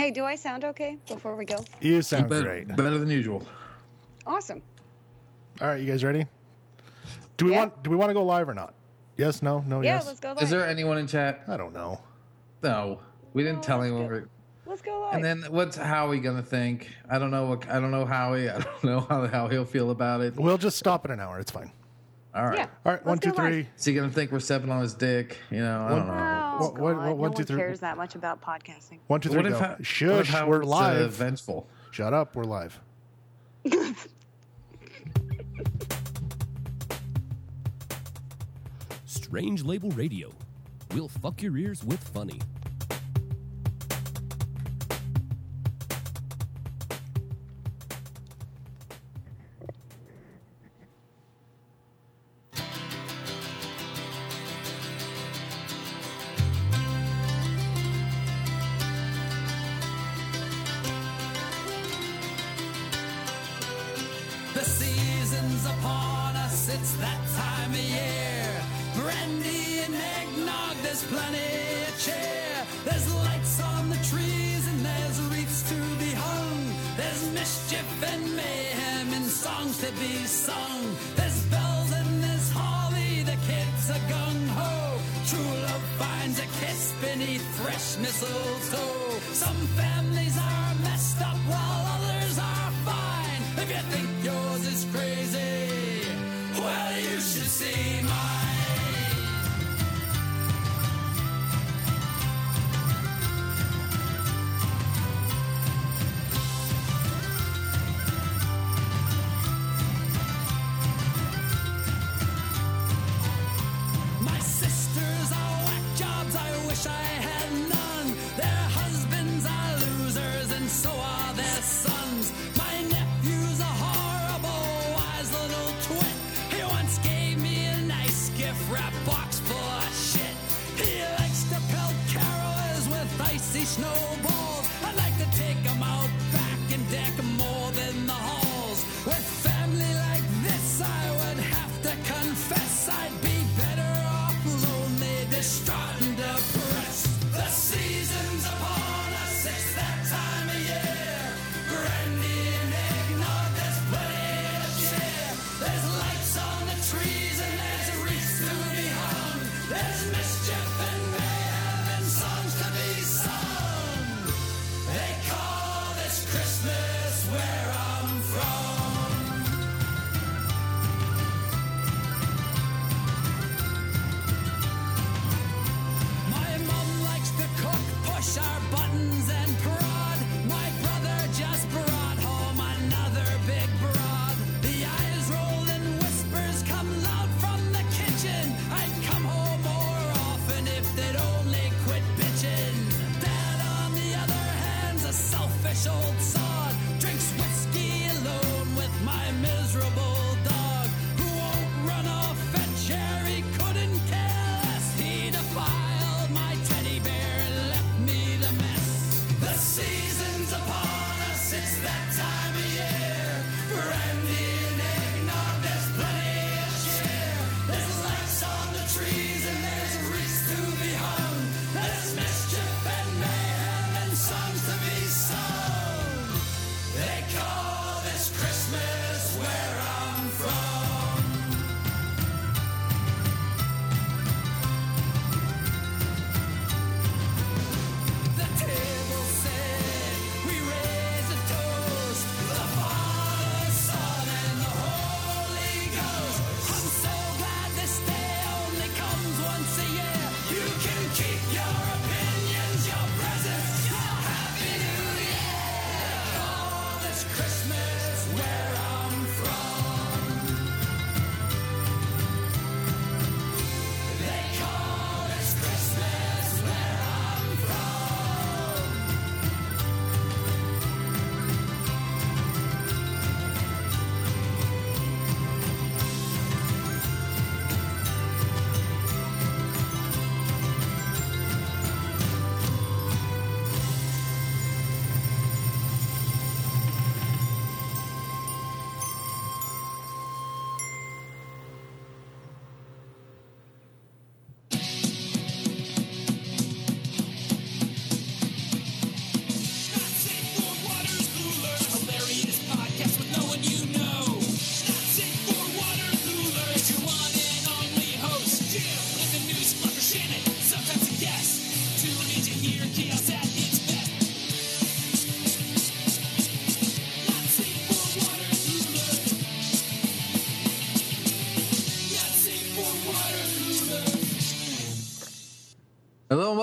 Hey, do I sound okay before we go? You sound better, great. better than usual. Awesome. All right, you guys ready? Do we Yeah. want do we want to go live or not? Yes, no, no, Yeah, yes. let's go live. Is there anyone in chat? I don't know. No, we didn't No, tell anyone. go. we're- Let's go live. And then what's Howie gonna think? I don't know. What I don't know Howie. I don't know how how he'll feel about it. We'll just stop in an hour. It's fine. All right. yeah. All right, one, let's two, live. Is he gonna think we're stepping on his dick? You know, I don't know. Oh, What- what- God, what- one, no two, one three- cares that much about podcasting. One, two, three, What if, go. Ha- what if Shush, we're Howard's, uh, live. vengeful. Shut up, we're live. Strange Label Radio. We'll fuck your ears with funny.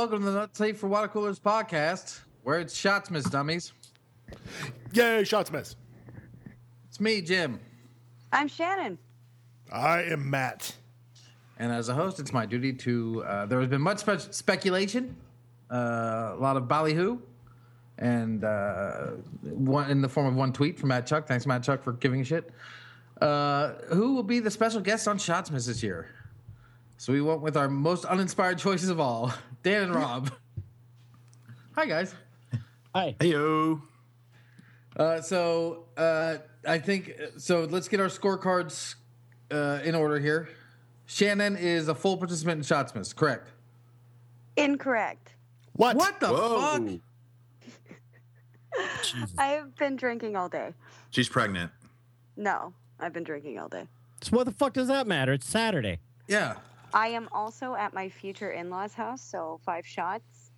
Welcome to the Not Safe for Water Coolers podcast, where it's shots, Miss Dummies. Yay, Shotsmas. It's me, Jim. I'm Shannon. I am Matt. And as a host, it's my duty to. Uh, there has been much spe- speculation, uh, a lot of ballyhoo, and uh, one in the form of one tweet from Matt Chuck. Thanks, Matt Chuck, for giving a shit. Uh, who will be the special guest on Shotsmas this year? So we went with our most uninspired choices of all, Dan and Rob. Hi, guys. Hi. Heyo. Uh, so uh, I think so. Let's get our scorecards uh, in order here. Shannon is a full participant in Shotsmas, correct? Incorrect. What? What the Whoa. fuck? I've been drinking all day. She's pregnant. No, I've been drinking all day. So what the fuck does that matter? It's Saturday. Yeah. I am also at my future in-laws' house, so five shots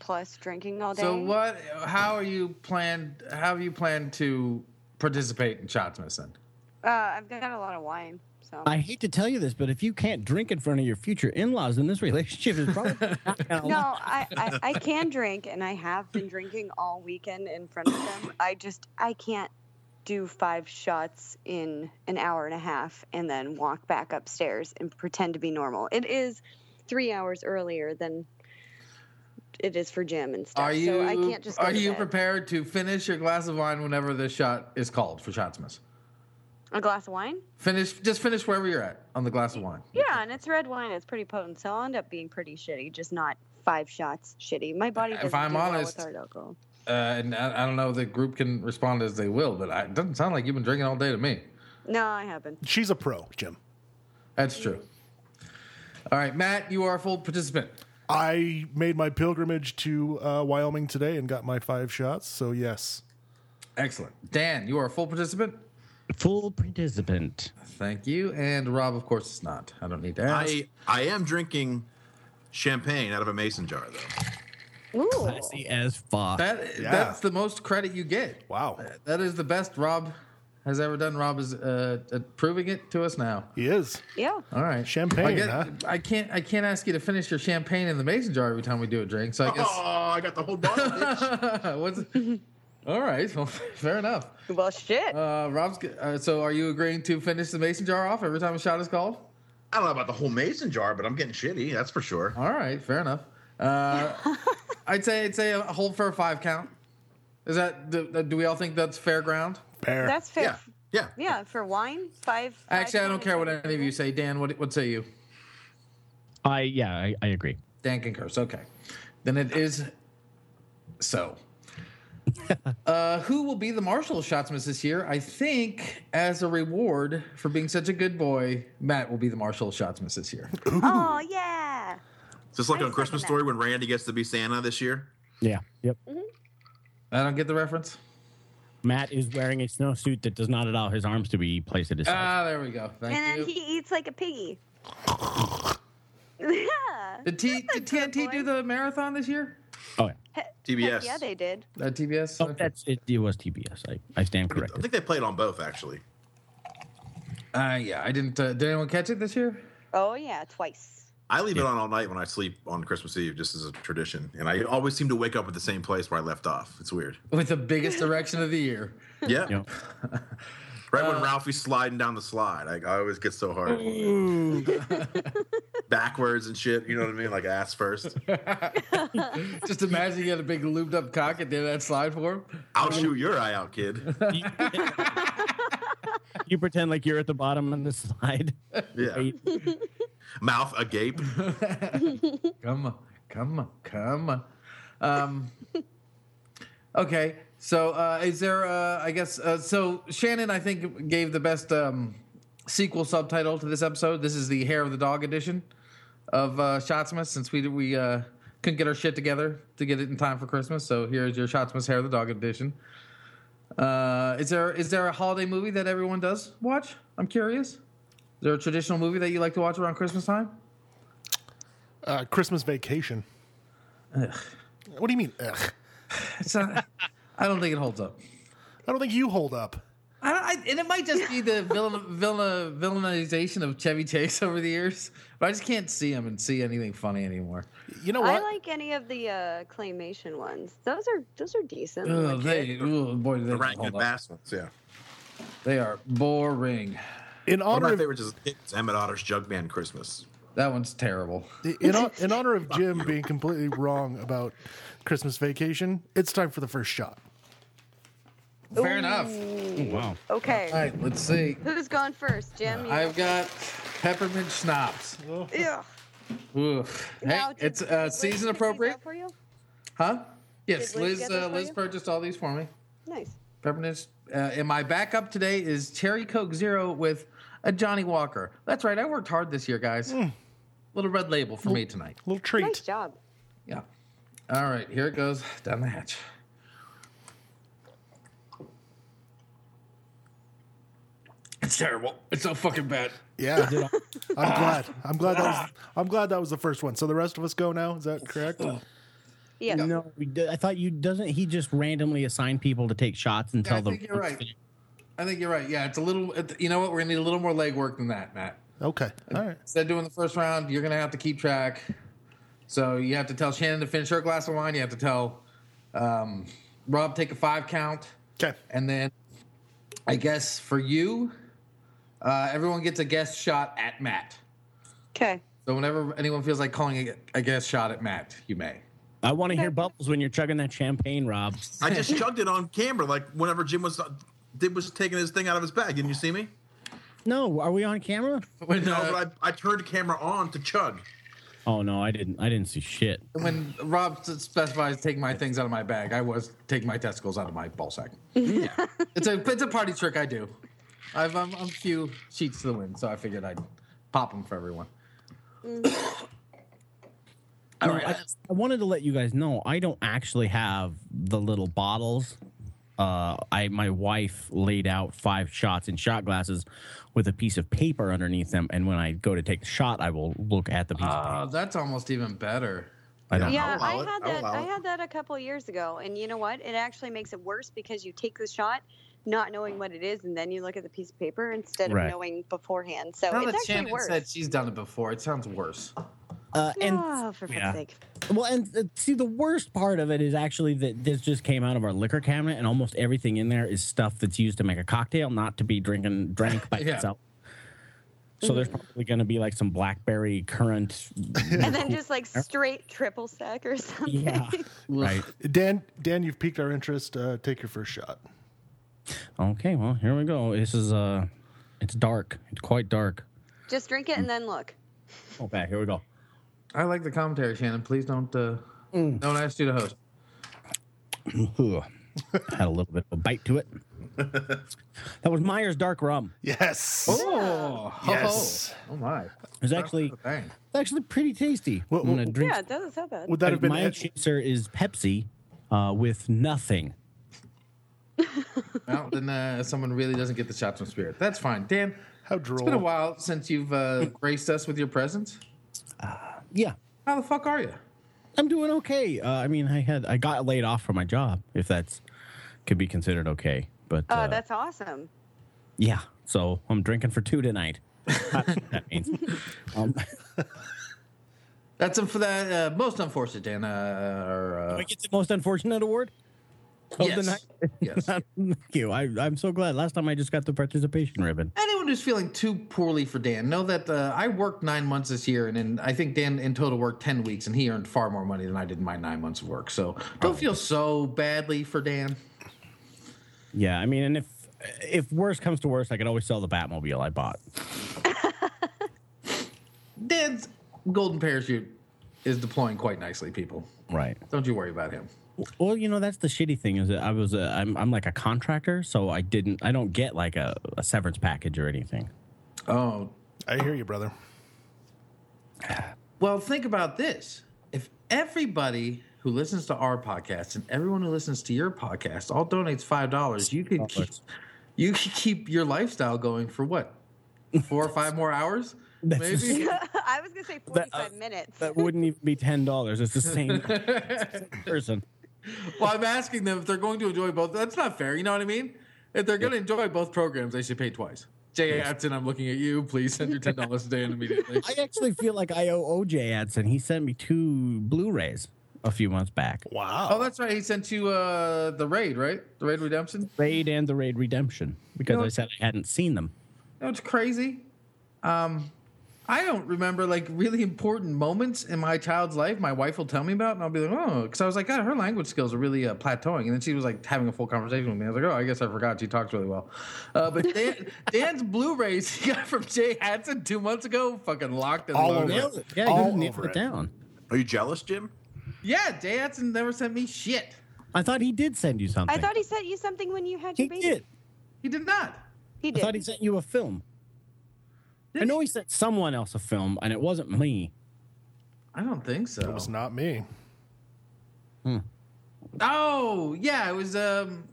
plus drinking all day. So what? How are you planned? How have you planned to participate in Shotsmas then? Uh, I've got a lot of wine. So I hate to tell you this, but if you can't drink in front of your future in-laws, then this relationship is probably not no. I, I I can drink, and I have been drinking all weekend in front of them. I just I can't do five shots in an hour and a half and then walk back upstairs and pretend to be normal. It is three hours earlier than it is for Jim and stuff. Are you? so I can't just. Go are you bed. prepared to finish your glass of wine whenever the shot is called for Shotsmas? A glass of wine? Finish. Just finish wherever you're at on the glass of wine. Yeah, and it's red wine. It's pretty potent, so I'll end up being pretty shitty. Just not five shots shitty. My body If doesn't I'm do well honest- with hard alcohol. Uh, and I, I don't know if the group can respond as they will, but I, it doesn't sound like you've been drinking all day to me. No, I haven't. She's a pro, Jim. That's true. All right, Matt, you are a full participant. I made my pilgrimage to uh, Wyoming today and got my five shots, so yes. Excellent. Dan, you are a full participant. Full participant. Thank you. And Rob, of course, is not. I don't need to ask. I I am drinking champagne out of a mason jar though. Ooh. Classy as fuck. that Yeah. that's the most credit you get. Wow. That is the best Rob has ever done. Rob is uh, uh, proving it to us now. He is. Yeah. All right, Champagne, I, get- huh? I can't. I can't ask you to finish your champagne in the mason jar every time we do a drink. So I guess. Oh, I got the whole bottle. What's, all right. Well, fair enough. Well, shit. Uh, Rob's. Uh, so, are you agreeing to finish the mason jar off every time a shot is called? I don't know about the whole mason jar, but I'm getting shitty. That's for sure. All right, fair enough. Uh, I'd say I'd say a hold for a five count. Is that do, do we all think that's fair ground? Fair. That's fair. Yeah, yeah. Yeah, for wine, five. five Actually, I don't care what any of you say. Dan, what what say you? I yeah, I, I agree. Dan concurs. Okay, then it is so. uh, who will be the Marshall Shotsmith this year? I think as a reward for being such a good boy, Matt will be the Marshall Shotsmith this year. Oh yeah. Just like I on Christmas that. Story when Randy gets to be Santa this year. Yeah. Yep. I don't get the reference. Matt is wearing a snowsuit that does not allow his arms to be placed at his side. Ah, there we go. Thank and you. then he eats like a piggy. yeah. Did, T- did good TNT boy. do the marathon this year? oh yeah. Heck TBS. Yeah, they did. Uh, TBS. Oh, that's it. It was TBS. I, I stand corrected. I think they played on both actually. Uh, yeah, I didn't. Uh, did anyone catch it this year? Oh yeah, twice. I leave it on all night when I sleep on Christmas Eve, just as a tradition, and I always seem to wake up at the same place where I left off. It's weird. With the biggest erection of the year. Yeah, Yep. right Uh, when Ralphie's sliding down the slide, I, I always get so hard, backwards and shit. You know what I mean? Like ass first. Just imagine you had a big lubed up cock at the end of that slide for him. I'll shoot your eye out, kid. you pretend like you're at the bottom of the slide. Yeah, Wait. mouth agape. Come on, come on, come on. Um, okay, so uh, is there? Uh, I guess uh, so. Shannon, I think, gave the best um, sequel subtitle to this episode. This is the Hair of the Dog edition of uh, Shotsmas, since we we uh, couldn't get our shit together to get it in time for Christmas. So here's your Shotsmas Hair of the Dog edition. Uh, is there is there a holiday movie that everyone does watch? I'm curious. Is there a traditional movie that you like to watch around Christmas time? Uh, Christmas vacation. What do you mean? Ugh. It's not, I don't think it holds up. I don't think you hold up. I, I, and it might just be the villain, villain, villainization of Chevy Chase over the years, but I just can't see him and see anything funny anymore. You know I like any of the uh, claymation ones. Those are those are decent. Oh, they, oh boy, do they The don't rank hold and up. bass ones, yeah. They are boring. in One of honor my of favorites is Emmet Otter's Jug-Band Christmas. That one's terrible. in, hon- in honor of Jim being completely wrong about Christmas Vacation, it's time for the first shot. Fair enough. Oh, wow. Okay. All right, let's see. Who's going first, Jim? You- I've got peppermint schnapps. Ugh. Oof. Hey, Now, did- it's did uh, Liz season pick these appropriate, out For you? huh? Yes, Did Liz Liz. get those Uh, for Liz you? purchased all these for me. Nice. Peppermint. Uh, and my backup today is cherry coke zero with a Johnnie Walker. That's right. I worked hard this year, guys. Little red label for me tonight. little treat. Nice job. Yeah. All right, here it goes down the hatch. It's terrible. It's so fucking bad. Yeah, I'm glad. I'm glad that was. Ah. I'm glad that was the first one. So the rest of us go now. Is that correct? Yeah. No, I thought you doesn't. He just randomly assign people to take shots Yeah, tell I the. think you're right. I think you're right. Yeah, it's a little. it- You know what? We're gonna need a little more legwork than that, Matt. Okay. All right. Instead of doing the first round, you're gonna have to keep track. So you have to tell Shannon to finish her glass of wine. You have to tell um, Rob take a five count, Okay. and then I guess for you, uh, everyone gets a guest shot at Matt. Okay. So whenever anyone feels like calling a, a guest shot at Matt, you may. I want to hear bubbles when you're chugging that champagne, Rob. I just chugged it on camera, like whenever Jim was did was taking his thing out of his bag. Didn't you see me? No, are we on camera? When, No, uh, but I, I turned the camera on to chug. Oh no, I didn't. I didn't see shit. when Rob specifies take my things out of my bag, I was taking my testicles out of my ball sack. yeah, it's a it's a party trick I do. I've um, I'm a few sheets to the wind, so I figured I'd pop them for everyone. All No, right, I, I wanted to let you guys know I don't actually have the little bottles. Uh, I my wife laid out five shots in shot glasses with a piece of paper underneath them, and when I go to take the shot, I will look at the piece of uh, paper. that's almost even better. I don't. Yeah, I'll I had that. allow I had that a couple of years ago, and you know what? It actually makes it worse because you take the shot, not knowing what it is, and then you look at the piece of paper instead of Right. knowing beforehand. So Now it's that actually Shannon worse. said she's done it before, it sounds worse. Uh, and oh, for fuck's yeah. sake! Well, and uh, see, the worst part of it is actually that this just came out of our liquor cabinet, and almost everything in there is stuff that's used to make a cocktail, not to be drinking drank by Yeah. itself. So there's probably going to be like some blackberry currant. And then just like straight triple sec or something. yeah, right. Dan, Dan, you've piqued our interest. Uh, take your first shot. Okay, well here we go. This is uh, it's dark. It's quite dark. Just drink it and then look. Okay, here we go. I like the commentary, Shannon. Please don't uh, don't ask you to host. Had a little bit of a bite to it. that was Myers Dark Rum. Yes. Oh, Yes. Oh, my. It was actually it's actually pretty tasty. Well, I'm gonna well, drink. Yeah, it doesn't sound bad. Would that have been? my Ed- chaser is Pepsi uh, with nothing. Well, then uh, someone really doesn't get the shots from spirit. That's fine. Dan, how droll. it's been a while since you've uh, graced us with your presence. Yeah, How the fuck are you? I'm doing okay. Uh, I mean, I had I got laid off from my job, if that's could be considered okay. But Oh, uh, that's awesome. yeah, so I'm drinking for two tonight. That's that means. Um, That's for that uh, most unfortunate, Dan. Uh, or, uh, I get the most unfortunate award of yes. the night. yes. Thank you. I, I'm so glad. Last time I just got the participation ribbon. Anyone who's feeling too poorly for Dan, know that uh, I worked nine months this year, and then I think Dan in total worked ten weeks, and he earned far more money than I did in my nine months of work. So don't feel so badly for Dan. Yeah, I mean, and if if worse comes to worse, I could always sell the Batmobile I bought. Dan's golden parachute is deploying quite nicely. People, Right. don't you worry about him. Well, you know that's the shitty thing is that I was a, I'm I'm like a contractor, so I didn't I don't get like a, a severance package or anything. Oh, I hear you, brother. Well, think about this. If everybody who listens to our podcast and everyone who listens to your podcast all donates five dollars, you could keep, you could keep your lifestyle going for what? Four or five more hours? That's Maybe. I was gonna say uh, forty-five minutes. That wouldn't even be ten dollars. It's the same person. Well, I'm asking them if they're going to enjoy both. That's not fair. You know what I mean? if they're gonna enjoy both programs, they should pay twice. Jay Atson, I'm looking at you. Please send your ten dollars a day in immediately. I actually feel like I owe OJ Adson. He sent me two Blu-rays a few months back. Wow. Oh, that's right. He sent you uh, the raid, right? The raid redemption. Raid and the Raid Redemption because No. I said I hadn't seen them. You know, it's crazy. Um, I don't remember like really important moments in my child's life. My wife will tell me about, and I'll be like, oh, because I was like, God, her language skills are really uh, plateauing. And then she was like having a full conversation with me. I was like, oh, I guess I forgot. She talks really well. Uh, but Dan, Dan's Blu-rays he got from Jay Hansen two months ago, fucking locked and All loaded. over it. Yeah, All you nailed over it it. down. Are you jealous, Jim? Yeah, Jay Hansen never sent me shit. I thought he did send you something. I thought he sent you something when you had he your baby. did. He did not. He did. I thought he sent you a film. I know he sent someone else a film, and it wasn't me. I don't think so. It was not me. Oh yeah, it was. Um,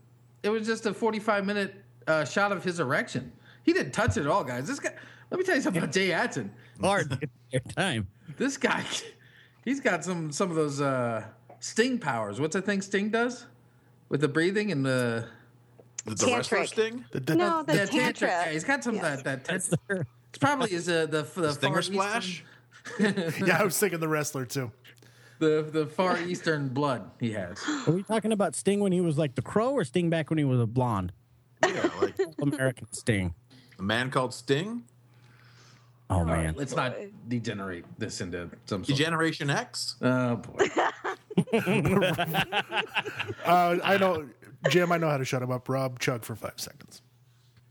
it was just a forty-five minute uh, shot of his erection. He didn't touch it at all, guys. This guy. Let me tell you something about Jay Atson. Hard to get your time. This guy, he's got some some of those uh, Sting powers. What's that thing Sting does with the breathing and the The, the wrestler Tantric. sting? The- the- no, the yeah, tantra. Yeah, he's got some of Yes. that that. That's That's the, it's probably is uh, the the Stinger far splash? Eastern, yeah, I was thinking the wrestler too. the the far eastern blood he has. are we talking about Sting when he was like the Crow, or Sting back when he was a blonde? Yeah, like American Sting. a man called Sting? Oh man, Let's not degenerate this into some sort. Generation X? oh boy. Uh, I know, Jim. I know how to shut him up. Rob, chug for five seconds.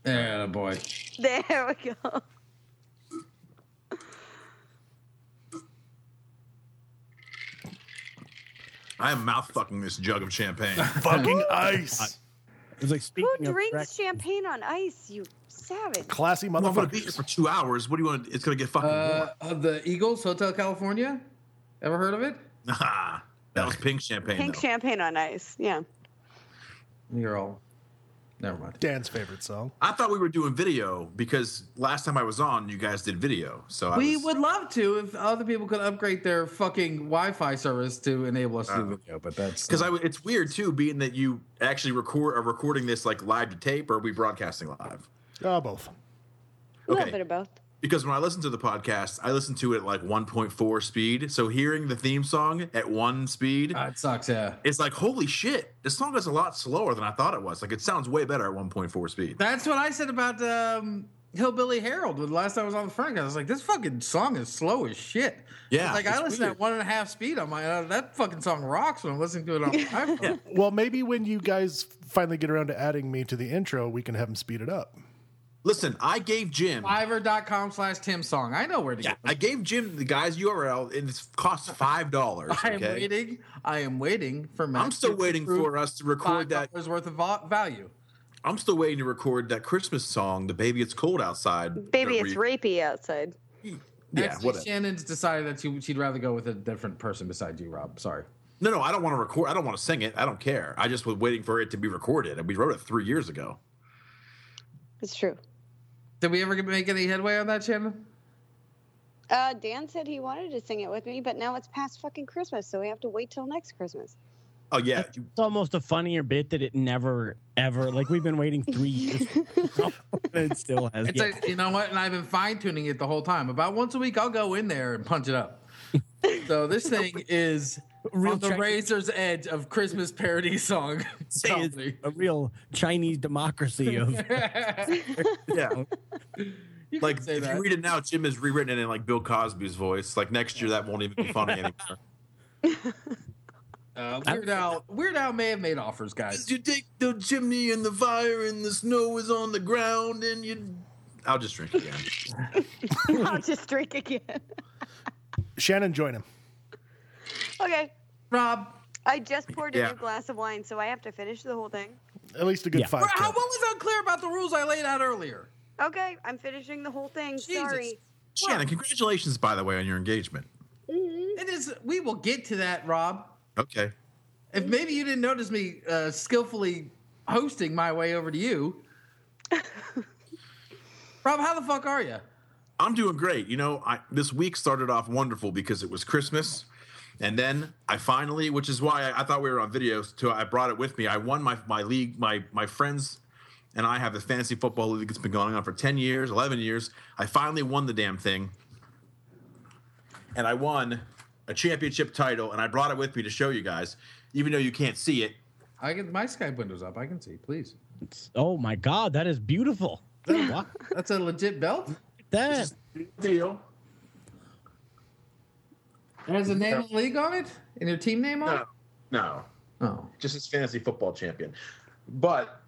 Yeah, boy. There we go. I am mouth fucking this jug of champagne. Fucking ice. it was like speaking Who drinks direct- champagne on ice? You savage. Classy I'm gonna be here for two hours. What do you want? It's gonna get fucking Uh, uh, the Eagles Hotel California. Ever heard of it? warm. Nah, that was pink champagne. Pink though. champagne on ice. Yeah. You're all. Never mind. Dan's favorite song. I thought we were doing video because last time I was on, you guys did video. So I We was, would love to if other people could upgrade their fucking Wi-Fi service to enable us to do uh, video, but that's because I w- it's weird too, being that you actually record are recording this like live to tape, or are we broadcasting live? Oh, both. A little bit of both. Because when I listen to the podcast, I listen to it at like 1.4 speed. So hearing the theme song at one speed, Ah, it sucks. Yeah, it's like holy shit! This song is a lot slower than I thought it was. Like it sounds way better at 1.4 speed. that's what I said about um, Hillbilly Harold. When last time I was on the front, I was like, this fucking song is slow as shit. Yeah, like I it's listen weird. at one and a half speed on my uh, that fucking song rocks when I'm listening to it on my iPhone. Well, maybe when you guys finally get around to adding me to the intro, we can have him speed it up. Listen, I gave Jim. Fiverr.com slash Tim Song. I know where to Yeah, get. I gave Jim the guy's URL, and it costs five dollars. I am waiting. I am waiting for. Matt I'm still waiting for us to record that. $5 worth of vo- value. I'm still waiting to record that Christmas song, "The Baby It's Cold Outside." Baby, it's we- rapey outside. Yeah, Actually, whatever. Shannon's decided that she, she'd rather go with a different person besides you, Rob. Sorry. No, no, I don't want to record. I don't want to sing it. I don't care. I just was waiting for it to be recorded, and we wrote it three years ago. It's true. Did we ever make any headway on that, Shannon? Uh, Dan said he wanted to sing it with me, but now it's past fucking Christmas, so we have to wait till next Christmas. Oh yeah, It's almost a funnier bit that it never ever like we've been waiting three years. it still has. It's yet. like, you know what? And I've been fine tuning it the whole time. About once a week, I'll go in there and punch it up. so this thing is Real on the Chinese- razor's edge of Christmas parody song. Say a real Chinese democracy of yeah. You Like if that. you read it now, Jim has rewritten it in like Bill Cosby's voice. Like next year, that won't even be funny anymore. Uh, Weird Al, Weird Al may have made offers, guys. you take the chimney and the fire, and the snow is on the ground, and you. I'll just drink again. I'll just drink again. Shannon, join him. Okay. Rob, I just poured Yeah. a new glass of wine, so I have to finish the whole thing. At least a good Yeah. five. how, what was unclear about the rules I laid out earlier? Okay, I'm finishing the whole thing. Jesus. Sorry. Shannon, congratulations, by the way, on your engagement. It is. We will get to that, Rob. Okay. If maybe you didn't notice me uh, skillfully hosting my way over to you, Rob, how the fuck are you? I'm doing great. You know, I, this week started off wonderful because it was Christmas. And then I finally, which is why I, I thought we were on video, so I brought it with me. I won my, my league, my my friends and I have the fantasy football league that's been going on for 10 years, 11 years. I finally won the damn thing. And I won a championship title, and I brought it with me to show you guys, even though you can't see it. I get my Skype windows up. I can see. Please. Oh my God, that is beautiful. That's a legit belt. that Deal. It has the name of the league on it and your team name on it. No, no. Oh, just as fantasy football champion. But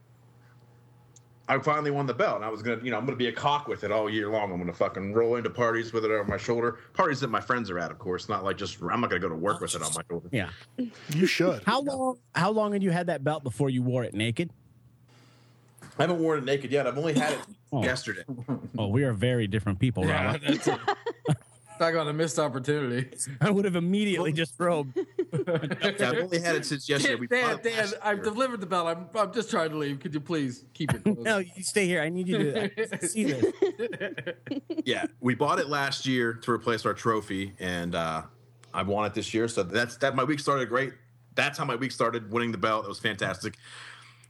I finally won the belt, and I was gonna, you know, I'm gonna be a cock with it all year long. I'm gonna fucking roll into parties with it over my shoulder. Parties that my friends are at, of course, not like just I'm not gonna go to work with it on my shoulder. yeah. You should. How long? How long had you had that belt before you wore it naked? I haven't worn it naked yet. I've only had it Oh. yesterday. Oh, we are very different people. yeah. Rob. That's it. Talk about a missed opportunity. I would have immediately just robed. Yeah, I've only had it since yesterday. We Dan, Dan, I've delivered the belt. I'm, I'm just trying to leave. Could you please keep it? closed? No, you stay here. I need you to I need to see this. yeah, we bought it last year to replace our trophy, and uh, I won it this year. So that's that. My week started great. That's how my week started. Winning the belt, it was fantastic.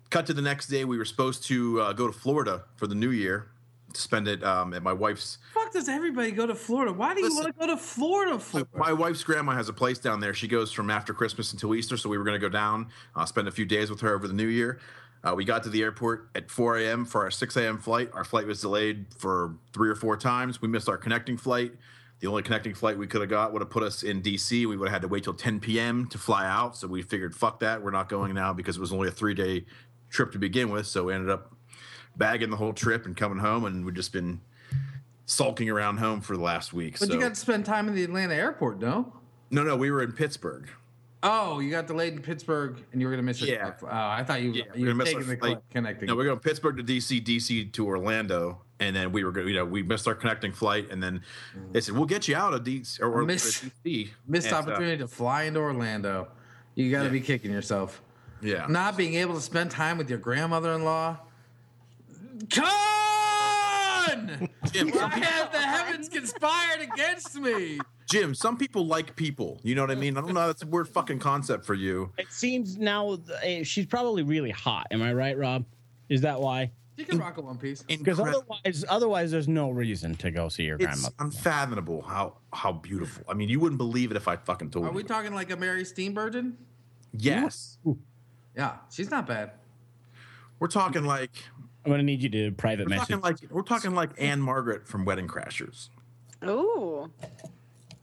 Cut to the next day. We were supposed to uh, go to Florida for the new year to spend it um, at my wife's. fuck does everybody go to Florida? Why do you Listen. want to go to Florida for? My wife's grandma has a place down there. She goes from after Christmas until Easter, so we were going to go down, uh, spend a few days with her over the new year. Uh, we got to the airport at 4 a.m. for our 6 a.m. flight. Our flight was delayed for three or four times. We missed our connecting flight. The only connecting flight we could have got would have put us in DC. We would have had to wait till 10 p.m. to fly out. So we figured, fuck that. We're not going now because it was only a three day trip to begin with. So we ended up bagging the whole trip and coming home, and we've just been sulking around home for the last week. But so you got to spend time in the Atlanta airport, no? no, no, we were in Pittsburgh. Oh, you got delayed in Pittsburgh, and you were going to miss your Yeah. Oh, I thought you Yeah, you we're taking the flight. connecting. No, we're going Pittsburgh to DC, DC to Orlando, and then we were going. To, you know, we missed our connecting flight, and then they said we'll get you out of DC or, or Missed- DC. Missed And, uh, opportunity to fly into Orlando. You got to Yeah. be kicking yourself. yeah, Not being able to spend time with your grandmother-in-law. Con! Jim, Why some people, have the heavens conspired against me? Jim, some people like people. You know what I mean? I don't know. That's a weird fucking concept for you. It seems now uh, she's probably really hot. Am I right, Rob? Is that why? You can rock a one piece. Because Incredible. otherwise, otherwise, there's no reason to go see your It's grandmother. unfathomable how how beautiful. I mean, you wouldn't believe it if I fucking told you. Are you. we talking like a Mary Steenburgen? yes, Yeah, she's not bad. we're talking like I'm gonna need you to private we're message. talking like we're talking like Ann-Margret from Wedding Crashers. Ooh.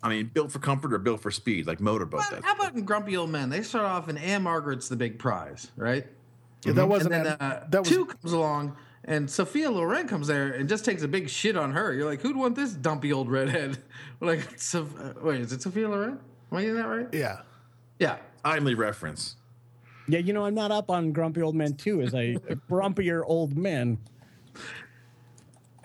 I mean, built for comfort or built for speed, like motorboat. Well, That's how about in Grumpy Old Men? They start off and Ann-Margret's the big prize, right? Yeah, that wasn't. and then uh, that was two comes along, and Sophia Loren comes there and just takes a big shit on her. You're like, who'd want this dumpy old redhead? like, so, uh, wait, is it Sophia Loren? Am I getting that right? yeah. Yeah. timely reference. Yeah, you know, I'm not up on grumpy old men too. As a grumpier old men.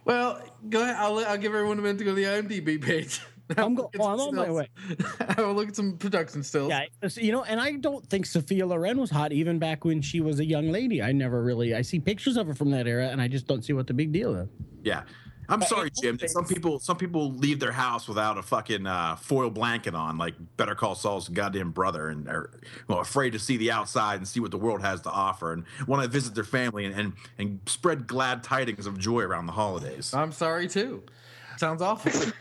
Well, go ahead. I'll, I'll give everyone a minute to go to the IMDb page. I'm go- oh, I'm on my way. I'll look at some production stills. Yeah, it's- you know, and I don't think Sophia Loren was hot even back when she was a young lady. I never really. I see pictures of her from that era, and I just don't see what the big deal is. Yeah. I'm sorry, Jim. that Some people, some people leave their house without a fucking uh, foil blanket on, like Better Call Saul's goddamn brother, and are well, afraid to see the outside and see what the world has to offer, and want to visit their family and, and and spread glad tidings of joy around the holidays. I'm sorry too. Sounds awful.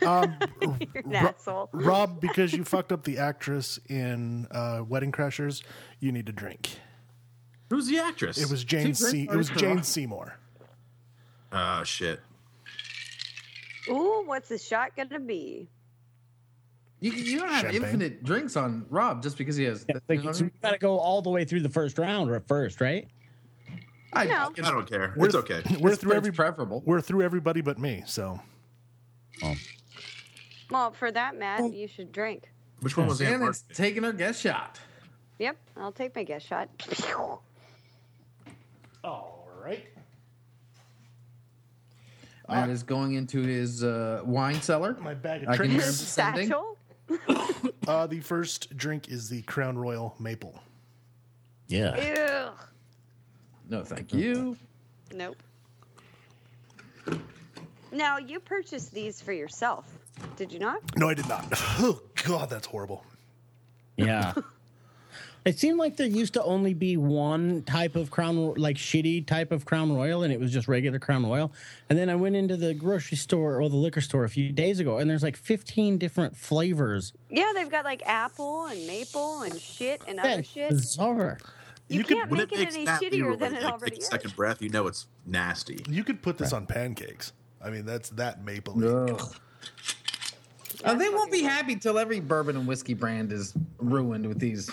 You're an asshole. Rob, because you fucked up the actress in uh, Wedding Crashers, you need to drink. Who's the actress? It was Jane. Two Se- it was Jane Seymour. Oh shit. Ooh, what's the shot gonna be? You, you don't have Champagne. infinite drinks on Rob just because he has. Yeah, you know so we got to go all the way through the first round or first, right? I No. I don't care. We're- it's okay. We're It's through every. preferable. We're through everybody but me. So oh. Well, for that, Matt, oh. you should drink. Which one was Anne Shannon's Margaret? taking her guest shot. Yep, I'll take my guest shot. all right. Matt is going into his uh, wine cellar. My bag of I can hear him tricks. descending. Satchel. Uh, the first drink is the Crown Royal Maple. Yeah. Ew. No, thank you. Nope. Now you purchased these for yourself, did you not? No, I did not. Oh God, that's horrible. Yeah. It seemed like there used to only be one type of Crown, like shitty type of Crown Royal, and it was just regular Crown Royal. And then I went into the grocery store or the liquor store a few days ago, and there's like 15 different flavors. Yeah, they've got like apple and maple and shit and other That's shit. bizarre. You, You can't When make it it, any that shittier zero, than like, it already is. second breath, you know it's nasty. You could put this on pancakes. I mean, that's that maple. Ugh. Uh, they won't be happy till every bourbon and whiskey brand is ruined with these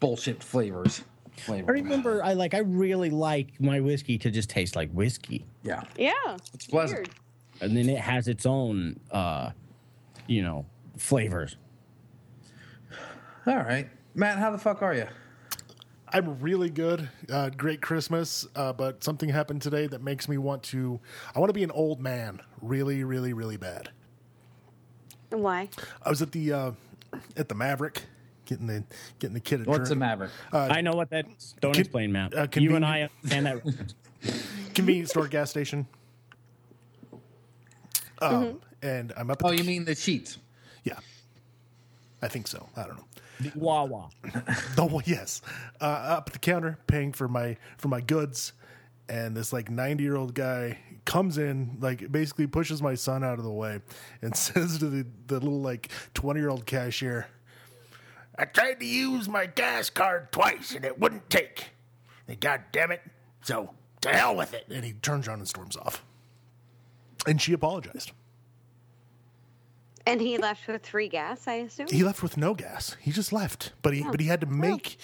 bullshit flavors. I remember I like I really like my whiskey to just taste like whiskey. Yeah. Yeah, It's pleasant. weird. And then it has its own uh you know, flavors. All right. Matt, how the fuck are you? I'm really good. Uh, great Christmas, uh, but something happened today that makes me want to. I want to be an old man, really, really, really bad. Why? I was at the uh, at the Maverik, getting the getting the kid a What's a drink. Maverik? I know what that is. Don't con- explain, Matt. uh, you and I convenient- understand that convenience store gas station. Um, and I'm up. At Oh, the, you mean the Sheetz? yeah? I think so. I don't know. The Wawa. Oh yes, uh, up at the counter paying for my for my goods, and this like ninety year old guy comes in, like basically pushes my son out of the way, and says to the the little like twenty year old cashier, "I tried to use my gas card twice and it wouldn't take. And God damn it! So to hell with it!" And he turns around and storms off. And she apologized. And he left with free gas, I assume. He left with no gas. He just left, but he oh. but he had to make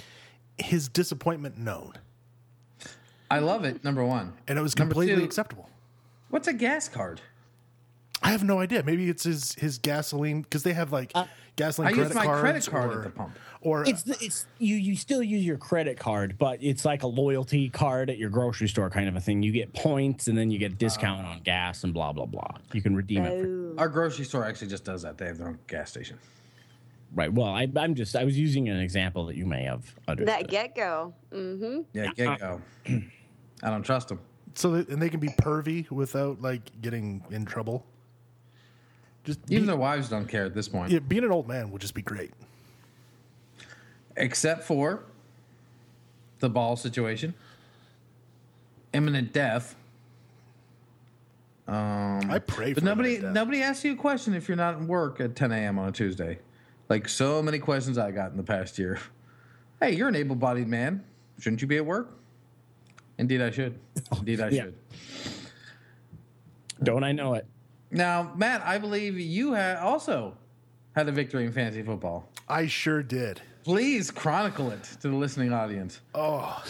his disappointment known. I love it. Number one. and it was completely two- acceptable. What's a gas card? I have no idea. Maybe it's his his gasoline because they have like gasoline Uh, I use credit my cards credit card or, at the pump. Or It's the, it's you you still use your credit card, but it's like a loyalty card at your grocery store kind of a thing. You get points and then you get a discount on gas and blah blah blah. You can redeem it. For, Oh. Our grocery store actually just does that. They have their own gas station. right. Well, I, I'm just I was using an example that you may have understood. That GetGo. Mm-hmm. Yeah, GetGo. I don't trust them. so that, and they can be pervy without like getting in trouble. Just Even be, their wives don't care at this point. yeah, being an old man would just be great. Except for the ball situation. Imminent death. Um, I pray for But nobody death. nobody asks you a question if you're not at work at 10 a.m. on a Tuesday. Like so many questions I got in the past year. Hey, you're an able-bodied man. Shouldn't you be at work? Indeed, I should. Oh, Indeed, I Yeah. should. Don't I know it? Now, Matt, I believe you had also had a victory in fantasy football. I sure did. Please chronicle it to the listening audience. Oh,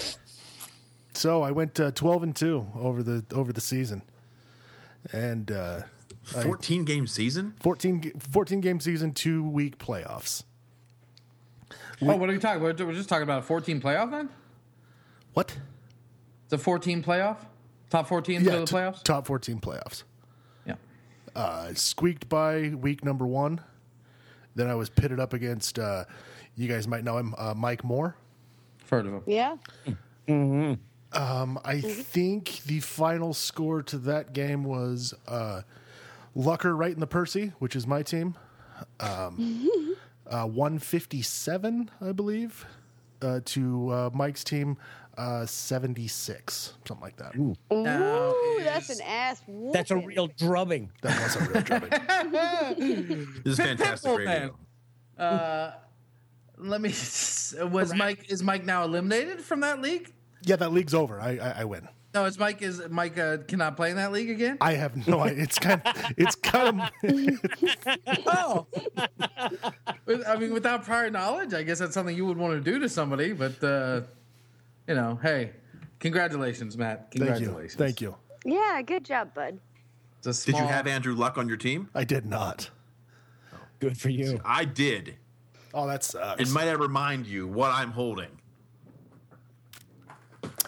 so I went uh, twelve and two over the over the season, and uh, Fourteen game season. 14, 14 game season, two week playoffs. oh, what are we talking? We're, we're just talking about a 14 playoff then. What? It's a 14 playoff. Top 14 Yeah, to the t- playoffs. top fourteen playoffs. Yeah. uh, squeaked by week number one. Then I was pitted up against, uh, you guys might know him, uh, Mike Moore. Heard of him. Yeah. Um, I think the final score to that game was uh, Lucker right in the Percy, which is my team. Um, uh, 157, I believe, uh, to uh, Mike's team, uh, 76, something like that. Ooh, Now that's is- an ass. That's a real drubbing. That was a real drubbing. This is fantastic Pitbull radio. man. Uh, let me. Was Mike? Is Mike now eliminated from that league? yeah, that league's over. I, I, I win. No, is Mike is Mike uh, cannot play in that league again? I have no idea. It's kind of, it's kind of, oh, I mean, without prior knowledge, I guess that's something you would want to do to somebody. But uh, you know, hey, congratulations, Matt. thank you. Thank you. Yeah, good job, bud. It's Did you have Andrew Luck on your team? I did not. Good for you. I did. Oh, that sucks. And might I remind you what I'm holding?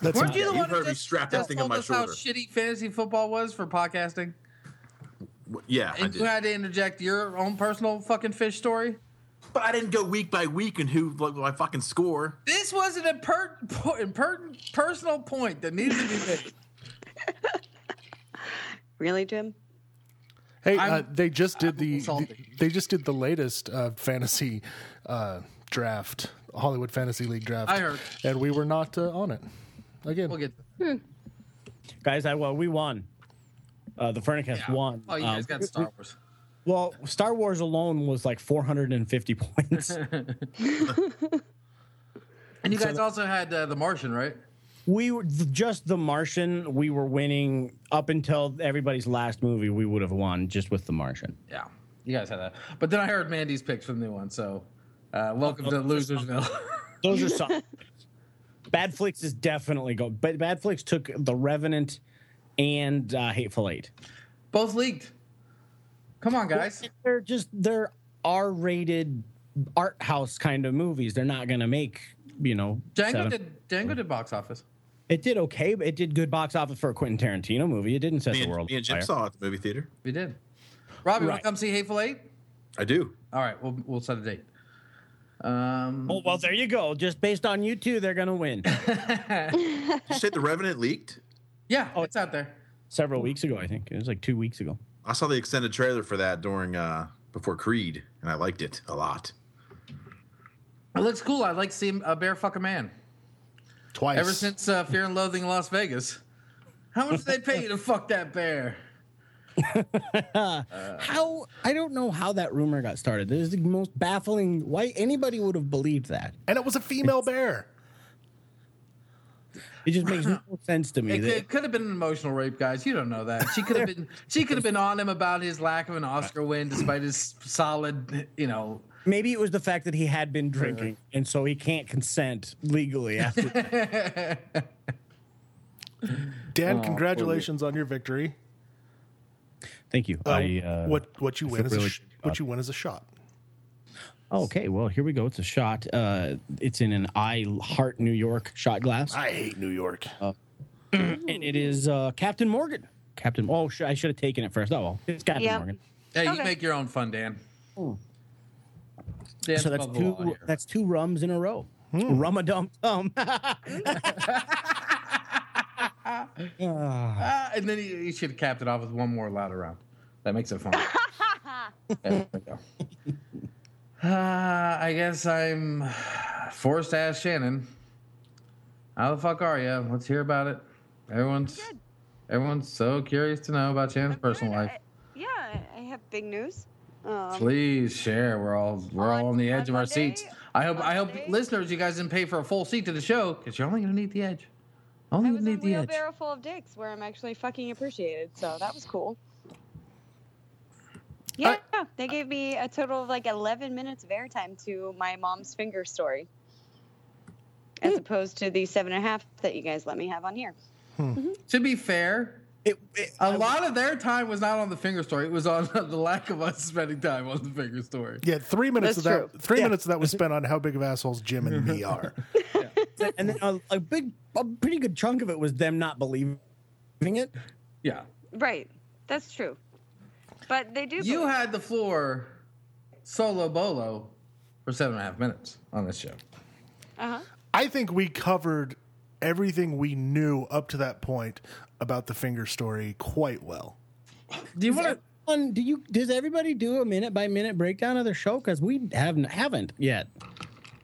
That's Weren't you the one who heard me just, strap that just thing on told my us how shitty fantasy football was for podcasting? Yeah, I And you had to interject your own personal fucking fish story? But I didn't go week by week and who like, my fucking score. This was an imper- po- imper- personal point that needed to be made. Really, Jim? Hey, uh, they just did the, the- they just did the latest uh, fantasy uh, draft Hollywood Fantasy League draft. I heard. and we were not uh, on it. Again, We'll get. Guys, I well, we won. Uh, the Furnicast won. Oh, you Um, guys got Star Wars. Well, Star Wars alone was like 450 points. And you guys also had uh, The Martian, right? we were just The Martian. We were winning up until everybody's last movie. We would have won just with The Martian. Yeah, you guys had that. But then I heard Mandy's picks for the new one. So, uh, welcome to Losersville. Those are some. Bad Flicks is definitely go. But Bad Flicks took The Revenant and uh, Hateful Eight. Both leaked. Come on, guys. They're just they're R-rated art house kind of movies. They're not going to make you know. Django seven- did. Django did box office. It did okay, but it did good box office for a Quentin Tarantino movie. It didn't set Me the and, world me and Jim fire. saw it at the movie theater. We did. Robbie, want to come see Hateful Eight? I do. All right, we'll we'll set a date. Um, Oh, well, there you go. Just based on you two, they're going to win. Did you say the Revenant leaked? yeah, oh, it's out there. Several weeks ago, I think it was like two weeks ago. I saw the extended trailer for that during uh before Creed, and I liked it a lot. It looks cool. I like seeing a bear fuck a man. twice. Ever since uh, Fear and Loathing in Las Vegas. How much did they pay you to fuck that bear? How I don't know how that rumor got started. This is the most baffling. Why anybody would have believed that? and it was a female bear. It just makes no sense to me. It, that- it could have been an emotional rape, guys. You don't know that. She could have been. She could have been on him about his lack of an Oscar win, despite his solid, you know. maybe it was the fact that he had been drinking, and so he can't consent legally after. Dan, congratulations on your victory. Thank you. Uh, I, uh, what what you win is really a sh- what you win is a shot. Okay, well here we go. It's a shot. Uh, it's in an I Heart New York shot glass, I hate New York. and it is uh, Captain Morgan. Captain. Oh, sh- I should have taken it first. Oh, well, it's Captain Yep. Morgan. Hey, you Okay. make your own fun, Dan. Dan's So that's above the law two. here. That's two rums in a row. Rum a dum dum. Ah, and then you, you should have capped it off with one more louder round. That makes it fun. there we go. Uh, I guess I'm forced to ask Shannon. How the fuck are you? Let's hear about it. Everyone's everyone's so curious to know about Shannon's personal Good. life. I- yeah, I- have big news. Um, Please share. We're all we're all On- on the edge on of our Monday- seats. I hope on I hope Monday- listeners, you guys didn't pay for a full seat to the show because you're only gonna need the edge. Only I gonna was on the edge. wheelbarrow full of dicks where I'm actually fucking appreciated, so that was cool. Yeah, uh, yeah, they gave me a total of like 11 minutes of airtime to my mom's finger story, as hmm. opposed to the seven and a half that you guys let me have on here. Hmm. Mm-hmm. To be fair, It, it- A lot of their time was not on the finger story. It was on the lack of us spending time on the finger story. Yeah, three minutes That's of that. true. Three Yeah. minutes of that was spent on how big of assholes Jim and me are. and then a, a big, a pretty good chunk of it was them not believing it. Yeah. Right, that's true. But they do. You believe- had the floor solo bolo for seven and a half minutes on this show. uh-huh. I think we covered everything we knew up to that point about the finger story quite well. Do you want to? Do you? Does everybody do a minute by minute breakdown of their show? Because we haven't haven't yet.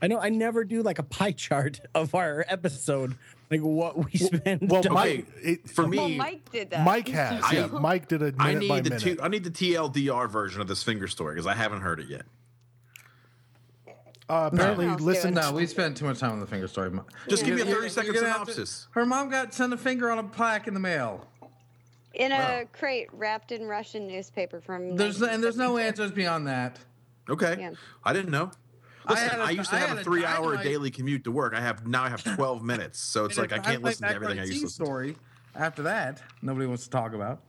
I know I never do like a pie chart of our episode, like what we spend. Well, Mike, it, For me, Well, Mike did that. Mike has. I- yeah, Mike did a minute I by need the minute. T- I need the TLDR version of this finger story because I haven't heard it yet. uh, apparently, No. Listen. No, we spent too much time on the finger story. Just give me a 30 second you're gonna synopsis. her mom got sent a finger on a plaque in the mail. in a crate wrapped in Russian newspaper from. There's no, and there's no answers beyond that. Okay. Yeah. I didn't know. I Listen, had I, a- used to I have had a a three hour dynamite- daily commute to work. I have now I have 12 minutes. So it's like I can't listen to everything I used to listen to. story. After that, nobody wants to talk about.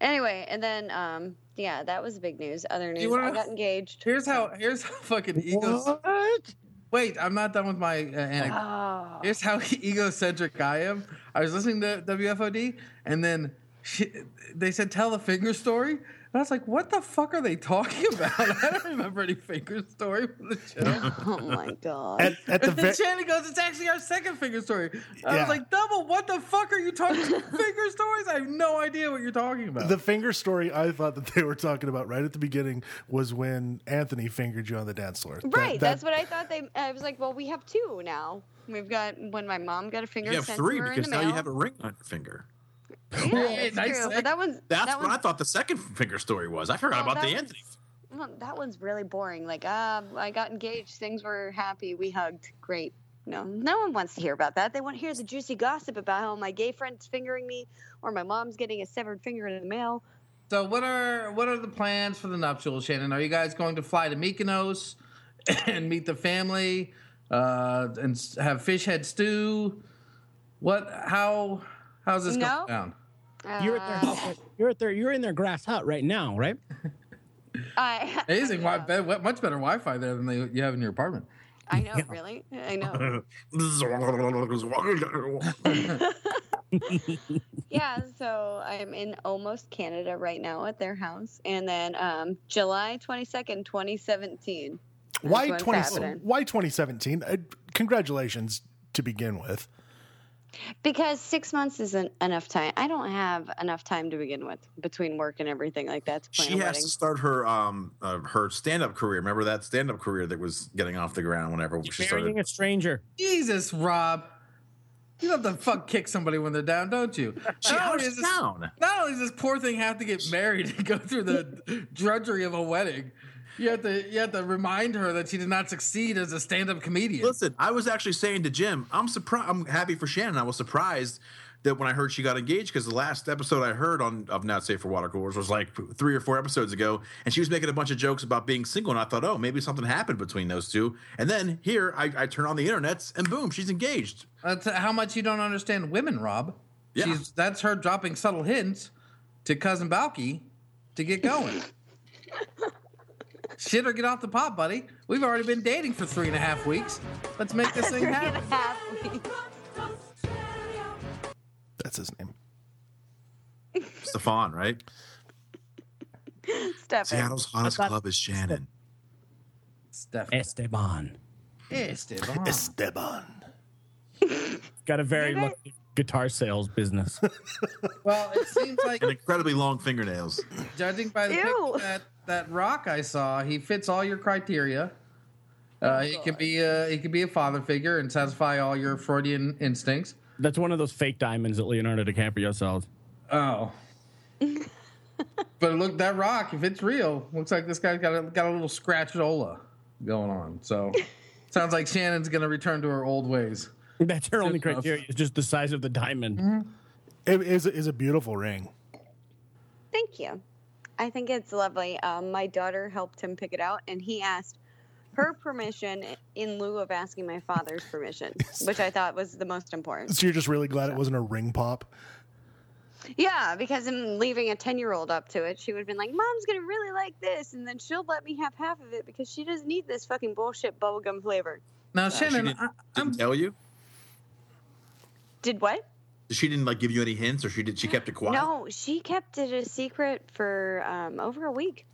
Anyway, and then um, yeah, that was big news. Other news: wanna- I got engaged. Here's how. Here's how fucking egos. what? Wait, I'm not done with my uh, anecdote. Oh, Here's how egocentric I am. I was listening to WFOD, and then she, they said tell the finger story. And I was like, what the fuck are they talking about? I don't remember any finger story from the show. Oh my god. At, at the And then very, Shannon goes, it's actually our second finger story. I Yeah. was like, double, what the fuck are you talking finger stories? I have no idea what you're talking about. the finger story I thought that they were talking about right at the beginning was when Anthony fingered you on the dance floor. Right. that- that's what I thought. They. I was like, well, we have two now. We've got when my mom got a finger You have three to her in because now you have a ring on your finger. Yeah, Hey, it's true. But that one's That's that what I thought the second finger story was. I forgot Well, about the that Anthony. well, that one's really boring. Like, uh, I got engaged. Things were happy. We hugged. Great. No, no one wants to hear about that. They want to hear the juicy gossip about how my gay friend's fingering me, or my mom's getting a severed finger in the mail. so what are what are the plans for the nuptials, Shannon? Are you guys going to fly to Mykonos and meet the family uh, and have fish head stew? What? How? How's this No. going down? You're at their Uh, house. right- You're at their. You're in their grass hut right now, right? I, Amazing, I wi- know. be- much better Wi-Fi there than they, you have in your apartment. I know, really. I know. Yeah, so I'm in almost Canada right now at their house, and then um, July twenty second, twenty seventeen. why what's 20, why 2017? Uh, congratulations to begin with. Because six months isn't enough time. I don't have enough time to begin with between work and everything like that to plan she a has wedding. to start her um uh, her stand up career. Remember that stand up career that was getting off the ground whenever she Marrying started. a stranger. Jesus, Rob. You love to fuck kick somebody when they're down, don't you? She Not only house is this- down. Not only does this poor thing have to get married and go through the drudgery of a wedding, you have to you have to remind her that she did not succeed as a stand-up comedian. Listen, I was actually saying to Jim, I'm surprised. I'm happy for Shannon. I was surprised that when I heard she got engaged because the last episode I heard on of Not Safe for Water Coolers was like three or four episodes ago, and she was making a bunch of jokes about being single, and I thought, oh, maybe something happened between those two. And then here, I, I turn on the internets, and boom, she's engaged. That's how much you don't understand women, Rob. Yeah. She's that's her dropping subtle hints to cousin Balki to get going. Shit or get off the pot, buddy. We've already been dating for three and a half weeks. Let's make this thing Three and a happen. half weeks. That's his name. Stefan, right? Stefan. Seattle's hottest thought- club is Shannon. Stefan. Esteban. Esteban. Esteban. Got a very Maybe- lucky guitar sales business. Well, it seems like And incredibly long fingernails. judging by the Ew. picture that that rock I saw, he fits all your criteria. Uh, he could be a he could be a father figure and satisfy all your Freudian instincts. That's one of those fake diamonds that Leonardo DiCaprio sells. Oh. but look, that rock, if it's real, looks like this guy's got a, got a little scratchola going on. So, sounds like Shannon's going to return to her old ways. That's her only enough. criteria. Is just the size of the diamond. It is, is a beautiful ring. Thank you. I think it's lovely. Um, my daughter helped him pick it out, and he asked her permission in lieu of asking my father's permission, which I thought was the most important. So you're just really glad it wasn't a ring pop. Yeah, because in leaving a 10 year old up to it, she would have been like, Mom's going to really like this, and then she'll let me have half of it because she doesn't need this fucking bullshit bubblegum flavor. Now, She Shannon, didn't, I, I'm, didn't tell you. Did what? She didn't like give you any hints, or she did. She kept it quiet. No, she kept it a secret for um, over a week.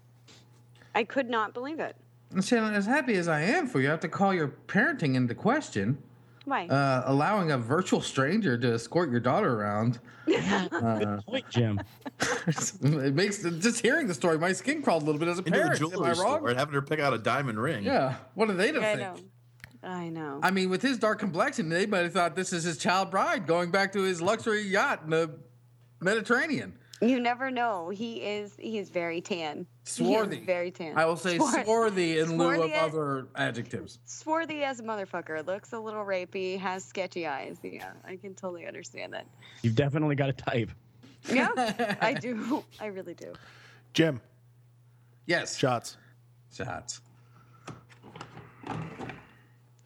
I could not believe it. Shannon, as happy as I am for you, I have to call your parenting into question. Why? Uh, allowing a virtual stranger to escort your daughter around. Uh, Wait, Jim. it makes just hearing the story, my skin crawled a little bit as a Into parent. the Am I jewelry wrong? store and having her pick out a diamond ring. Yeah. What are they to I think? Know. I know. I mean, with his dark complexion, they might have thought this is his child bride going back to his luxury yacht in the Mediterranean. You never know. He is he is very tan. He Swarthy. is very tan. I will say Swar- swarthy in lieu of as- other adjectives. Swarthy as a motherfucker. Looks a little rapey. Has sketchy eyes. Yeah, I can totally understand that. You've definitely got a type. Yeah, I do. I really do. Jim, Yes. shots. Shots.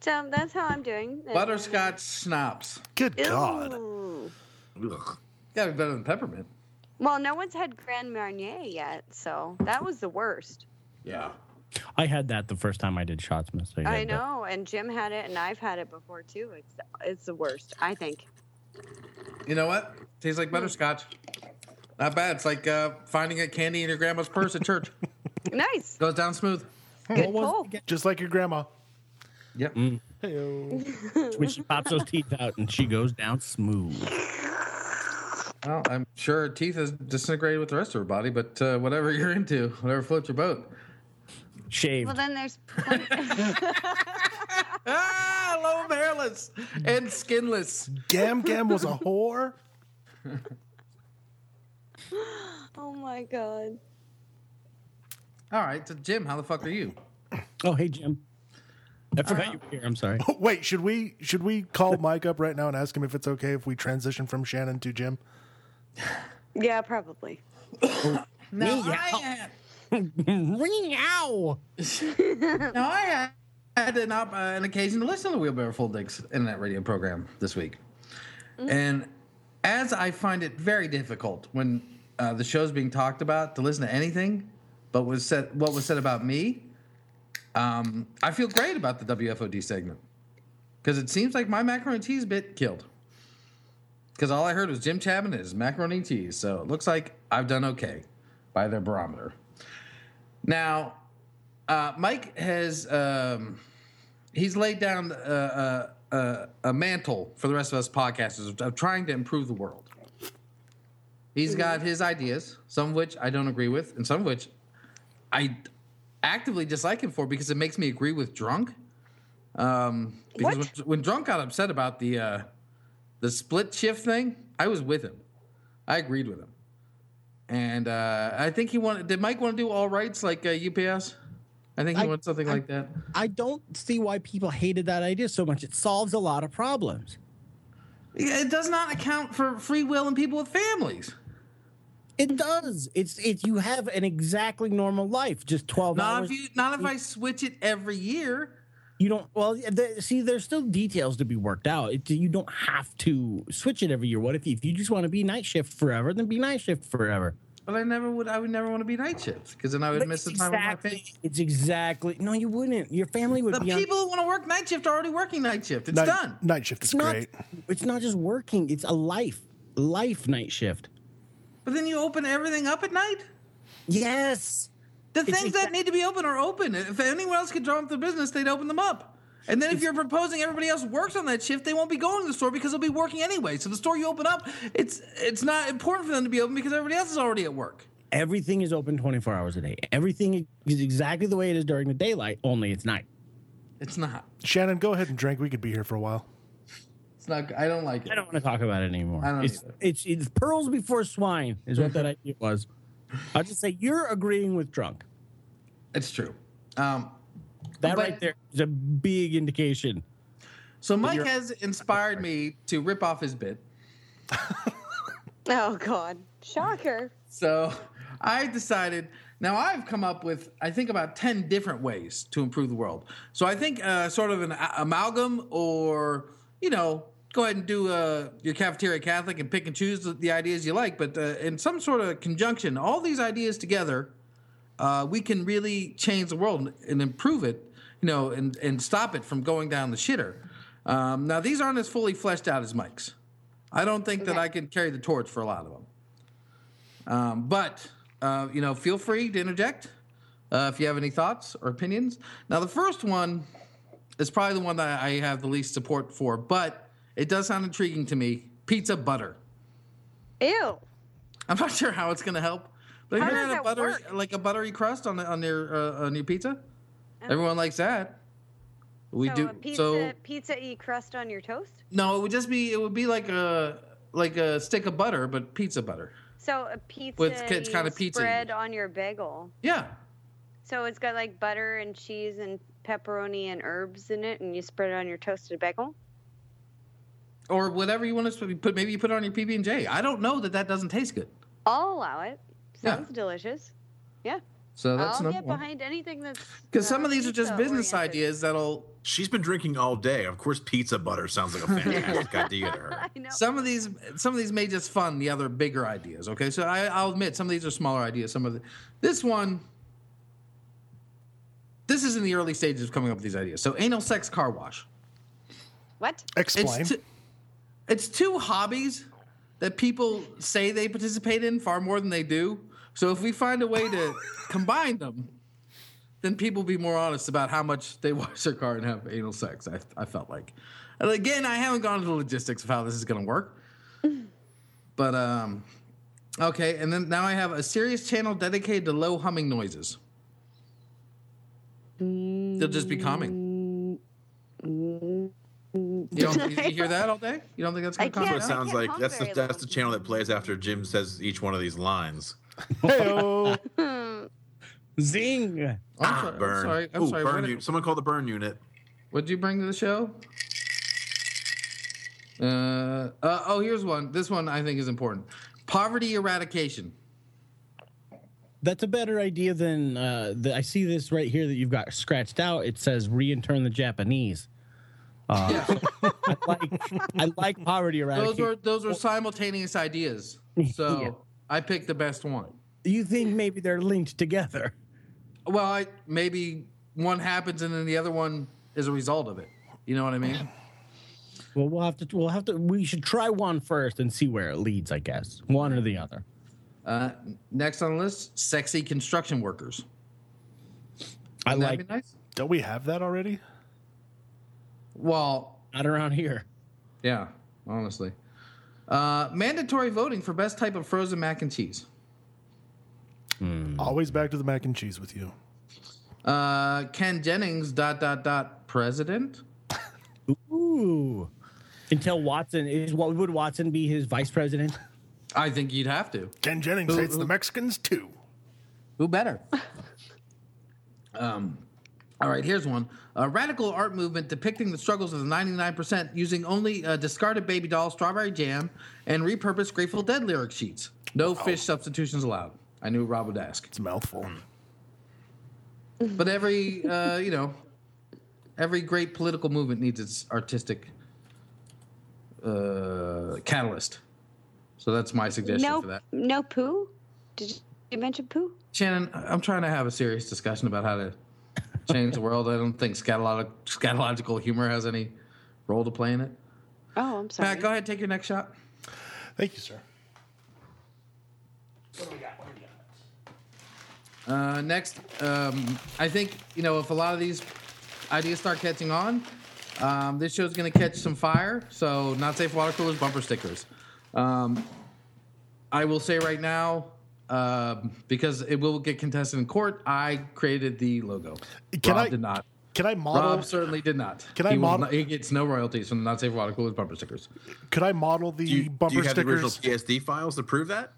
So that's how I'm doing. Butterscotch schnapps. Good Ew. God. Ugh. Gotta be better than peppermint. Well, no one's had Grand Marnier yet, so that was the worst. Yeah. I had that the first time I did shots, Miss. So I had that. know, and Jim had it, and I've had it before too. It's it's the worst. I think. You know what? Tastes like butterscotch. not bad. It's like uh, finding a candy in your grandma's purse at church. Nice. Goes down smooth. Good was pull. Just like your grandma. Yep. Heyo. when she pops those teeth out and she goes down smooth. Well, I'm sure her teeth is disintegrated with the rest of her body, but uh, whatever you're into, whatever floats your boat. Shaved. Well, then there's. Ah, low hairless and skinless. Gam Gam was a whore. oh my god. All right, so Jim, how the fuck are you? oh, hey, Jim. I forgot you were here. I'm sorry. Wait, should we should we call Mike up right now and ask him if it's okay if we transition from Shannon to Jim? Yeah, probably. No, Me, I yeah. had, Meow. no, I had, had an, op, uh, an occasion to listen to the Wheelbarrow Full Digs internet radio program this week, and as I find it very difficult when uh, the show's being talked about to listen to anything, but was said what was said about me. Um, I feel great about the WFOD segment because it seems like my macaroni and cheese bit killed. Because all I heard was Jim Chapman his macaroni and cheese, so it looks like I've done okay by their barometer. Now, uh, Mike has um, he's laid down uh, uh, uh, a mantle for the rest of us podcasters of, of trying to improve the world. He's got his ideas, some of which I don't agree with, and some of which I actively dislike him for because it makes me agree with Drunk. Um, because when, when Drunk got upset about the uh, the split shift thing, I was with him. I agreed with him, and uh, I think he wanted. Did Mike want to do all rights like uh, UPS? I think he I- wanted something I- like that. I don't see why people hated that idea so much. It solves a lot of problems. It does not account for free will and people with families. It does. It's it's you have an exactly normal life, just twelve Not hours. if you, not if I switch it every year. You don't. Well, the, see, there's still details to be worked out. It, you don't have to switch it every year. What if you, if you just want to be night shift forever? Then be night shift forever. But I never would. I would never want to be night shift because then I would But miss the it's time with my family. It's exactly. No, you wouldn't. Your family would The be. on- people who want to work night shift are already working night shift. It's Night, done. night shift is it's not. great. It's not just working. It's a life. Life night shift. But then you open everything up at night. Yes. The It's things that need to be open are open. If anyone else could draw up the business, they'd open them up. And then if you're proposing everybody else works on that shift, they won't be going to the store because they'll be working anyway. So the store you open up, it's it's not important for them to be open because everybody else is already at work. Everything is open 24 hours a day. Everything is exactly the way it is during the daylight. Only it's night. It's not. Shannon, go ahead and drink. We could be here for a while. It's not. I don't like it. I don't want to talk about it anymore. I don't it's, either. it's it's pearls before swine is what that idea was. I'll just say you're agreeing with drunk. It's true. Um, That But- right there is a big indication. so Mike has inspired me to rip off his bit. Oh god. Shocker. So I decided. Now I've come up with I think about ten different ways to improve the world. So I think uh, sort of an a- amalgam, or you know, go ahead and do uh, your cafeteria Catholic and pick and choose the, the ideas you like. But uh, in some sort of conjunction, all these ideas together, uh, we can really change the world and improve it. You know, and and stop it from going down the shitter. Um, now these aren't as fully fleshed out as Mike's. I don't think that I can carry the torch for a lot of them. Um, but uh, you know, feel free to interject uh, if you have any thoughts or opinions. Now, the first one is probably the one that I have the least support for, but it does sound intriguing to me. Pizza butter. Ew. I'm not sure how it's going to help, but How have you does ever had a butter work? like a buttery crust on on your uh, on your pizza? Everyone likes that. We so do a pizza so. pizza e crust on your toast? No, it would just be it would be like a like a stick of butter, but pizza butter. So a pizza with it's- it's kinda pizza-y. spread on your bagel. Yeah, So it's got like butter and cheese and pepperoni and herbs in it, and you spread it on your toasted bagel. Or whatever you want to put. Maybe you put it on your PB and J. I don't know that that doesn't taste good. I'll allow it. Yeah. Sounds delicious. Yeah. So that's I'll number get one. behind anything that's Because uh, some of these are just business pizza-oriented. ideas that'll. She's been drinking all day. Of course, pizza butter sounds like a fantastic idea to her. I know. Some of these, some of these may just fund the other bigger ideas. Okay, so I, I'll admit some of these are smaller ideas. Some of the, this one, this is in the early stages of coming up with these ideas. So anal sex car wash. what? Explain. It's two, it's two hobbies that people say they participate in far more than they do. So if we find a way to combine them, then people be more honest about how much they wash their car and have anal sex. I, I felt like. And again, I haven't gone into the logistics of how this is going to work. But um, okay, and then now I have a serious channel dedicated to low humming noises. They'll just be calming. You don't you, you hear that all day? You don't think that's I going to calm can't- It sounds like that's the that's the channel that plays after Jim says each one of these lines. Hey-o. Zing. I'm Ah, sorry. I'm sorry. I'm Ooh, sorry. burn What, unit. Someone call the burn unit. What did you bring to the show? Uh, uh, oh, here's one. This one I think is important. Poverty eradication. That's a better idea than uh, the, I see this right here that you've got scratched out. It says reintern the Japanese. Uh, I like I like poverty Those eradication. were those were simultaneous ideas. So Yeah. I picked the best one. you think maybe they're linked together? Well, I maybe one happens and then the other one is a result of it. You know what I mean? Well, we'll have to we'll have to we should try one first and see where it leads. I guess one or the other. Uh, next on the list, sexy construction workers. I Wouldn't that like be nice? Don't we have that already? Well, not around here. yeah, honestly. Uh, mandatory voting for best type of frozen mac and cheese. Always back to the mac and cheese with you. Uh, Ken Jennings dot dot dot president. Ooh. Until Watson is what would Watson be his vice president? I think you'd have to. Ken Jennings Who- hates who- the Mexicans too. Who better? um, all right, here's one. A radical art movement depicting the struggles of the 99% using only uh, discarded baby doll, strawberry jam, and repurposed Grateful Dead lyric sheets. No fish substitutions allowed. I knew Rob would ask. It's a mouthful. But every, uh, you know, every great political movement needs its artistic uh, catalyst. So that's my suggestion No, for that. no poo. Did you mention poo? Shannon, I'm trying to have a serious discussion about how to change the world. I don't think scatolog- scatological humor has any role to play in it. Oh, I'm sorry. Pat, go ahead, take your next shot. Thank you, sir. Uh, next, um, I think you know if a lot of these ideas start catching on, um, this show's going to catch some fire. So, not safe water coolers, bumper stickers. Um, I will say right now, um, because it will get contested in court. I created the logo. Can Rob I- did not. Can I model? Rob certainly did not. Can I he model- not- he gets no royalties from the not safe water coolers bumper stickers. Could I model the Do you, do bumper you have the original? PSD files to prove that?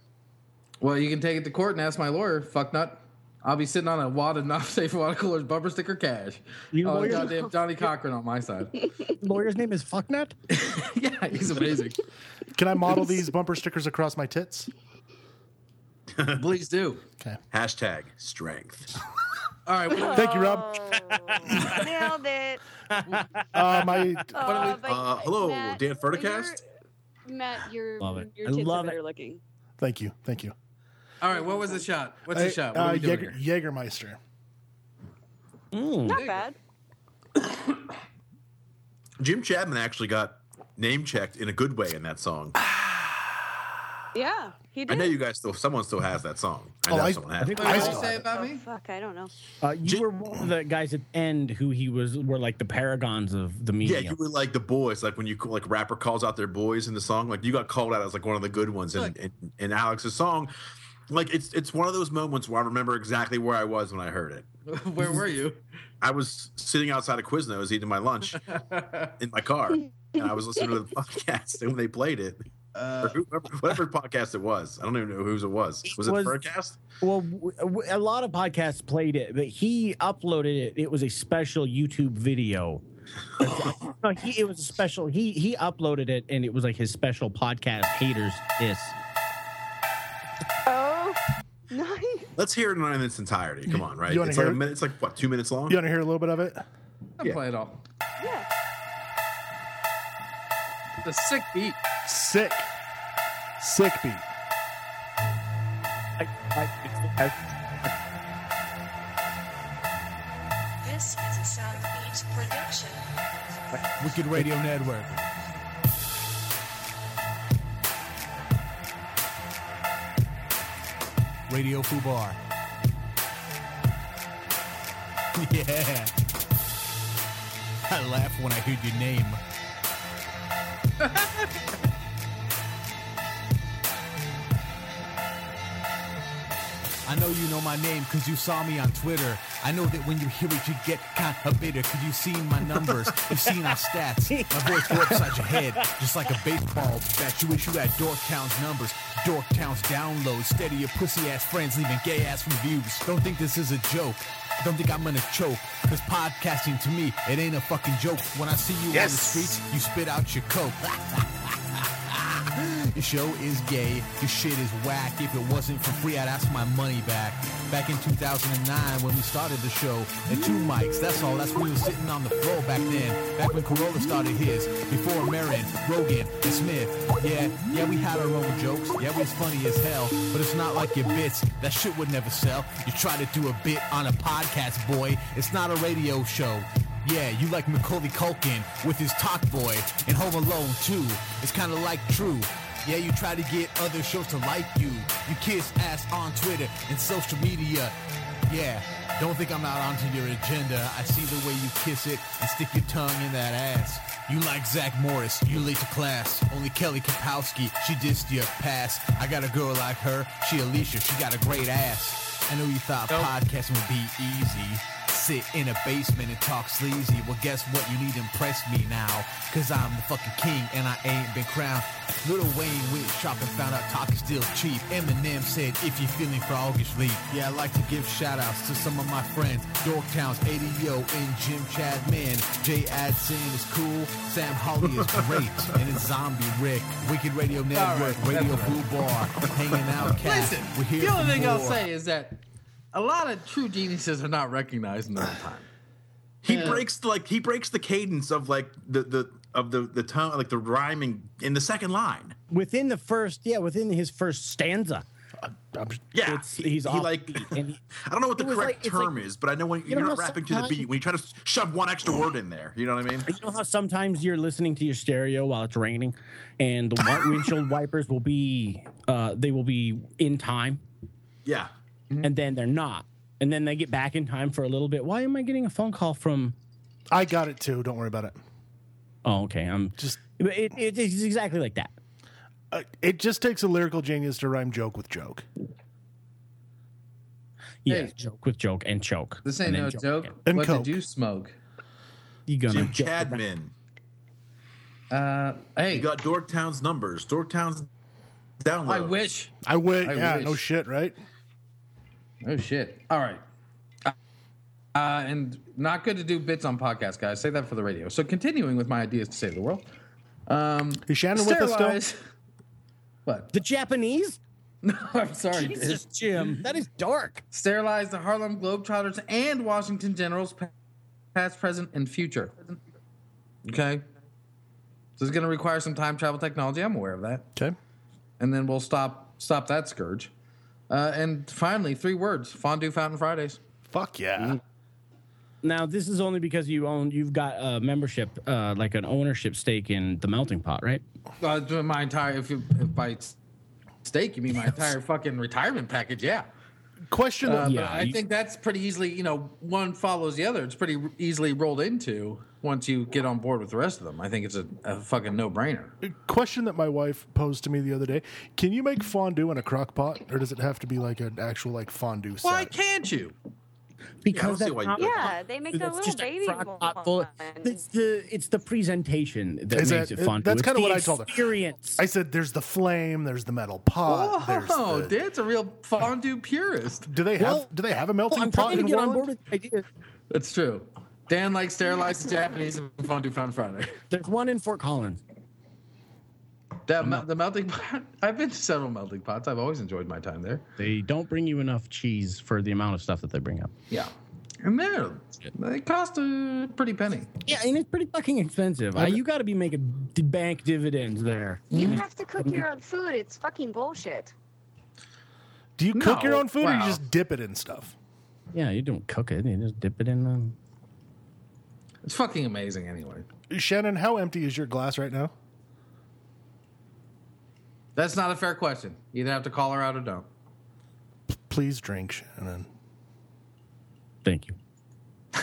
Well, you can take it to court and ask my lawyer. Fuck nut. I'll be sitting on a wad of not safe water coolers bumper sticker cash. You oh, lawyer- goddamn Johnnie Cochran on my side. Lawyer's name is Fucknut. yeah, he's amazing. Can I model these bumper stickers across my tits? Please do. Okay. Hashtag strength. All right. What, Thank you, Rob. Nailed it. Uh, my but Uh, hello, Matt, Dan Ferdicast? your- Matt, your Love it. your I tits love are better it. looking. thank you, thank you. all right. What was the shot? What's the Uh, shot? What are uh, we doing Jaeger, here? Jägermeister. Not bad. Jim Chapman actually got name checked in a good way in that song. Yeah, he did. I know you guys still, someone still has that song. I Oh, know I- someone I has. think it. What did I- you say about Oh, me? fuck, I don't know. Uh, you J- were one of the guys at the end who he was were like the paragons of the music. Yeah, you were like the boys, like when you like rapper calls out their boys in the song, like you got called out as like one of the good ones in, in, in Alex's song. Like it's it's one of those moments where I remember exactly where I was when I heard it. Where were you? I was sitting outside of Quiznos eating my lunch in my car, and I was listening to the podcast and when they played it, Uh, whoever, whatever podcast it was. I don't even know whose it was. Was it was- Furcast? Well, w- w- a lot of podcasts played it, but he uploaded it. It was a special YouTube video. no, he, it was a special. He he uploaded it, and it was like his special podcast haters is. Oh, nice. Let's hear it in its entirety. Come on, right? You wanna It's like a it? minute. It's like what, two minutes long? You want to hear a little bit of it? I'll Yeah. play it all. Yeah. The sick beat. Sick. Sick beat. I, I, this is a Soundbeat production. Wicked Radio Network. Radio Fubar. Yeah. I laugh when I hear your name. I know you know my name because you saw me on Twitter. I know that when you hear it, you get kind of bitter because you've seen my numbers, you've seen our stats. My voice go upside your head, just like a baseball bat. You wish you had Dorktown's numbers, Dorktown's downloads. Steady your pussy ass friends leaving gay ass reviews. Don't think this is a joke. Don't think I'm gonna choke. Cause podcasting to me, it ain't a fucking joke. When I see you on the streets, you spit out your coke. Your show is gay. Your shit is whack. If it wasn't for free, I'd ask my money back. Back in 2009, when we started the show, at two mics, that's all. That's when we were sitting on the floor back then. Back when Carolla started his, before Marin, Rogan, and Smith. Yeah, yeah, we had our own jokes. Yeah, we was funny as hell. But it's not like your bits. That shit would never sell. You try to do a bit on a podcast, boy. It's not a radio show. Yeah, you like Macaulay Culkin with his Talk Boy and Home Alone too. It's kind of like True. Yeah, you try to get other shows to like you. You kiss ass on Twitter and social media. Yeah, don't think I'm not onto your agenda. I see the way you kiss it and stick your tongue in that ass. You like Zach Morris, you late to class. Only Kelly Kapowski, she dissed your pass. I got a girl like her, she Alicia, she got a great ass. I know you thought podcasting would be easy. Sit in a basement and talk sleazy. Well, guess what? You need to impress me now. Cause I'm the fucking king and I ain't been crowned. Lil Wayne went shopping, found out talk is still cheap. Eminem said, if you're feeling frogishly. Yeah, I like to give shout outs to some of my friends. Dorktowns, ADO, and Jim Chadman. Jay Adson is cool. Sam Holly is great. and it's Zombie Rick. Wicked Radio Network, right, Radio Blue Bar. Hanging out, cast. Listen, We're here the only thing I'll say is that a lot of true geniuses are not recognized in their time. He breaks like he breaks the cadence of like the the of the the tone like the rhyming in the second line. Within the first, yeah, within his first stanza, Yeah, it's, he's he off like he- I don't know what the correct like- term like- is, but I know when You you're know not rapping to the beat when you try to shove one extra word in there. You know what I mean? You know how sometimes you're listening to your stereo while it's raining, and the windshield wipers will be uh, they will be in time, Yeah. And then they're not, and then they get back in time for a little bit. Why am I getting a phone call from? I got it too. Don't worry about it. Oh, okay. I'm Just It, it, it's exactly like that. uh, it just takes a lyrical genius to rhyme joke with joke. Yeah, Hey. joke with joke and choke. This ain't then no joke. again. And what Coke. did you smoke? You gonna Jim joke around. Chadman. Uh, hey, You got Dorktown's numbers. Dorktown's download. I wish. I would. I yeah, wish. no shit, right? Oh shit! All right. Uh, and not good to do bits on podcasts, guys. Say that for the radio. So continuing with my ideas to save the world. Um, Is Shannon with us still? What? The Japanese? No, I'm sorry. Jesus, Jim, that is dark. Sterilize the Harlem Globetrotters and Washington Generals, past, present, and future. Okay. This is going to require some time travel technology. I'm aware of that. Okay. And then we'll stop stop that scourge. Uh, and finally, three words: fondue fountain Fridays. Fuck yeah. Now, this is only because you own, you've got a membership, uh, like an ownership stake in the melting pot, right? Uh, to my entire, if you if by stake you mean my entire fucking retirement package, yeah. Question. Uh, Yeah, I think that's pretty easily, you know, one follows the other. It's pretty easily rolled into once you get on board with the rest of them. I think it's a, a fucking no brainer. question that my wife posed to me the other day: Can you make fondue in a crock pot, or does it have to be like an actual like fondue set? Why can't you? Because see that's not- Yeah, they make the little just a baby crock pot full. It's the it's the presentation that Is makes that- it fun. that's kinda what I told her. Experience. I said, "There's the flame, there's the metal pot, there's Oh, the." Dan's a real fondue purist. Do they have? Well- do they have a Well, melting I'm pot trying to in get on board with the idea. That's true. Dan likes sterilized Japanese and fondue fountain Friday. There's one in Fort Collins. That mel- the melting pot. I've been to several melting pots. I've always enjoyed my time there. They don't bring you enough cheese for the amount of stuff that they bring up. Yeah, and they're they cost a pretty penny. Yeah, and it's pretty fucking expensive. Uh, you got to be making d- bank dividends there. You have to cook your own food. It's fucking bullshit. Do you cook No, your own food, or you wow. just dip it in stuff? Yeah, you don't cook it. You just dip it in. Um, It's fucking amazing anyway. Shannon, how empty is your glass right now? That's not a fair question. You either have to call her out or don't. Please drink, Shannon. Thank you.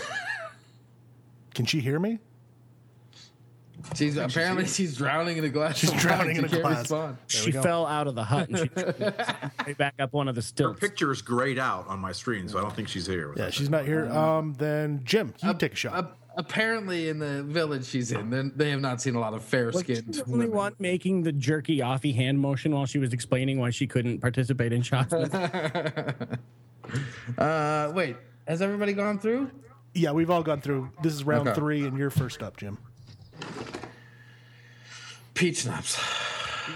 Can she hear me? She's apparently she's drowning in a glass. She's of wine. drowning She in a glass. respond. She fell out of the hut and she right back up one of the Her picture is grayed out on my screen, so I don't think she's here. Yeah, us. she's not here. Um, then Jim, you take a shot. Uh, apparently, in the village she's in, they have not seen a lot of fair Was she skinned the only one making the jerky offy hand motion while she was explaining why she couldn't participate in shots. Uh, wait, has everybody gone through? yeah, we've all gone through. This is round Okay. three, and you're first up, Jim. Peach schnapps.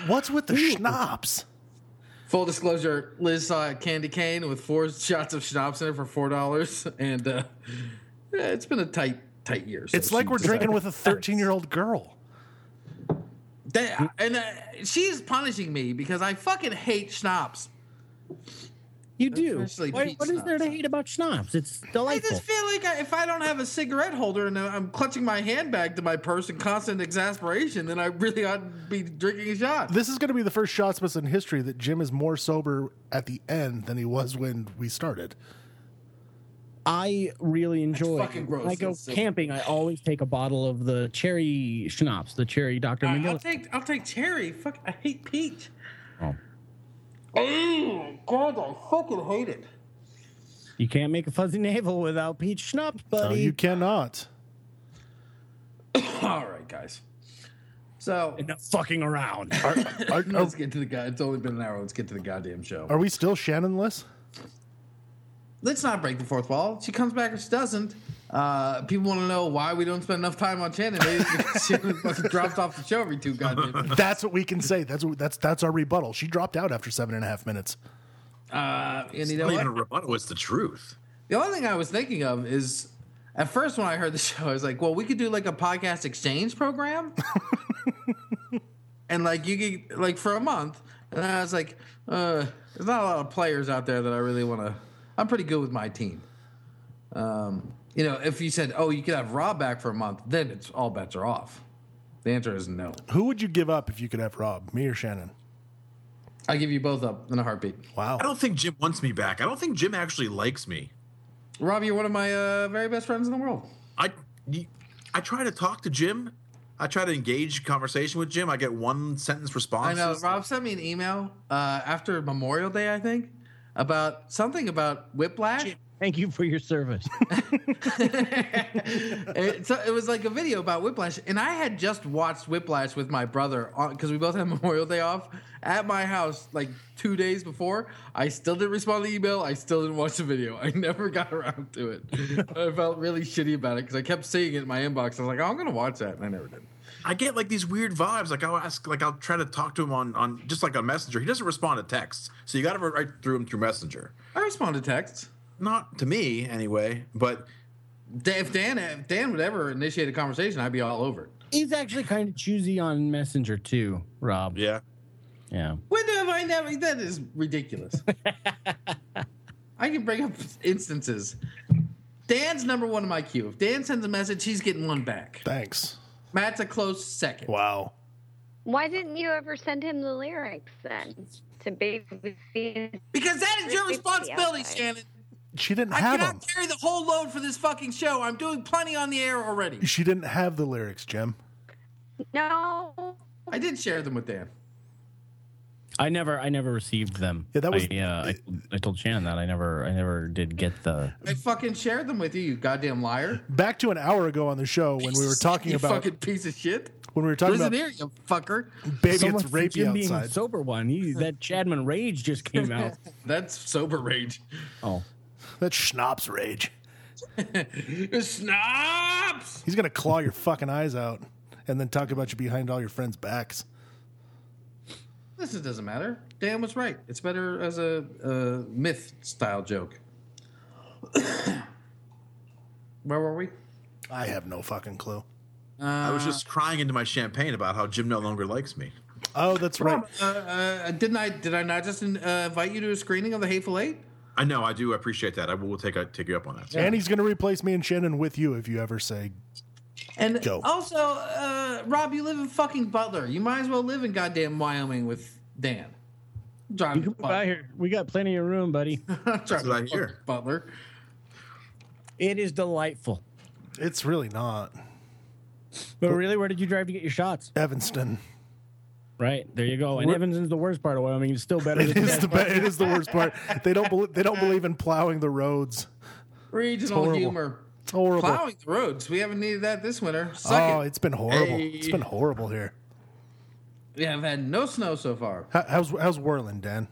What's with the schnapps? Full disclosure: Liz saw a candy cane with four shots of schnapps in it for four dollars, and uh, it's been a tight, tight year. so It's like we're decided- drinking with a 13 year old girl. They- and uh, she's punishing me because I fucking hate schnapps. You do. Especially Why, peach what is there to hate about schnapps? It's delightful. I just feel like I, if I don't have a cigarette holder and I'm clutching my handbag to my purse in constant exasperation, then I really ought to be drinking a shot. This is going to be the first Shotsmas in history that Jim is more sober at the end than he was when we started. I really enjoy. fucking gross. When I go That's so- camping. I always take a bottle of the cherry schnapps, the cherry Dr. I- I'll take I'll take cherry. Fuck, I hate peach. Oh. Oh God, I fucking hate it. You can't make a fuzzy navel without peach schnapps, buddy. No, you cannot. All right, guys. So Enough fucking around. Are, are, let's get to the guy. It's only been an hour. Let's get to the goddamn show. are we still Shannonless? Let's not break the fourth wall. She comes back or she doesn't. Uh, people want to know why we don't spend enough time on Shannon. Maybe it's because she fucking drops off the show every two goddamn. minutes. That's what we can say. That's what, that's that's our rebuttal. She dropped out after seven and a half minutes. Uh, and you know Not what? even a rebuttal. It's the truth. The only thing I was thinking of is at first when I heard the show, I was like, well, we could do like a podcast exchange program. and like you could like for a month. And I was like, uh, there's not a lot of players out there that I really want to. I'm pretty good with my team. Um, you know, if you said, oh, you could have Rob back for a month, then it's all bets are off. The answer is no. Who would you give up if you could have Rob, me or Shannon? I give you both up in a heartbeat. Wow. I don't think Jim wants me back. I don't think Jim actually likes me. Rob, you're one of my uh, very best friends in the world. I, I try to talk to Jim. I try to engage conversation with Jim. I get one sentence response. I response. know. Rob sent me an email uh, after Memorial Day, I think, about something about whiplash. Thank you for your service. it, so it was like a video about whiplash, and I had just watched Whiplash with my brother because we both had Memorial Day off at my house like two days before. I still didn't respond to the email. I still didn't watch the video. I never got around to it. I felt really shitty about it because I kept seeing it in my inbox. I was like, oh, I'm gonna watch that, and I never did. I get like these weird vibes. Like I'll ask, like I'll try to talk to him on on just like on Messenger. He doesn't respond to texts, so you got to write through him through Messenger. I respond to texts. Not to me anyway, but If Dan if Dan would ever initiate a conversation, I'd be all over it. He's actually kind of choosy on Messenger too, Rob. yeah. Yeah. When have I never? That is ridiculous. I can bring up instances. Dan's number one in my queue. If Dan sends a message, he's getting one back. Thanks. Matt's a close second. Wow. Why didn't you ever send him the lyrics then to baby? Because that is your responsibility. Shannon. She didn't I have them. I cannot them. carry the whole load for this fucking show. I'm doing plenty on the air already. She didn't have the lyrics, Jim. No. I did share them with Dan. I never, I never received them. Yeah, that was- I, uh, I, I told Shannon that I never, I never did get the. I fucking shared them with you, you goddamn liar. Back to an hour ago on the show when we were talking you about fucking piece of shit. when we were talking Listen about here, you fucker. baby, So it's rapey Jim being outside. sober one. He, that Chadman Rage just came out. That's sober rage. Oh, That's schnapps rage. Snaps. He's gonna claw your fucking eyes out and then talk about you behind all your friends' backs. This is- doesn't matter. Dan was right. It's better as a, a myth style joke. Where were we? I have no fucking clue. I was just crying into my champagne about how Jim no longer likes me. Oh, that's right. Uh, uh, didn't I? Did I not just uh, invite you to a screening of the Hateful Eight? I know. I do appreciate that. I will take a, take you up on that. And he's gonna replace me and Shannon with you if you ever say And Go. also, uh, Rob, you live in fucking Butler. You might as well live in goddamn Wyoming with Dan. John You can move out here. We got plenty of room, buddy. That's what I hear. Butler. It is delightful. It's really not. But really, where did you drive to get your shots? Evanston. Right there, you go. And We're- Evanston's the worst part of Wyoming. It's still better. It than is the be- it is the worst part. They don't believe they don't believe in plowing the roads. Regional horrible. humor. It's horrible. Plowing the roads. We haven't needed that this winter. Suck oh, it. it's been horrible. Hey. It's been horrible here. We have had no snow so far. How, how's how's Whirling, Dan?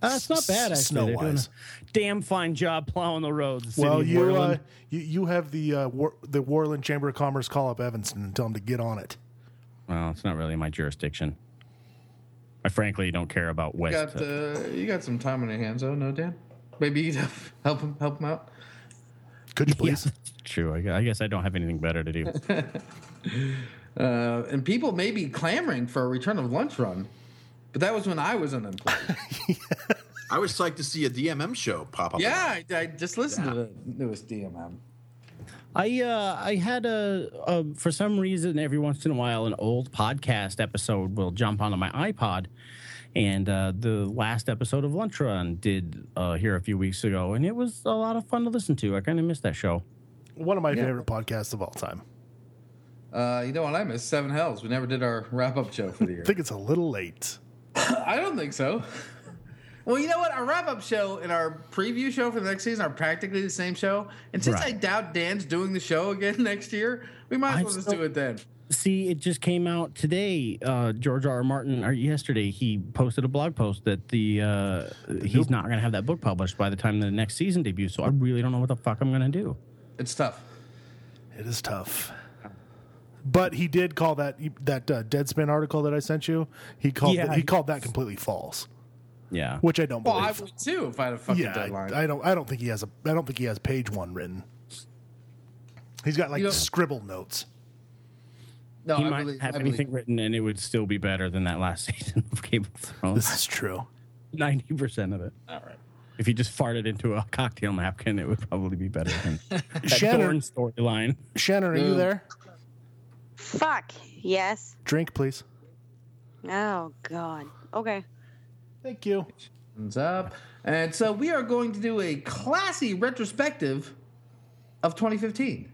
Uh, it's not bad actually. They're doing Snow-wise. a damn fine job plowing the roads. the Well, you uh, you you have the uh, War, the Warland Chamber of Commerce call up Evanston and tell them to get on it. well, it's not really my jurisdiction. I frankly don't care about You got uh, you got some time on your hands, though, no, Dan? Maybe you could help him help him out. Could you Yeah, please? true. I guess I don't have anything better to do. Uh, and people may be clamoring for a return of lunch run, but that was when I was unemployed. I was psyched to see a DMM show pop up. yeah, I, I just listened to the newest DMM. I uh, I had a, a for some reason every once in a while an old podcast episode will jump onto my iPod, and uh, the last episode of Lunch Run did uh, here a few weeks ago, and it was a lot of fun to listen to. I kind of missed that show. One of my favorite podcasts of all time. Uh, you know what I missed? Seven Hells. We never did our wrap up show for the year. I think it's a little late. I don't think so. Well, you know what? Our wrap up show and our preview show for the next season are practically the same show. And since I doubt Dan's doing the show again next year, we might as well just still- do it then. See, it just came out today. Uh, George R. R. Martin, or yesterday, he posted a blog post that the uh, he's not going to have that book published by the time the next season debuts. So I really don't know what the fuck I'm going to do. It's tough. It is tough. But he did call that that uh, Deadspin article that I sent you. He called Yeah. he called that completely false, Yeah. which I don't Well, I would too if I had a fucking yeah, deadline. I, I don't. I don't think he has a. I don't think he has page one written. He's got like You know- scribble notes. No, he I might believe, have I believe- anything written, and it would still be better than that last season of Game of Thrones. This is true. Ninety percent of it. All right. If you just farted into a cocktail napkin, it would probably be better than that Shannon, Dorne storyline. Shannon, are you there? Fuck. Yes. Drink, please. Oh God. Okay. Thank you. Thumbs up. And so we are going to do a classy retrospective of 2015.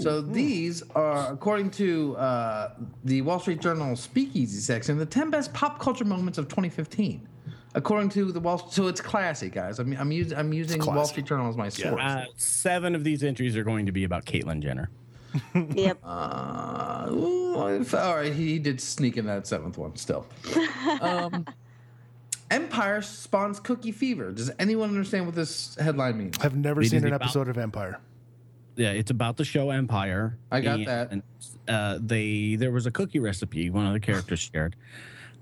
So these are, according to uh, the Wall Street Journal Speakeasy section, the 10 best pop culture moments of 2015. According to the Wall, so it's classy, guys. I'm I'm, using I'm using. Wall Street Journal as my source. Uh, seven of these entries are going to be about Caitlyn Jenner. Yep. Uh, ooh, all right, he did sneak in that seventh one still. um, Empire spawns cookie fever. Does anyone understand what this headline means? I've never It seen is an about- episode of Empire. Yeah, it's about the show Empire. I got and, that. Uh, they there was a cookie recipe one of the characters shared,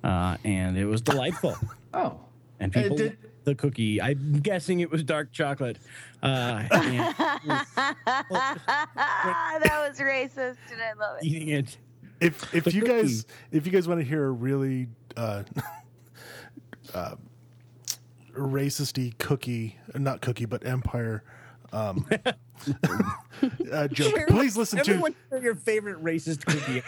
uh, and it was delightful. Oh, And Uh, people did- the cookie. I'm guessing it was dark chocolate. Uh, and that was racist, and I love it. eating it. If if The you guys if you guys want to hear a really uh, uh, racisty cookie, not cookie, but Empire um, uh, joke, please listen to Everyone share your favorite racist cookie.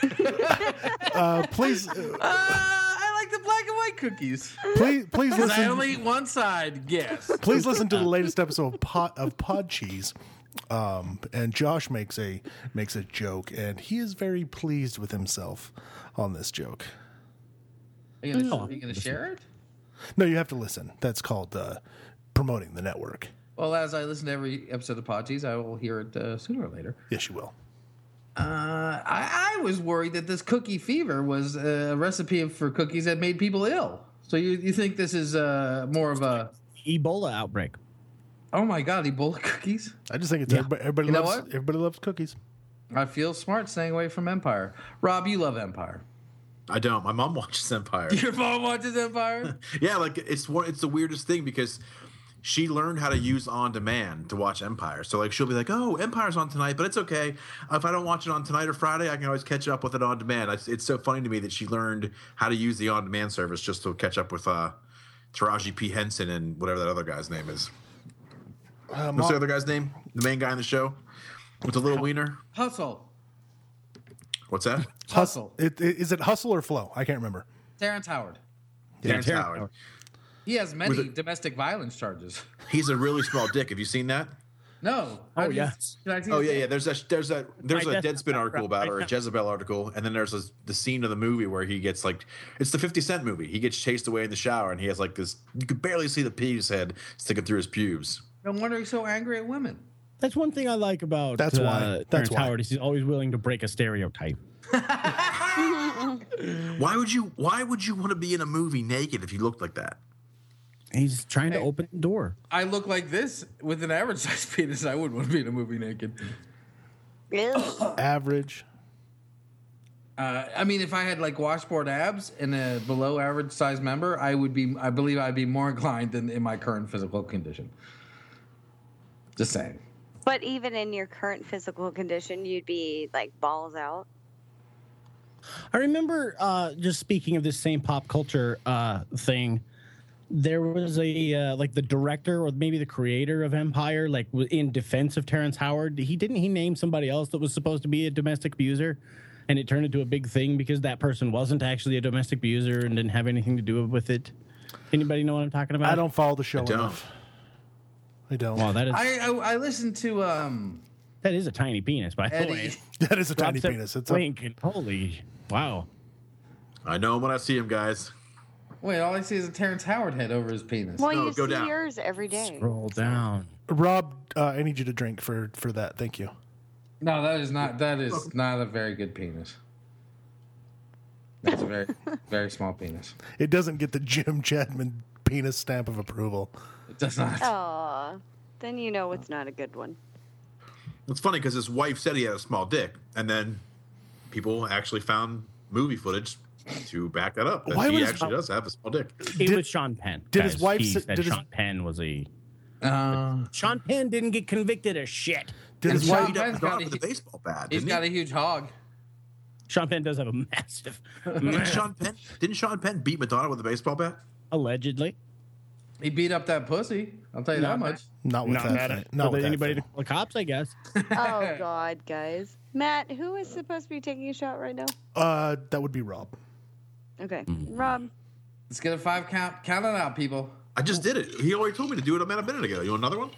uh, please uh, Uh, I like the black and white cookies. please please Because I only eat one side. Yes. please listen to the latest episode of Pod, of Pod Cheese. Um, and Josh makes a makes a joke, and he is very pleased with himself on this joke. Are you gonna, are you gonna share it? No, you have to listen. That's called uh, promoting the network. Well, as I listen to every episode of Podgees, I will hear it uh, sooner or later. Yes, you will. Uh, I, I was worried that this cookie fever was a recipe for cookies that made people ill. So you, you think this is uh, more of a Ebola outbreak. oh my god Ebola cookies? I just think it's Yeah. everybody, everybody You know loves what? everybody loves cookies. I feel smart staying away from Empire. Rob, you love Empire. I don't. My mom watches Empire. Your mom watches Empire. yeah, like it's one. It's the weirdest thing because she learned how to use on demand to watch Empire. So like she'll be like, "Oh, Empire's on tonight, but it's okay. If I don't watch it on tonight or Friday, I can always catch up with it on demand." It's, it's so funny to me that she learned how to use the on demand service just to catch up with uh, Taraji P Henson and whatever that other guy's name is. Uh, What's the other guy's name? The main guy in the show with the little wiener. Hustle. What's that? Hustle. It, it, is it hustle or flow? I can't remember. Terrence Howard. Terrence Terrence Howard. Howard. He has many a- domestic violence charges. He's a really small dick. Have you seen that? No. Oh, How do yes. Can I see Oh yeah, yeah. There's a there's a there's My a Deadspin article about it, or a. Jezebel article, and then there's a, the scene of the movie where he gets like it's the Fifty Cent movie. He gets chased away in the shower, and he has like this. You could barely see the penis head sticking through his pubes. No wonder he's so angry at women. That's one thing I like about That's uh, why. That's Terrence why. Howard is he's always willing to break a stereotype. Why would you Why would you want to be in a movie naked if you looked like that? He's trying to Hey. open the door. I look like this with an average size penis. I wouldn't want to be in a movie naked. Average. Uh, I mean, if I had like washboard abs and a below average size member, I would be. I believe I'd be more inclined than in my current physical condition. Just saying. But even in your current physical condition, you'd be like balls out. I remember uh, just speaking of this same pop culture uh, thing. There was a uh, like the director or maybe the creator of Empire, like in defense of Terrence Howard. He didn't he name somebody else that was supposed to be a domestic abuser, and it turned into a big thing because that person wasn't actually a domestic abuser and didn't have anything to do with it. Anybody know what I'm talking about? I don't follow the show I don't. enough. I don't. Wow, that is I I, I listened to um that is a tiny penis, by the way. that is a tiny Drops a penis. It's a, blink and holy wow. I know him when I see him, guys. Wait, all I see is a Terrence Howard head over his penis. Well, No, you go see down. yours every day. Roll down. Rob. Uh, I need you to drink for for that. Thank you. No, that is not. That is not a very good penis. That's a very very small penis. It doesn't get the Jim Chapman penis stamp of approval. It does not. Aw, then you know it's not a good one. It's funny because his wife said he had a small dick, and then people actually found movie footage to back that up. That Why he would his- actually does have a small dick. It Did- was Sean Penn. did his wife He say- said did his- Sean Penn was a Uh, Sean Penn didn't get convicted of shit. Did his Sean wife? He got Penn's got a with a hu- baseball bat. he's Didn't got he? a huge hog. Sean Penn does have a massive, Didn't Sean Penn? Didn't Sean Penn beat Madonna with a baseball bat? allegedly. He beat up that pussy. I'll tell you that much. Not with Not that. mad Not with that anybody to call the cops, I guess. Oh God, guys. Matt, who is supposed to be taking a shot right now? Uh, that would be Rob. Okay, Mm. Rob. Let's get a five count. Count it out, people. I just did it. He already told me to do it about a minute ago. You want another one?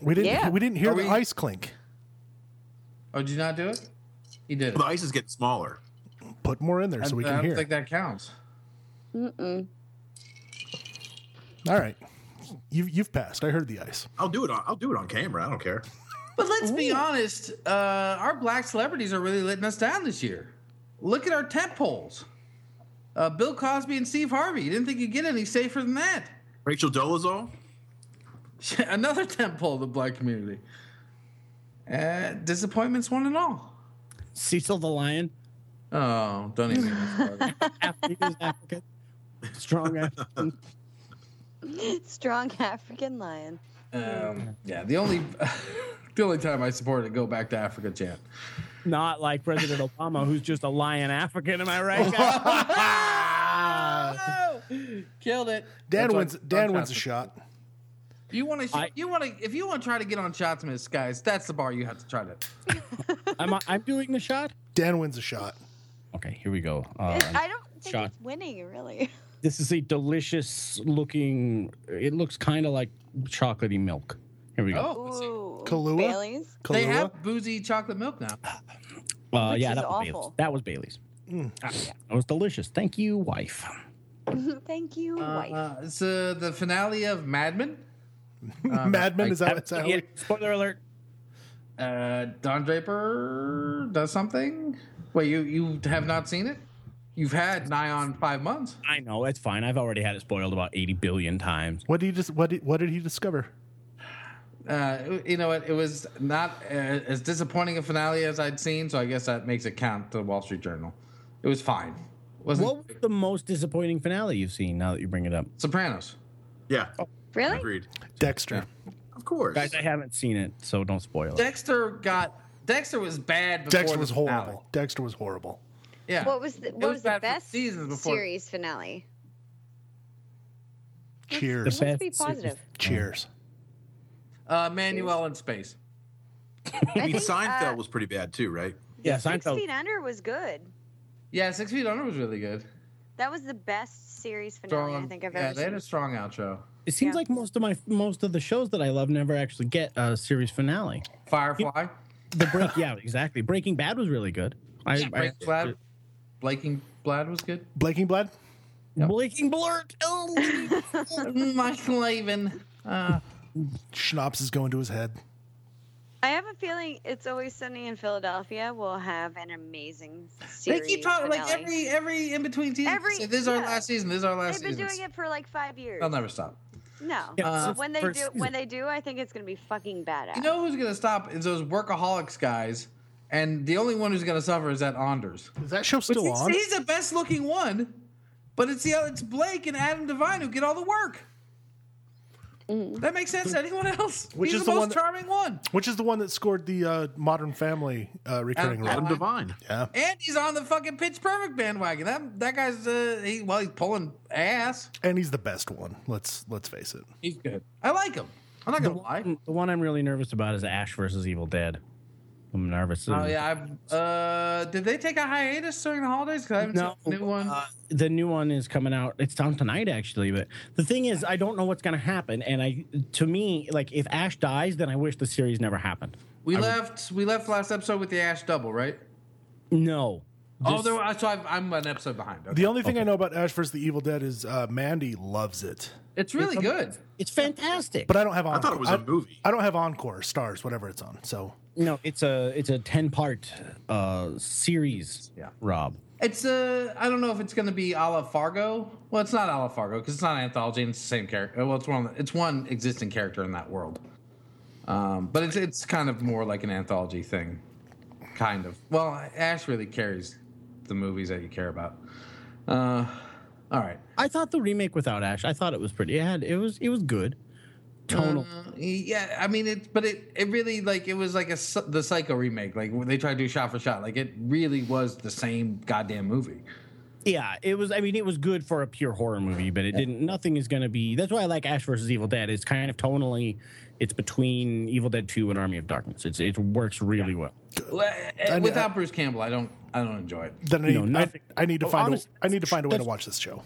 We didn't. Yeah. We didn't hear Are the we- ice clink. Oh, did you not do it? He did. The ice is getting smaller. Put more in there so we I can don't hear. think that counts. Mm-mm. All right, you've you've passed. I heard the ice. I'll do it. On, I'll do it on camera. I don't care. But let's be honest, uh, our black celebrities are really letting us down this year. Look at our tent poles. Uh, Bill Cosby and Steve Harvey. You didn't think you'd get any safer than that. Rachel Dolezal. Another temple of the black community. Uh, disappointments, one and all. Cecil the Lion, Oh, don't even. get me started. African, African, strong African. Strong African lion. um, yeah, the only the only time I supported a go back to Africa chant. Not like President Obama, who's just a lion African. Am I right? guys? Killed it. Dan That's wins. on- Dan wins a shot. You want to? I- You want to? If you want to try to get on shots, Miss guys, that's the bar you have to try to. I'm, I'm doing the shot. Dan wins a shot. Okay, here we go. Uh, I don't think shot. it's winning, really. this is a delicious looking. It looks kind of like chocolatey milk. Here we go. Oh, let's see. Ooh, Kahlua? Bailey's. they have boozy chocolate milk now. uh, which yeah, is that was Bailey's. That was Bailey's. Ah, yeah, it was delicious. Thank you, wife. Thank you, Uh, wife. uh, it's uh, the finale of Mad Men. Madman like- is that? Is that how Yeah, we, spoiler alert. Uh, Don Draper does something. Wait, you you have not seen it? You've had nigh on five months. I know it's fine. I've already had it spoiled about eighty billion times. what did he just? What did, what did he discover? Uh, you know what? It was not uh, as disappointing a finale as I'd seen, so I guess that makes it count to the Wall Street Journal. It was fine. Wasn't What was the most disappointing finale you've seen? Now that you bring it up, Sopranos? Yeah. really? Agreed. Dexter. Of course. guys, I haven't seen it, so don't spoil it. Dexter got Dexter was bad. Before Dexter the was finale. horrible. Dexter was horrible. Yeah. What was the what was, the best seasons before. series finale? Cheers. Let's best be positive. Cheers. Uh, Manuel in space. I I mean, think, Seinfeld uh, was pretty bad too, right? Yeah, Seinfeld. Six Feet Under was good. Yeah, Six Feet Under was really good. That was the best series finale I think I've yeah, ever Yeah, they had a strong outro. It seems Yeah. like most of my most of the shows that I love never actually get a series finale. Firefly. The break, yeah, exactly. Breaking Bad was really good. I, Yeah, Breaking Bad. Blaking Blad was good. Blaking Blood. Breaking Blurt. Oh, Michael Laven. Uh, Schnapps is going to his head. I have a feeling It's Always Sunny in Philadelphia We'll have an amazing they series. keep talking like every every in between season. Every- say, this is our last season. This is our last They've been season. doing it for like five years. They'll never stop. No, Yeah, Uh, since when they do, season. when they do, I think it's gonna be fucking badass. You know who's gonna stop is those workaholics guys, and the only one who's gonna suffer is that Anders. Is that show still he's, on? he's the best looking one, but it's the it's Blake and Adam Devine who get all the work. That makes sense to anyone else. Which he's is the, the one most that- charming one, Which is the one that scored the uh, Modern Family uh, recurring Adam- role? Adam Devine. Yeah. and he's on the fucking Pitch Perfect bandwagon. That that guy's uh, he well he's pulling ass. and he's the best one. Let's let's face it. He's good. I like him. I'm not gonna lie. the one I'm really nervous about is Ash versus Evil Dead. I'm nervous. Oh yeah, I, uh, did they take a hiatus during the holidays? Because I haven't No, seen the new one. uh, the new one is coming out. It's on tonight, actually. But the thing is, I don't know what's going to happen. And I, to me, like if Ash dies, then I wish the series never happened. we left. We left last episode with the Ash double, right? No. Oh, Just- there, were- so I've, I'm an episode behind. Okay. The only thing I know about Ash vs. the Evil Dead is uh, Mandy loves it, it's really good. it's fantastic. but I don't have. Encore. I thought it was a movie. I don't have Encore Starz, whatever it's on. So no, it's a it's a ten part uh, series. Yeah. Rob. It's a. I don't know if it's going to be a la Fargo. Well, it's not a la Fargo because it's not an anthology and it's the same character. Well, it's one. It's one existing character in that world. Um, but it's it's kind of more like an anthology thing, kind of. Well, Ash really carries the movies that you care about. Uh, all right. I thought the remake without Ash. I thought it was pretty. It had it was it was good. Tonal. Yeah, I mean it, but it it really like it was like a the Psycho remake. Like when they tried to do shot for shot, like it really was the same goddamn movie. Yeah, it was. I mean, it was good for a pure horror movie, but it didn't. Nothing is going to be. That's why I like Ash versus Evil Dead. It's kind of tonally, it's between Evil Dead Two and Army of Darkness. It's it works really well. Well, eh, I- Without Bruce Campbell, I don't I don't enjoy it. then I No, need, I. I need to Oh, find honest- a, I need to find a way to watch this show.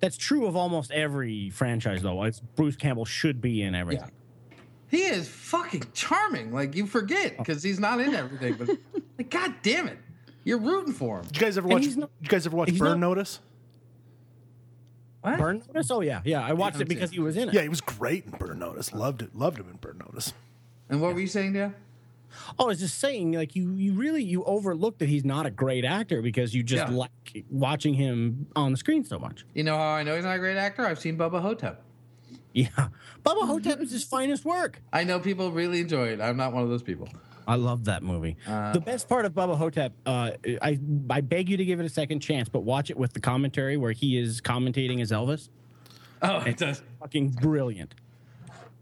That's true of almost every franchise, though. It's Bruce Campbell should be in everything. He is fucking charming. Like you forget oh. because he's not in everything, but like, god damn it, you're rooting for him. Did you guys ever And watch? not- you guys ever watch Burn not- Notice? What? Burn Notice? Oh yeah, yeah. I watched haven't it because seen he was in it. Yeah, he was great in Burn Notice. Loved it. Loved him in Burn Notice. And what were you saying, Dan? Oh, I was just saying, like you, you really you overlook that he's not a great actor because you just Yeah. like watching him on the screen so much. You know how I know he's not a great actor? I've seen Bubba Ho-Tep. Yeah, Bubba Ho-Tep is his finest work. I know people really enjoy it. I'm not one of those people. I love that movie. Uh, the best part of Bubba Ho-Tep, uh, I I beg you to give it a second chance, but watch it with the commentary where he is commentating as Elvis. Oh, it does. Fucking brilliant.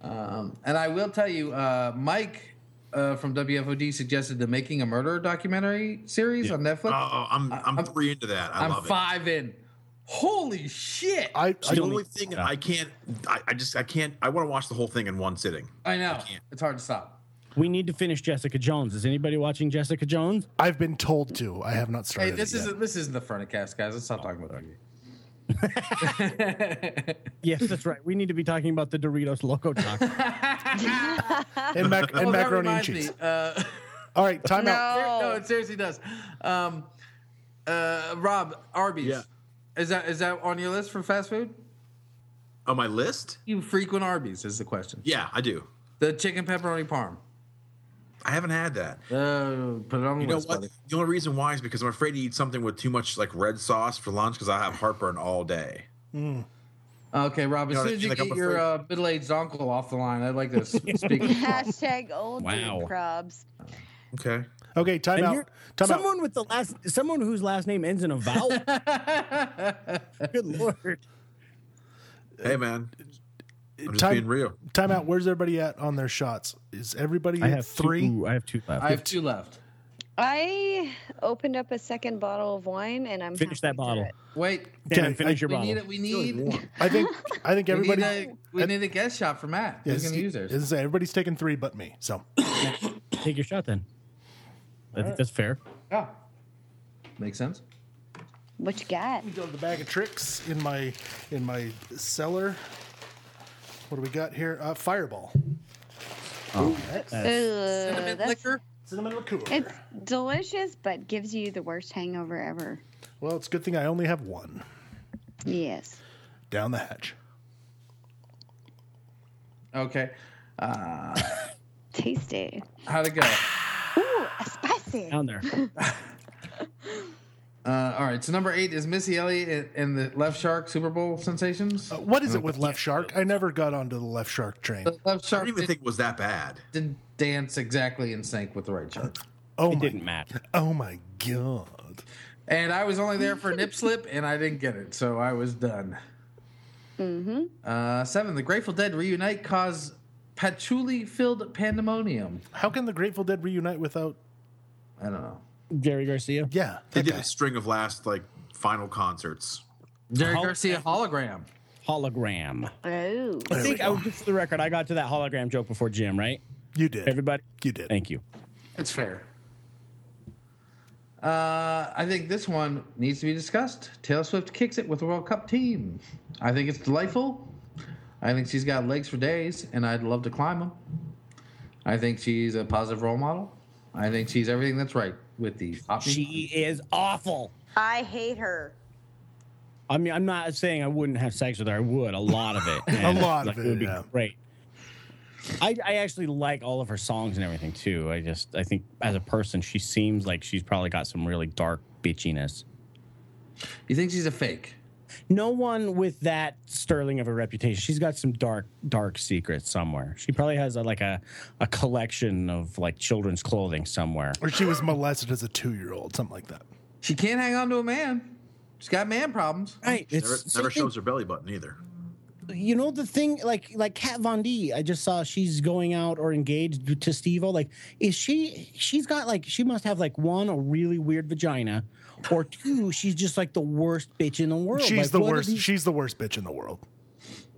Um, and I will tell you, uh, Mike uh, from WFOD suggested the Making a Murder documentary series on Netflix. Oh, I'm I'm, three into that. I I'm love it. five in. Holy shit! I, I The Still only need- thing yeah. I can't, I, I just I can't. I want to watch the whole thing in one sitting. I know. can't. It's hard to stop. We need to finish Jessica Jones. Is anybody watching Jessica Jones? I've been told to. I have not started. Hey, started. this it yet. isn't this isn't the front cast, guys. Let's stop talking about that. Yes, that's right. We need to be talking about the Doritos Loco Taco. and, mac- and Oh, macaroni and cheese. me, uh, All right, time out. no, it seriously does. Um, uh, Rob, Arby's. Yeah. Is that is that on your list for fast food? On my list? You frequent Arby's is the question. Yeah, I do. The chicken pepperoni parm. I haven't had that. Uh, put it on You know list, what? buddy. The only reason why is because I'm afraid to eat something with too much like red sauce for lunch because I have heartburn all day. Okay, Rob. As You know, soon as you like, I'm get your uh, middle-aged uncle off the line, I'd like to speak. Hashtag old Wow. crabs. Okay. Okay, time And out. you're- Time out. someone with the last, someone whose last name ends in a vowel. Good lord. Hey man, I'm just Time- being real. Time out. Where's everybody at on their shots? Is everybody I at have three? Two, I have two left. I have two left. I opened up a second bottle of wine and I'm Finish that bottle. Wait, Dan, Okay, finish your we bottle. need we need I think I think we everybody. need a we need a guest shot for Matt. Who's Yes, gonna use theirs? everybody's taking three but me. So Take your shot then. I think that's fair. Yeah, makes sense. What you got? Go to the bag of tricks in my in my cellar. What do we got here? Uh, Fireball. Ugh, Cinnamon that's- liquor. Cinnamon liqueur. It's delicious, but gives you the worst hangover ever. Well, it's a good thing I only have one. Yes. Down the hatch. Okay. Uh, Tasty. how'd it go? Ooh, spicy. Down there. Uh, all right. So number eight is Missy Elliott and the Left Shark Super Bowl sensations. Uh, what is it with Left Shark? I never got onto the Left Shark train. The Left I Shark don't even did, think it was that bad. didn't dance exactly in sync with the right shark. Oh It my! didn't matter. Oh my god! And I was only there for a nip slip, and I didn't get it, so I was done. Mm-hmm. Uh, seven. The Grateful Dead reunite cause patchouli-filled pandemonium. How can the Grateful Dead reunite without? I don't know. Jerry Garcia. Yeah, They did guy. a string of last like final concerts. Jerry Hol- Garcia hologram. Hologram. Oh. I think, I, just for the record, I got to that hologram joke before Jim, right? You did. Everybody? You did. Thank you. It's fair. Uh, I think this one needs to be discussed. Taylor Swift kicks it with the World Cup team. I think it's delightful. I think she's got legs for days, and I'd love to climb them. I think she's a positive role model. I think she's everything that's right with the pop She is awful. I hate her. I mean, I'm not saying I wouldn't have sex with her. I would a lot of it. A lot of like, it, would be yeah. great. I, I actually like all of her songs and everything too. I just I think as a person, she seems like she's probably got some really dark bitchiness. You think she's a fake? No one with that sterling of a reputation. She's got some dark dark secrets somewhere. She probably has a, like a a collection of like children's clothing somewhere. Or she was molested as a two-year-old, something like that. She can't hang on to a man. She's got man problems. Right. Never, It's never same shows her belly button either. you know the thing like like Kat Von D. I just saw she's going out or engaged to Steve-O. Like, is she? She's got like she must have like one a really weird vagina, or two she's just like the worst bitch in the world. She's Like, the worst. these- She's the worst bitch in the world.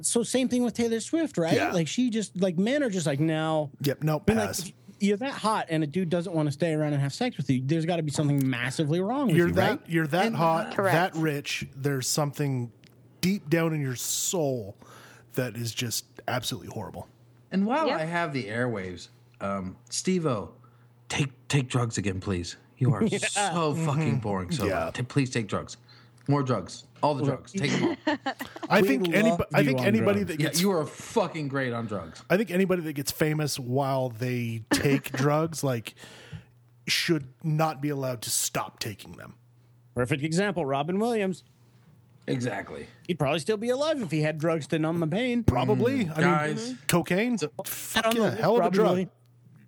so same thing with Taylor Swift, right? Yeah. Like she just like men are just like no. Yep. No I mean, like, you're that hot and a dude doesn't want to stay around and have sex with you. There's got to be something massively wrong with you're you, that. right? You're that hot. Correct. That rich. There's something deep down in your soul that is just absolutely horrible. And while Yep. I have the airwaves, um, Steve-O, take take drugs again, please. You are so mm-hmm. fucking boring. So Yeah. Ta- please take drugs, more drugs, all the drugs. Take them all. I think love anybody. I think anybody drugs. that Yeah, gets. you are fucking great on drugs. I think anybody that gets famous while they take drugs, like, should not be allowed to stop taking them. Perfect example, Robin Williams. Exactly. He'd probably still be alive if he had drugs to numb the pain. Probably. Mm. I Guys. mean, cocaine. I Fuck don't yeah, know. hell of a drug. Williams-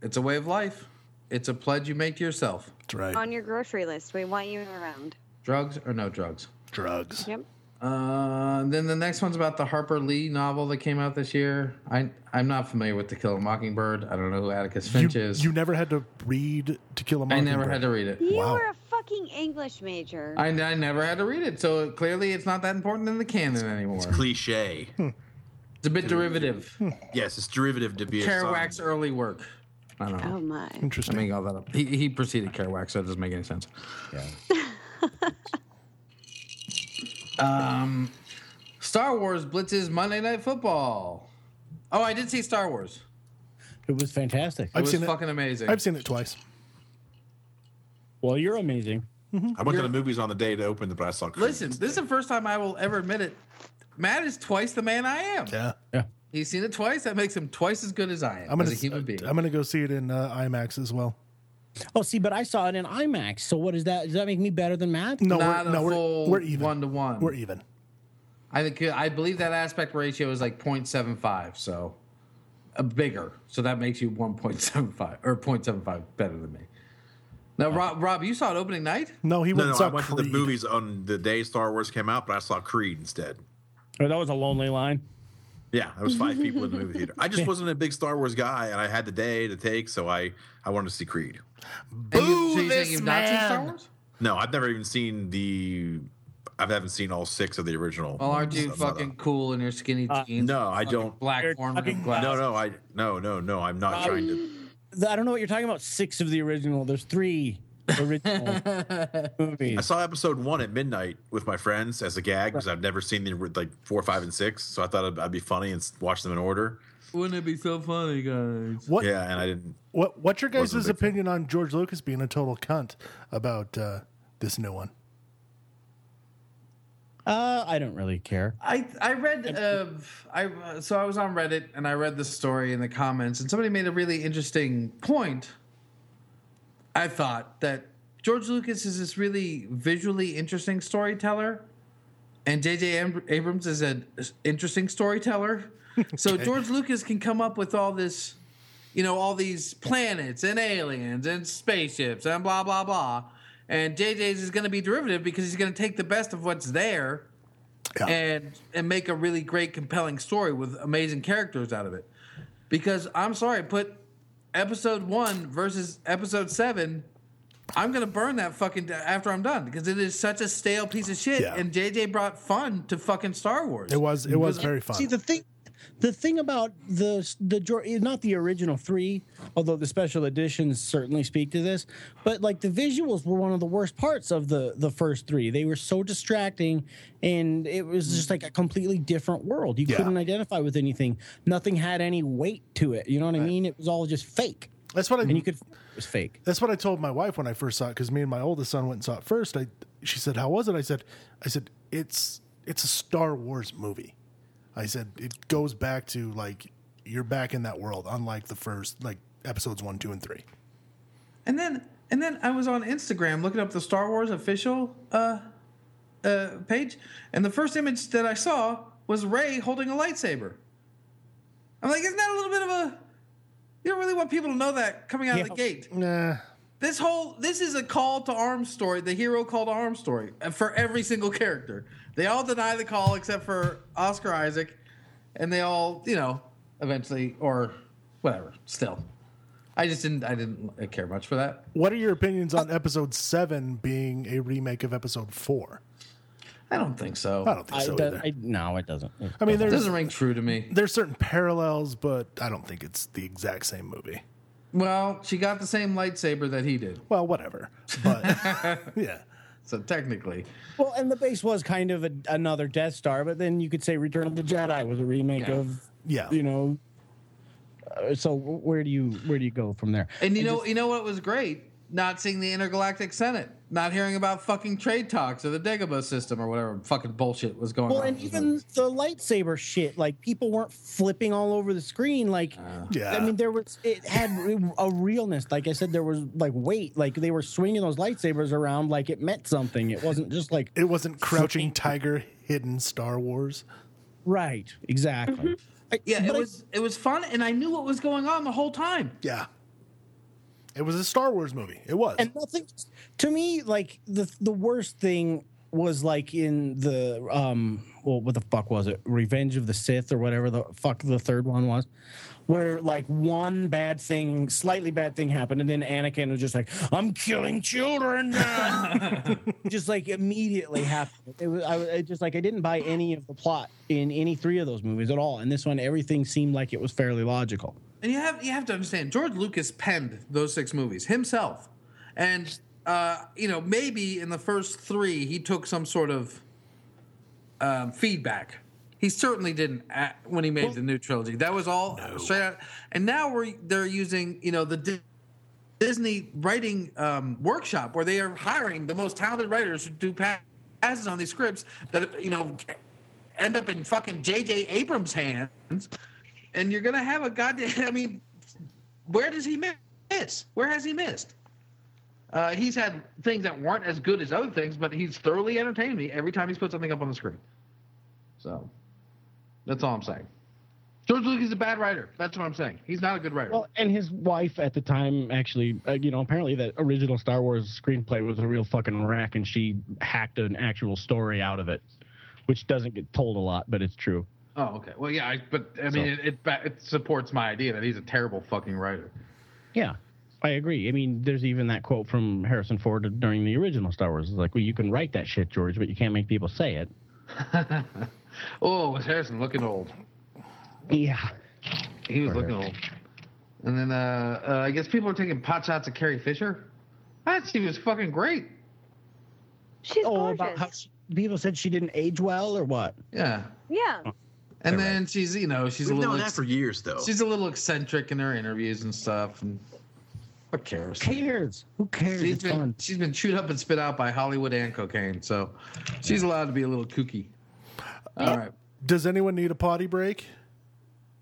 It's a way of life. It's a pledge you make to yourself. That's right. On your grocery list, we want you around. Drugs or no drugs. Drugs. Yep. Uh, then the next one's about the Harper Lee novel that came out this year. I I'm not familiar with To Kill a Mockingbird. I don't know who Atticus You, Finch is. you never had to read To Kill a Mockingbird. I never had to read it. You Wow. were a fucking English major. I, I never had to read it, so clearly it's not that important in the canon anymore. It's cliche. It's a bit derivative. yes, it's derivative to be a. Kerouac's early work. I don't know. oh my. Interesting. I Interesting. mean, all that up. He, he preceded Kerouac, so it doesn't make any sense. Yeah. um, Star Wars blitzes Monday Night Football. Oh, I did see Star Wars. It was fantastic. It I've was seen it. fucking amazing. I've seen it twice. Well, you're amazing. I went to the movies on the day to open, but I saw. Listen, this is the first time I will ever admit it. Matt is twice the man I am. Yeah. Yeah. He's seen it twice. That makes him twice as good as I am I'm gonna. as a human being. I'm gonna go see it in uh, IMAX as well. Oh, see, but I saw it in IMAX. So what is that? Does that make me better than Matt? No, Not we're, a no, full we're, we're even. one to one. We're even. I think I believe that aspect ratio is like 0.75, so uh, bigger. So that makes you 1.75 or 0.75 better than me. Now, Rob, Rob, you saw it opening night. No, he went no, and saw I went to the movies on the day Star Wars came out, but I saw Creed instead. Oh, that was a lonely line. Yeah, there was five people in the movie theater. I just wasn't a big Star Wars guy, and I had the day to take, so I I wanted to see Creed. And you, so you this you've not seen Star man. Wars? No, I've never even seen the. I haven't seen all six of the original. Well, aren't you ones. I'm not fucking cool in your skinny uh, jeans? no, I don't. Black You're glasses. No, no, I no, no, no. I'm not trying to. The- I don't know what you're talking about. Six of the original. There's three. Original movies. I saw episode one at midnight with my friends as a gag because I've never seen the like four, five, and six. So I thought it'd, I'd be funny and watch them in order. Wouldn't it be so funny, guys? What Yeah, and I didn't. what what's your guys' Wasn't a big fan. opinion on George Lucas being a total cunt about uh, this new one? Uh, I don't really care. I I read uh, I so I was on Reddit and I read the story in the comments and somebody made a really interesting point. I thought that George Lucas is this really visually interesting storyteller, and J.J. Abrams is an interesting storyteller. So George Lucas can come up with all this, you know, all these planets and aliens and spaceships and blah blah blah. And JJ's is going to be derivative because he's going to take the best of what's there Yeah. and and make a really great compelling story with amazing characters out of it because i'm sorry put episode one versus episode seven i'm gonna burn that fucking after i'm done because it is such a stale piece of shit Yeah. and jj brought fun to fucking star wars It was it was very fun. See the thing, the thing about the the not the original three, although the special editions certainly speak to this, but like the visuals were one of the worst parts of the the first three. They were so distracting, and it was just like a completely different world. You Yeah. couldn't identify with anything. Nothing had any weight to it. You know what I mean? It was all just fake, That's what I and you could. It was fake. That's what I told my wife when I first saw it because me and my oldest son went and saw it first. I she said, "How was it?" I said, "I said it's it's a Star Wars movie." I said it goes back to like you're back in that world, unlike the first like episodes one, two, and three. and then and then i was on instagram looking up the star wars official uh uh page and the first image that i saw was Rey holding a lightsaber i'm like isn't that a little bit of a you don't really want people to know that coming out of the gate Nah, This whole this is a call to arms story, the hero call to arms story uh, for every single character. They all deny the call except for Oscar Isaac, and they all, you know, eventually or whatever. Still, I just didn't I didn't care much for that. what are your opinions on episode seven being a remake of episode four? I don't think so. I don't think I, so that- either. I- no, it doesn't. I mean, it doesn't ring true to me. there's certain parallels, but I don't think it's the exact same movie. Well, she got the same lightsaber that he did, Well, whatever, but yeah. So technically, Well, and the base was kind of a, another Death Star, but then you could say Return of the Jedi was a remake Yeah. of, Yeah. you know. Uh, so where do you where do you go from there? and you I know just- you know what was great? Not seeing the intergalactic Senate, not hearing about fucking trade talks or the Dagobah system or whatever fucking bullshit was going well, on. Well, and even the lightsaber shit, like people weren't flipping all over the screen. Like, uh, Yeah. I mean, there was it had a realness. Like I said, there was like weight. Like they were swinging those lightsabers around like it meant something. It wasn't just like It wasn't Crouching Tiger, hidden Star Wars. right, exactly. Mm-hmm. I- Yeah, it but I- was it was fun, and I knew what was going on the whole time. Yeah. It was a Star Wars movie. It was. and nothing to me like the the worst thing was like in the um well what the fuck was it revenge of the sith or whatever the fuck the third one was where like one bad thing slightly bad thing happened and then anakin was just like i'm killing children just like immediately happened it was I, was- just like i didn't buy any of the plot in any three of those movies at all and this one everything seemed like it was fairly logical And you have you have to understand, George Lucas penned those six movies himself, and uh, you know maybe in the first three he took some sort of um, feedback. He certainly didn't when he made the new trilogy. That was all straight out. And now we're they're using you know the Di- Disney writing um, workshop where they are hiring the most talented writers to do passes on these scripts that you know end up in fucking J.J. Abrams' hands, and you're gonna have a goddamn. I mean, where does he miss? Where has he missed? Uh, he's had things that weren't as good as other things, but he's thoroughly entertained me every time he's put something up on the screen. So, that's all I'm saying. George Lucas is a bad writer. That's what I'm saying. He's not a good writer. Well, and his wife at the time actually, uh, you know, apparently that original Star Wars screenplay was a real fucking wreck, and she hacked an actual story out of it, which doesn't get told a lot, but it's true. Oh, okay. Well, yeah, I, but I mean, it, it it supports my idea that he's a terrible fucking writer. Yeah, I agree. I mean, there's even that quote from Harrison Ford during the original Star Wars. It's like, well, you can write that shit, George, but you can't make people say it. Oh, was Harrison looking old? Yeah. He was Right. looking old. And then uh, uh, I guess people are taking pot shots at Carrie Fisher. I thought she was fucking great. She's Oh, gorgeous. about how she, people said she didn't age well or what? Yeah. yeah. And then she's, you know, she's We've a little, known that ex- for years, though. she's a little eccentric in her interviews and stuff. And what cares? Who cares? Who cares? She's It's been, fun. she's been chewed up and spit out by Hollywood and cocaine, so she's allowed to be a little kooky. All right. Does anyone need a potty break?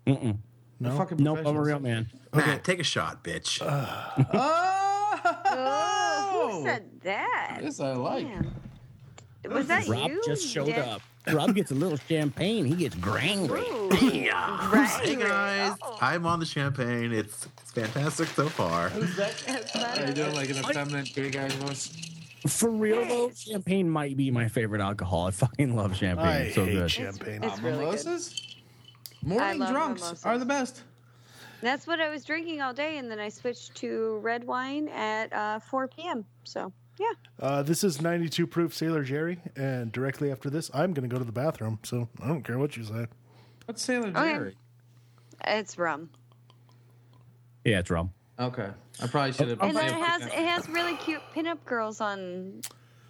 Mm-mm. No. Fucking Nope, I'm a real man. Matt, take a shot, bitch. Oh! Who said that? This I like. Damn. Was that Rob you? just showed Dan- up. Rob gets a little champagne. He gets grangry. Ooh. Hey guys, Oh. I'm on the champagne. It's, it's fantastic so far. That's How you doing like an effeminate gay guy voice? For real though, champagne might be my favorite alcohol. I fucking love champagne. I It's so hate good. champagne. It's really good. Morning drunks mimosas. are the best. That's what I was drinking all day, and then I switched to red wine at uh, 4 p.m. So yeah. Uh, this is 92 proof Sailor Jerry, and directly after this, I'm going to go to the bathroom. So I don't care what you say. What's Sailor Okay. Jerry? It's rum. Yeah, it's rum. Okay. I probably should have. And then it has it has really cute pinup girls on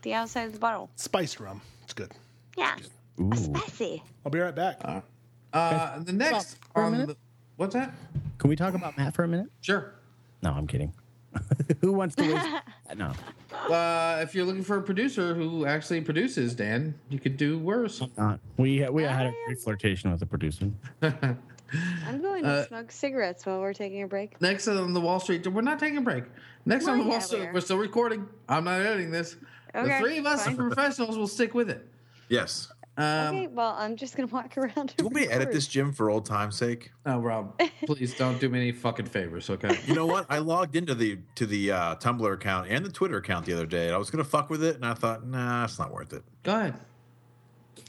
the outside of the bottle. Spiced rum. It's good. Yeah. Ooh. Spicy. I'll be right back. Uh, the next For a on minute? the, what's that? Can we talk about Matt for a minute? Sure. No, I'm kidding. Who wants to waste? no, Uh, if you're looking for a producer who actually produces, Dan, you could do worse. not. We we had a great flirtation with a producer. I'm going to Uh, smoke cigarettes while we're taking a break. Next on the Wall Street, we're not taking a break. Next Well, on the Wall yeah, Street, we are. we're still recording. I'm not editing this. the three of us fine. are professionals. will stick with it. Yes. Um, okay, well, I'm just gonna walk around. Do you want me to edit this, Jim, for old time's sake? Oh, Rob, please don't do me any fucking favors, okay? You know what? I logged into the to the uh, Tumblr account and the Twitter account the other day. and I was gonna fuck with it, and I thought, nah, it's not worth it. Go ahead.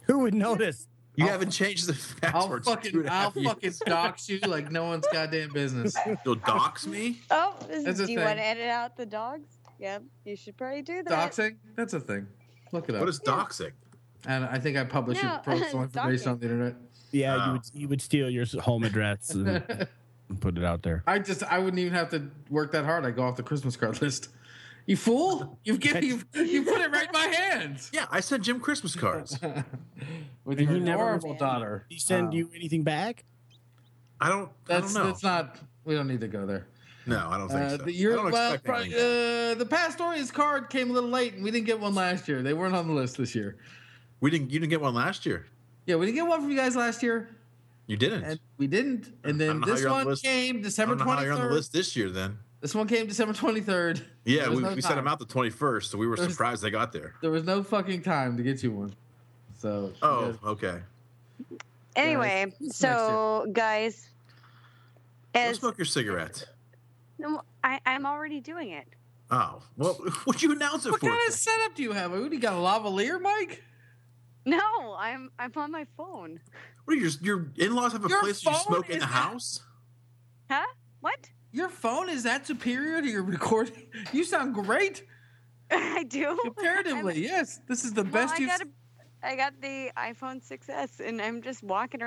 Who would notice? You I'll- haven't changed the I'll passwords. in two fucking, and a I'll fucking dox you like no one's goddamn business. You'll dox me? Oh, is- That's a do you thing. want to edit out the dogs? Yeah, you should probably do that. Doxing? That's a thing. Look it up. What is doxing? And I think I publish your No, personal information on the internet. Yeah, Oh. you would you would steal your home address and, and put it out there. I just I wouldn't even have to work that hard. I go off the Christmas card list. You fool! You've given you you put it right in my hands Yeah, I sent Jim Christmas cards. with And your you never adorable daughter. Did he send Uh, you anything back? I don't. That's I don't know. that's not. We don't need to go there. no, I don't think Uh, so. the, I your, don't well, expect pro- anything. uh, the Pastorius card came a little late, and we didn't get one last year. They weren't on the list this year. We didn't. You didn't get one last year. Yeah, we didn't get one from you guys last year, You didn't. and we didn't. And then don't know how this you're on the one came December don't know how twenty you're on the list this year. Then. This one came December twenty third. Yeah, we, no we set them out the 21st, so we were There's- surprised they got there. There was no fucking time to get you one. So Oh, guys- okay. Anyway, it's so guys, Go as smoke your cigarette. no, I, I'm already doing it. Oh, well, what'd you announce it what for? kind of setup do you have? What, you got a lavalier, Mike? No, I'm I'm on my phone. What are your your in-laws have a Your place you smoke in the that- house? Huh? What? Your phone is that superior to your recording? You sound great. I do. Comparatively, yes. This is the Well, best I you've. got a, I got the iPhone 6s, and I'm just walking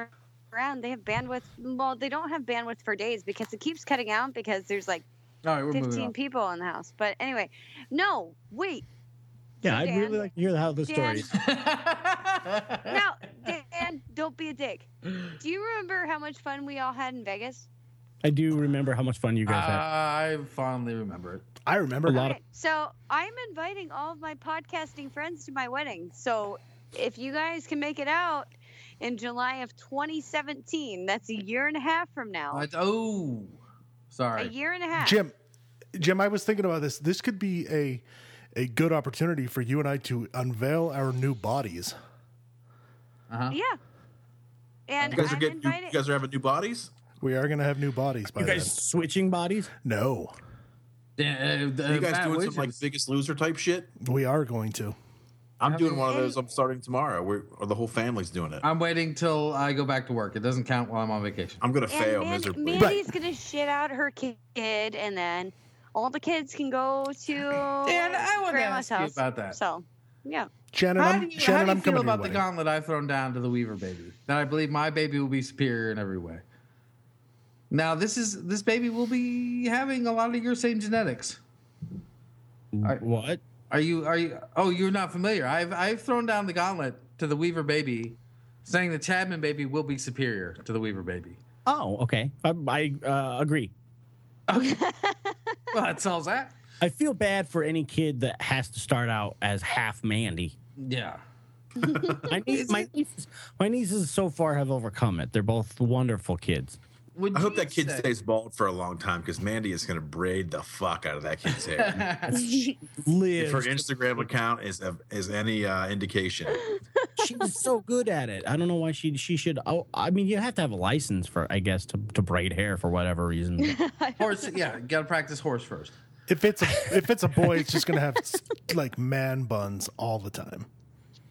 around. They have bandwidth. Well, they don't have bandwidth for days because it keeps cutting out because there's like All right, 15 people in the house. But anyway, no, wait. Yeah, I'd Dan, really like to hear how the Dan. stories. Now, Dan, don't be a dick. Do you remember how much fun we all had in Vegas? I do remember how much fun you guys had. Uh, I fondly remember it. I remember. A lot of Okay, so I'm inviting all of my podcasting friends to my wedding. So if you guys can make it out in July of 2017, that's a year and a half from now. I- oh, sorry. A year and a half. Jim, Jim, I was thinking about this. This could be a a good opportunity for you and I to unveil our new bodies. Uh-huh. Yeah. And You guys are I'm getting. You, you guys are having new bodies. We are going to have new bodies by you then. guys switching bodies? No, Yeah, uh, Are you guys Matt doing Widgeons. some like Biggest Loser type shit? we are going to. I'm doing one of those. I'm starting tomorrow. We're, or the whole family's doing it. I'm waiting till I go back to work. It doesn't count while I'm on vacation. I'm gonna fail Man- miserably. Mandy's gonna shit out her kid, and then all the kids can go to Dan, I want to grandma's ask you house. about that. So, yeah. Shannon, How I'm, do you, Shannon, how do you feel your about the wedding. gauntlet I've thrown down to the Weaver baby? That I believe my baby will be superior in every way. Now, this is this baby will be having a lot of your same genetics. Are- What? Are you are you? Oh, you're not familiar. I've I've thrown down the gauntlet to the Weaver baby, saying the Chapman baby will be superior to the Weaver baby. Oh, okay. I, I uh, agree. Okay. well, that solves that. I feel bad for any kid that has to start out as half Mandy. Yeah. My, niece, my, nieces, my nieces so far have overcome it. They're both wonderful kids. Would I hope that kid say- stays bald for a long time because Mandy is going to braid the fuck out of that kid's hair. If her Instagram account is is any uh, indication, she's so good at it. I don't know why she she should. Oh, I mean, you have to have a license for, I guess, to, to braid hair for whatever reason. horse? Yeah, got to practice horse first. If it's a if it's a boy, it's just gonna have like man buns all the time.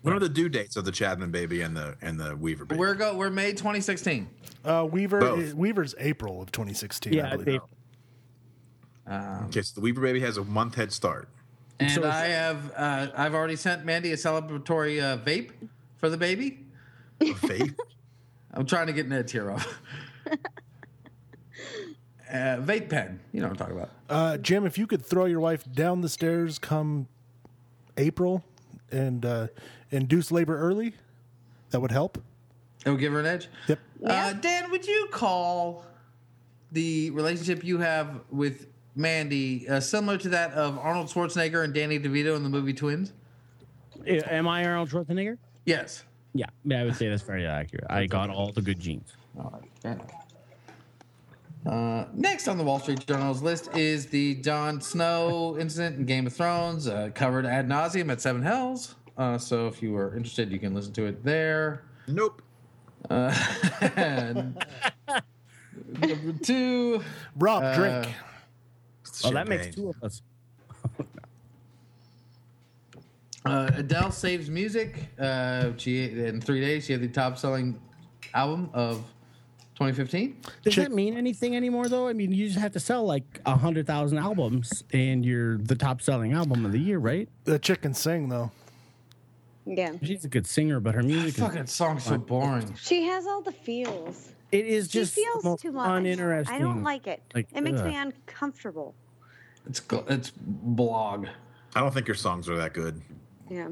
What are the due dates of the Chapman baby and the and the Weaver baby? We're go. We're May 2016. Uh, Weaver Both. Weaver's April of 2016. I yeah, believe. they, okay, so the Weaver baby has a month head start. And So I have uh, I've already sent Mandy a celebratory uh, vape for the baby. Faith. I'm trying to get Ned's here off. uh, vape pen. You know what I'm talking about. Uh, Jim, if you could throw your wife down the stairs come April and uh, induce labor early, that would help. It would give her an edge. Yep. Uh, Dan, would you call the relationship you have with Mandy uh, similar to that of Arnold Schwarzenegger and Danny DeVito in the movie Twins? am I Arnold Schwarzenegger? Yes. Yeah, yeah, I would say that's very accurate. I got all the good genes. All right. Uh, next on the Wall Street Journal's list is the Jon Snow incident in Game of Thrones, uh, covered ad nauseum at Seven Hells. Uh, so if you are interested, you can listen to it there. Nope. Uh, and number two, Rob, Uh, drink. Oh, that makes two of us. uh, Adele saves music. Uh, she in three days she had the top selling album of 2015. Does Chick- that mean anything anymore, though? I mean, you just have to sell like a hundred thousand albums, and you're the top-selling album of the year, right? The chick can sing though. Yeah. She's a good singer, but her music is Fucking song's so boring. She has all the feels. it is She just the feels most too much. uninteresting. I don't like it. Like, it makes ugh. me uncomfortable. It's it's blog. I don't think your songs are that good. Yeah.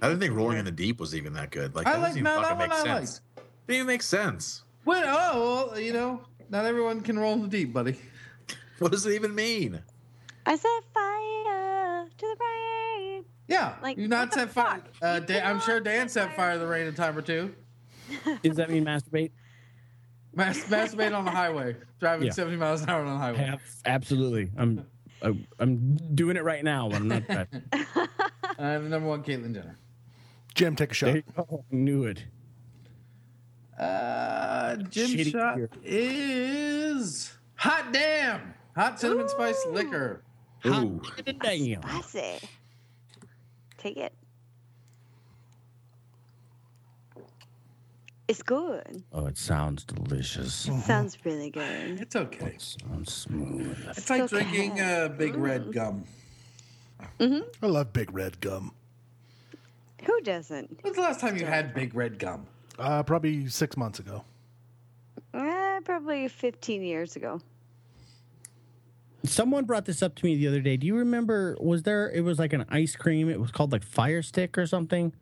I didn't think Rolling in the Deep was even that good. Like I that like- doesn't even no, that fucking make one I sense. Didn't even make sense. Well, oh, well, you know, not everyone can roll in the deep, buddy. What does it even mean? I set fire to the brain. Yeah, Like, you not what set fire. fuck? Uh, You Dan, I'm sure Dan set set fire fire to the rain a time or two. Does that mean masturbate? Mas- masturbate on the highway, driving Yeah. 70 miles an hour on the highway. Ab- Absolutely. I'm. I, I'm doing it right now, but I'm not. driving. I'm the number one, Caitlyn Jenner. Jim, take a shot. There. I knew it. Uh, Jim Shitty shot beer. is hot damn, hot cinnamon spice liquor. Ooh. Damn. Spicy. Take it. It's good. Oh, it sounds delicious. Mm-hmm. Sounds really good. It's okay. Sounds smooth. It's like okay. drinking uh, big red gum. Mhm. I love Big Red gum. Who doesn't? When's the last time you had big red gum? Uh, probably six months ago. Eh, probably 15 years ago. Someone brought this up to me the other day. Do you remember? Was there? It was like an ice cream. It was called like Fire Stick or something.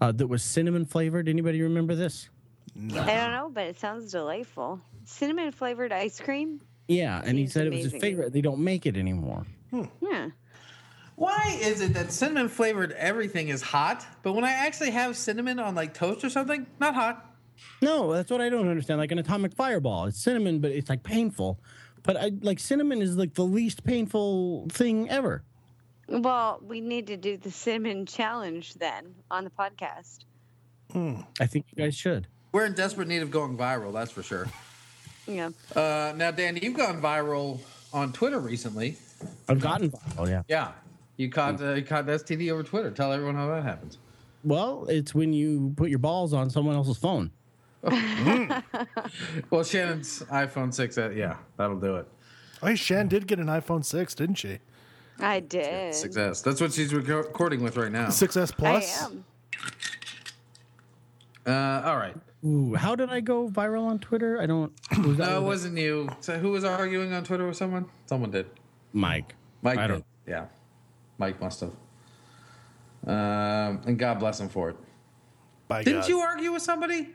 Uh, that was cinnamon flavored. Anybody remember this? No. I don't know, but it sounds delightful. Cinnamon flavored ice cream? Yeah, and he Seems said it was his favorite. They don't make it anymore. Yeah. Why is it that cinnamon flavored everything is hot, but when I actually have cinnamon on like toast or something, not hot? No, that's what I don't understand. Like an atomic fireball, it's cinnamon, but it's like painful. But I like cinnamon is like the least painful thing ever. Well, we need to do the cinnamon challenge then on the podcast. I think you guys should. We're in desperate need of going viral, that's for sure. Yeah. Uh, now, Dan, you've gone viral on Twitter recently. I've gotten viral, yeah. Yeah, you caught uh, you caught STD over Twitter. Tell everyone how that happens. Well, it's when you put your balls on someone else's phone. Well, Shannon's iPhone 6, uh, yeah, that'll do it. Oh, hey, Shan did get an iPhone 6, didn't she? I did. Success. That's what she's reco- recording with right now. 6S I Plus. am. Uh, all right. Ooh, how did I go viral on Twitter? I don't. Was that No, it wasn't you. So who was arguing on Twitter with someone? Someone did. Mike? Mike I did. don't. Yeah. Mike must have. Um, and God bless him for it. By Didn't God. you argue with somebody?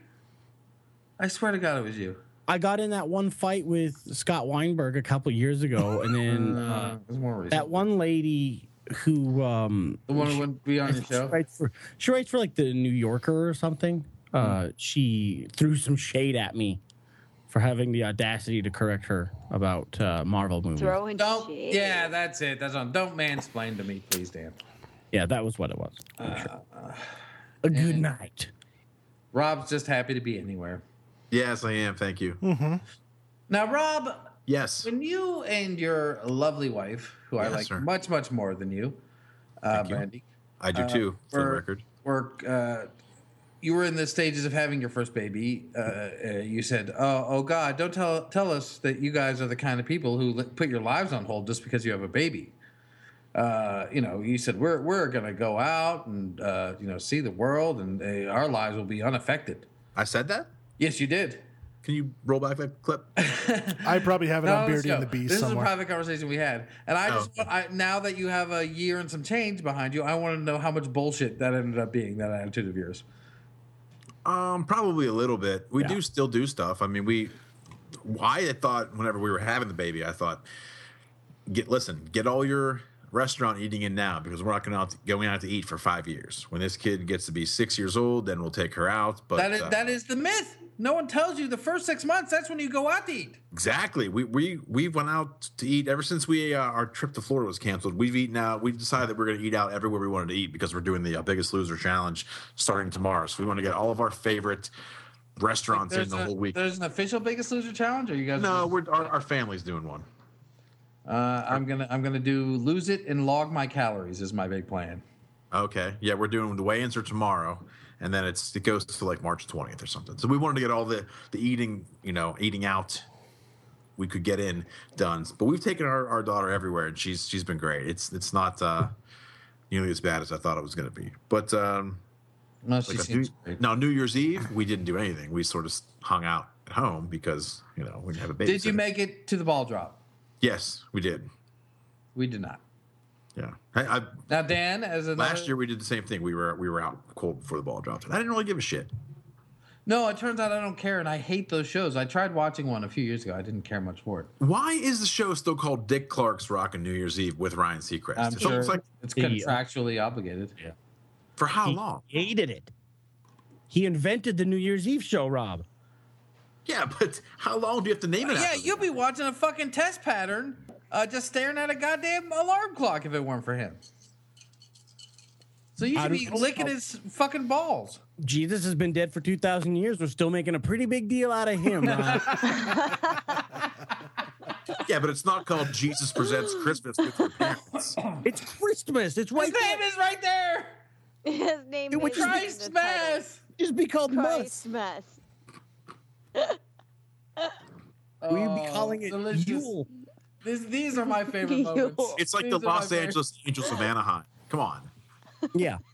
I swear to God, it was you. I got in that one fight with Scott Weinberg a couple years ago, and then Uh, uh, it was more that one lady who um, the one who wouldn't be on your she show. writes for she writes for like the New Yorker or something. Uh, Hmm. she threw some shade at me for having the audacity to correct her about uh, Marvel movies. Throwing Don't. shade. Yeah, that's it. That's on. Don't mansplain to me, please, Dan. Yeah, that was what it was. I'm Uh, sure. A good night. Rob's just happy to be anywhere. Yes, I am. Thank you. Now, Rob, Yes. when you and your lovely wife, who I like sir. much, much more than you, uh, Thank you. Brandy, I do uh, too, for the record. were uh, you were in the stages of having your first baby. Uh, uh, you said, "Oh, oh God, don't tell tell us that you guys are the kind of people who li- put your lives on hold just because you have a baby." Uh, you know, you said we're we're gonna go out and uh, you know see the world, and uh, our lives will be unaffected. I said that? Yes, you did. Can you roll back that clip? I probably have it No, on Beardy and the Beast This is a private conversation we had, and I Oh, just want, I, now that you have a year and some change behind you, I want to know how much bullshit that ended up being. That attitude of yours. Um, probably a little bit. We do still do stuff. I mean, we. Why I thought whenever we were having the baby, I thought, get listen, get all your restaurant eating in now because we're not going out going out to eat for five years. When this kid gets to be six years old, then we'll take her out. But that is uh, that is the myth. No one tells you the first six months. That's when you go out to eat. Exactly. We we we've went out to eat ever since we uh, our trip to Florida was canceled. We've eaten out. We've decided that we're going to eat out everywhere we wanted to eat because we're doing the uh, Biggest Loser challenge starting tomorrow. So we want to get all of our favorite restaurants in the a- whole week. there's an official Biggest Loser challenge. Or you guys? No, we're our, our family's doing one. Uh, I'm gonna I'm gonna do lose it and log my calories is my big plan. Okay. Yeah, we're doing the weigh-ins are tomorrow, and then it's it goes to like March twentieth or something. So we wanted to get all the the eating, you know, eating out we could get in done. But we've taken our, our daughter everywhere, and she's she's been great. It's it's not uh, nearly as bad as I thought it was going to be. But um, No, she like seems New, now New Year's Eve, we didn't do anything. We sort of hung out at home because you know we didn't have a baby. Did you make it to the ball drop? Yes, we did. We did not. Yeah. I, I, Now, Dan, as another, last year we did the same thing. We were we were out cold before the ball dropped. And I didn't really give a shit. No, it turns out I don't care, and I hate those shows. I tried watching one a few years ago. I didn't care much for it. Why is the show still called Dick Clark's Rockin' New Year's Eve with Ryan Seacrest? I'm it's sure like it's The, uh, contractually obligated. Yeah. For how long? he long? hated it. He invented the New Year's Eve show, Rob. Yeah, but how long do you have to name it? Yeah, after? you'll be watching a fucking test pattern, uh, just staring at a goddamn alarm clock if it weren't for him. So you should be licking his fucking balls. Jesus has been dead for 2,000 years. We're still making a pretty big deal out of him. Yeah, but it's not called Jesus Presents Christmas with your parents. it's Christmas. It's right His name there. is right there. His name Which is is in Christ the title. Mass. Just be called Christ Muss. mess. Will you be Oh, calling it delicious. Yule? This, these are my favorite moments. It's like These the are my Los favorite- Angeles Angels of Anaheim. Come on. Yeah.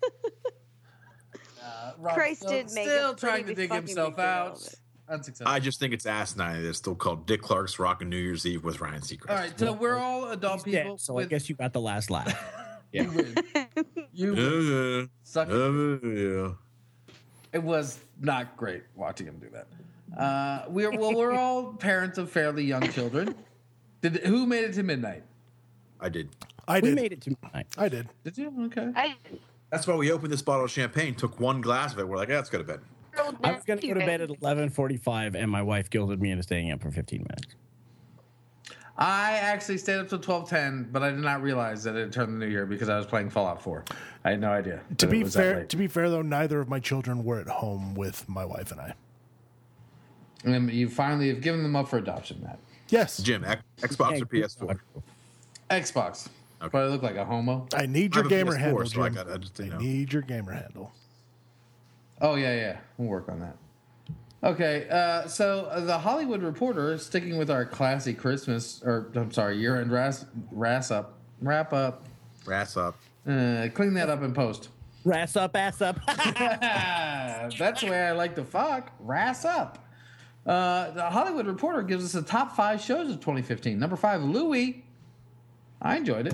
Uh, Rob Christ still, did make still a trying to dig himself out. Unsuccessful. I just think it's asinine. that It's still called Dick Clark's Rockin' New Year's Eve with Ryan Seacrest. All right, so we're all adult He's dead, people. so I guess you got the last laugh. yeah. you win. You win. Yeah, Suck it. yeah, yeah. It was not great watching him do that. Uh, we're well, we're all parents of fairly young children. Did who made it to midnight? I did. I did. we made it to midnight. I did. Did you? Okay. I That's why we opened this bottle of champagne, took one glass of it. We're like, yeah, let's go to bed. I was going to go to bed at 11:45, and my wife guilted me into staying up for 15 minutes. I actually stayed up till twelve ten, but I did not realize that it had turned the new year because I was playing Fallout Four. I had no idea. To be fair, to be fair though, neither of my children were at home with my wife and I. and you finally have given them up for adoption, Matt. Yes, Jim, X- Xbox or PS4? Xbox. Okay. But I look like a homo. I need your have a gamer PS4, handle, so I Jim. got- I just, you know. need your gamer handle. Oh yeah, yeah. We'll work on that. Okay, uh, so uh, the Hollywood Reporter, sticking with our classy Christmas, or I'm sorry, year-end ras- ras up, wrap up, Rats up. uh, clean that up and post. Rass up, ass up. That's the way I like to fuck. Rass up. Uh, the Hollywood Reporter gives us the top five shows of 2015. Number five, Louie. I enjoyed it.